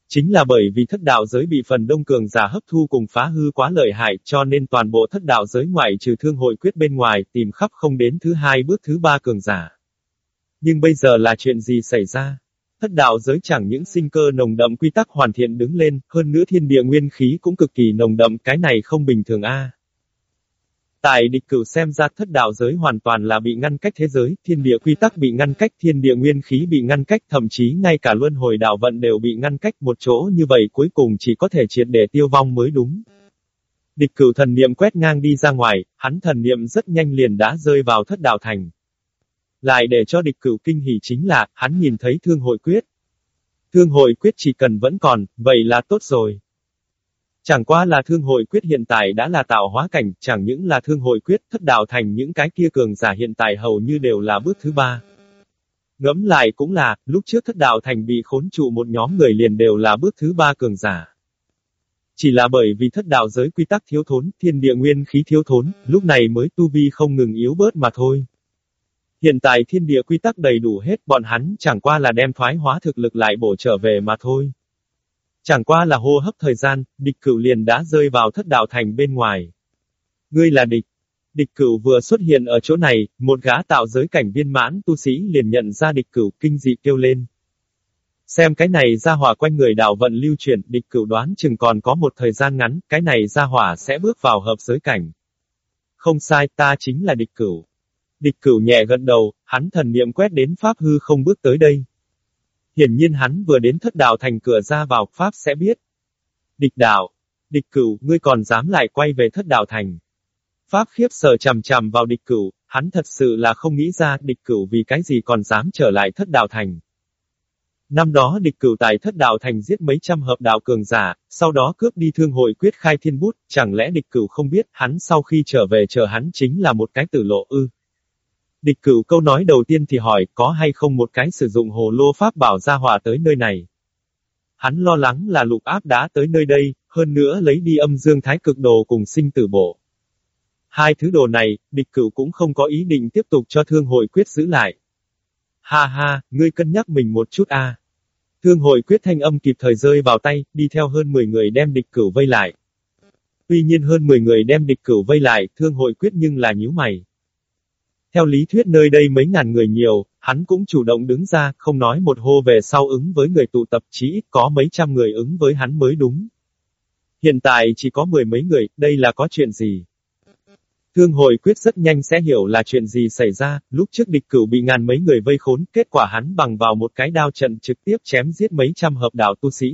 Chính là bởi vì thất đạo giới bị phần đông cường giả hấp thu cùng phá hư quá lợi hại, cho nên toàn bộ thất đạo giới ngoại trừ thương hội quyết bên ngoài, tìm khắp không đến thứ hai bước thứ ba cường giả. Nhưng bây giờ là chuyện gì xảy ra? Thất đạo giới chẳng những sinh cơ nồng đậm quy tắc hoàn thiện đứng lên, hơn nữa thiên địa nguyên khí cũng cực kỳ nồng đậm, cái này không bình thường a. Tại địch cửu xem ra thất đạo giới hoàn toàn là bị ngăn cách thế giới, thiên địa quy tắc bị ngăn cách, thiên địa nguyên khí bị ngăn cách, thậm chí ngay cả luân hồi đạo vận đều bị ngăn cách một chỗ như vậy cuối cùng chỉ có thể triệt để tiêu vong mới đúng. Địch cửu thần niệm quét ngang đi ra ngoài, hắn thần niệm rất nhanh liền đã rơi vào thất đạo thành. Lại để cho địch cửu kinh hỉ chính là, hắn nhìn thấy thương hội quyết. Thương hội quyết chỉ cần vẫn còn, vậy là tốt rồi. Chẳng qua là thương hội quyết hiện tại đã là tạo hóa cảnh, chẳng những là thương hội quyết thất đạo thành những cái kia cường giả hiện tại hầu như đều là bước thứ ba. Ngẫm lại cũng là, lúc trước thất đạo thành bị khốn trụ một nhóm người liền đều là bước thứ ba cường giả. Chỉ là bởi vì thất đạo giới quy tắc thiếu thốn, thiên địa nguyên khí thiếu thốn, lúc này mới tu vi không ngừng yếu bớt mà thôi. Hiện tại thiên địa quy tắc đầy đủ hết, bọn hắn chẳng qua là đem thoái hóa thực lực lại bổ trở về mà thôi. Chẳng qua là hô hấp thời gian, địch cửu liền đã rơi vào thất đạo thành bên ngoài. Ngươi là địch. Địch cửu vừa xuất hiện ở chỗ này, một gã tạo giới cảnh viên mãn tu sĩ liền nhận ra địch cửu kinh dị kêu lên. Xem cái này ra hỏa quanh người đạo vận lưu chuyển, địch cửu đoán chừng còn có một thời gian ngắn, cái này ra hỏa sẽ bước vào hợp giới cảnh. Không sai, ta chính là địch cửu. Địch cửu nhẹ gật đầu, hắn thần niệm quét đến pháp hư không bước tới đây. Hiển nhiên hắn vừa đến thất đạo thành cửa ra vào, Pháp sẽ biết. Địch đạo. Địch cửu, ngươi còn dám lại quay về thất đạo thành. Pháp khiếp sợ chằm chằm vào địch cửu, hắn thật sự là không nghĩ ra địch cửu vì cái gì còn dám trở lại thất đạo thành. Năm đó địch cửu tại thất đạo thành giết mấy trăm hợp đạo cường giả, sau đó cướp đi thương hội quyết khai thiên bút, chẳng lẽ địch cửu không biết hắn sau khi trở về chờ hắn chính là một cái tử lộ ư. Địch cửu câu nói đầu tiên thì hỏi có hay không một cái sử dụng hồ lô pháp bảo gia hòa tới nơi này. Hắn lo lắng là lục áp đã tới nơi đây, hơn nữa lấy đi âm dương thái cực đồ cùng sinh tử bộ. Hai thứ đồ này, địch cửu cũng không có ý định tiếp tục cho thương hội quyết giữ lại. Ha ha, ngươi cân nhắc mình một chút a. Thương hội quyết thanh âm kịp thời rơi vào tay, đi theo hơn 10 người đem địch cửu vây lại. Tuy nhiên hơn 10 người đem địch cửu vây lại, thương hội quyết nhưng là nhíu mày. Theo lý thuyết nơi đây mấy ngàn người nhiều, hắn cũng chủ động đứng ra, không nói một hô về sau ứng với người tụ tập chỉ ít có mấy trăm người ứng với hắn mới đúng. Hiện tại chỉ có mười mấy người, đây là có chuyện gì? Thương hồi quyết rất nhanh sẽ hiểu là chuyện gì xảy ra, lúc trước địch cửu bị ngàn mấy người vây khốn, kết quả hắn bằng vào một cái đao trận trực tiếp chém giết mấy trăm hợp đạo tu sĩ.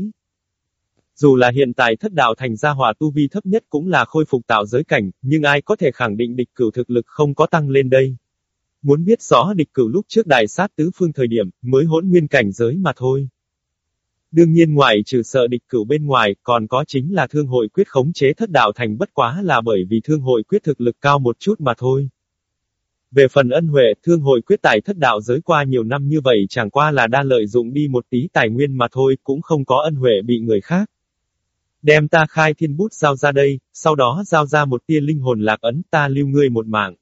Dù là hiện tại thất đạo thành gia hòa tu vi thấp nhất cũng là khôi phục tạo giới cảnh, nhưng ai có thể khẳng định địch cửu thực lực không có tăng lên đây. Muốn biết rõ địch cửu lúc trước đại sát tứ phương thời điểm, mới hỗn nguyên cảnh giới mà thôi. Đương nhiên ngoài trừ sợ địch cửu bên ngoài, còn có chính là thương hội quyết khống chế thất đạo thành bất quá là bởi vì thương hội quyết thực lực cao một chút mà thôi. Về phần ân huệ, thương hội quyết tài thất đạo giới qua nhiều năm như vậy chẳng qua là đa lợi dụng đi một tí tài nguyên mà thôi, cũng không có ân huệ bị người khác. Đem ta khai thiên bút giao ra đây, sau đó giao ra một tia linh hồn lạc ấn ta lưu ngươi một mạng.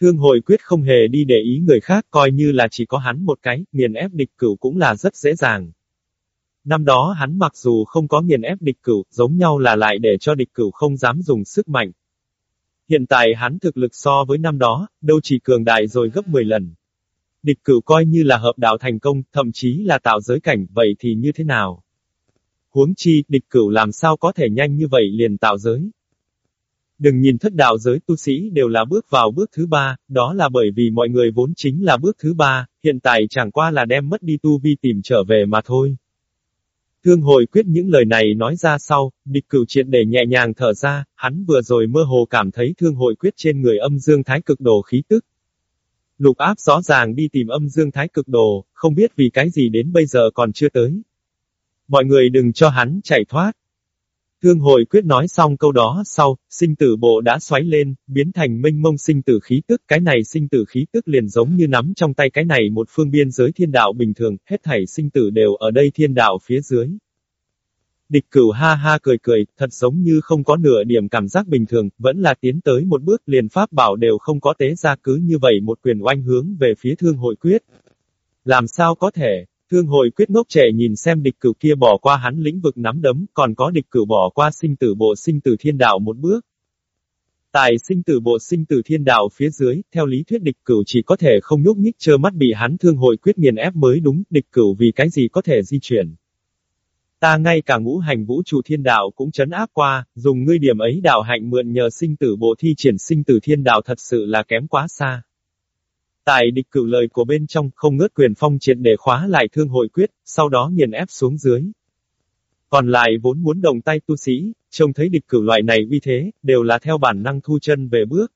Thương hội quyết không hề đi để ý người khác coi như là chỉ có hắn một cái, nghiền ép địch cửu cũng là rất dễ dàng. Năm đó hắn mặc dù không có nghiền ép địch cửu, giống nhau là lại để cho địch cửu không dám dùng sức mạnh. Hiện tại hắn thực lực so với năm đó, đâu chỉ cường đại rồi gấp 10 lần. Địch cửu coi như là hợp đạo thành công, thậm chí là tạo giới cảnh, vậy thì như thế nào? Huống chi, địch cửu làm sao có thể nhanh như vậy liền tạo giới? Đừng nhìn thất đạo giới tu sĩ đều là bước vào bước thứ ba, đó là bởi vì mọi người vốn chính là bước thứ ba, hiện tại chẳng qua là đem mất đi tu vi tìm trở về mà thôi. Thương hồi quyết những lời này nói ra sau, địch cửu triệt để nhẹ nhàng thở ra, hắn vừa rồi mơ hồ cảm thấy thương hội quyết trên người âm dương thái cực đồ khí tức. Lục áp rõ ràng đi tìm âm dương thái cực đồ, không biết vì cái gì đến bây giờ còn chưa tới. Mọi người đừng cho hắn chạy thoát. Thương hội quyết nói xong câu đó sau, sinh tử bộ đã xoáy lên, biến thành minh mông sinh tử khí tức, cái này sinh tử khí tức liền giống như nắm trong tay cái này một phương biên giới thiên đạo bình thường, hết thảy sinh tử đều ở đây thiên đạo phía dưới. Địch cửu ha ha cười cười, thật giống như không có nửa điểm cảm giác bình thường, vẫn là tiến tới một bước liền pháp bảo đều không có tế ra cứ như vậy một quyền oanh hướng về phía thương hội quyết. Làm sao có thể, Thương hội quyết ngốc trẻ nhìn xem địch cửu kia bỏ qua hắn lĩnh vực nắm đấm, còn có địch cửu bỏ qua sinh tử bộ sinh tử thiên đạo một bước. Tại sinh tử bộ sinh tử thiên đạo phía dưới, theo lý thuyết địch cửu chỉ có thể không nhúc nhích trơ mắt bị hắn thương hội quyết nghiền ép mới đúng, địch cửu vì cái gì có thể di chuyển. Ta ngay cả ngũ hành vũ trụ thiên đạo cũng chấn áp qua, dùng ngươi điểm ấy đạo hạnh mượn nhờ sinh tử bộ thi triển sinh tử thiên đạo thật sự là kém quá xa. Tại địch cửu lời của bên trong không ngớt quyền phong triệt để khóa lại thương hội quyết, sau đó nghiền ép xuống dưới. Còn lại vốn muốn đồng tay tu sĩ, trông thấy địch cửu loại này uy thế, đều là theo bản năng thu chân về bước.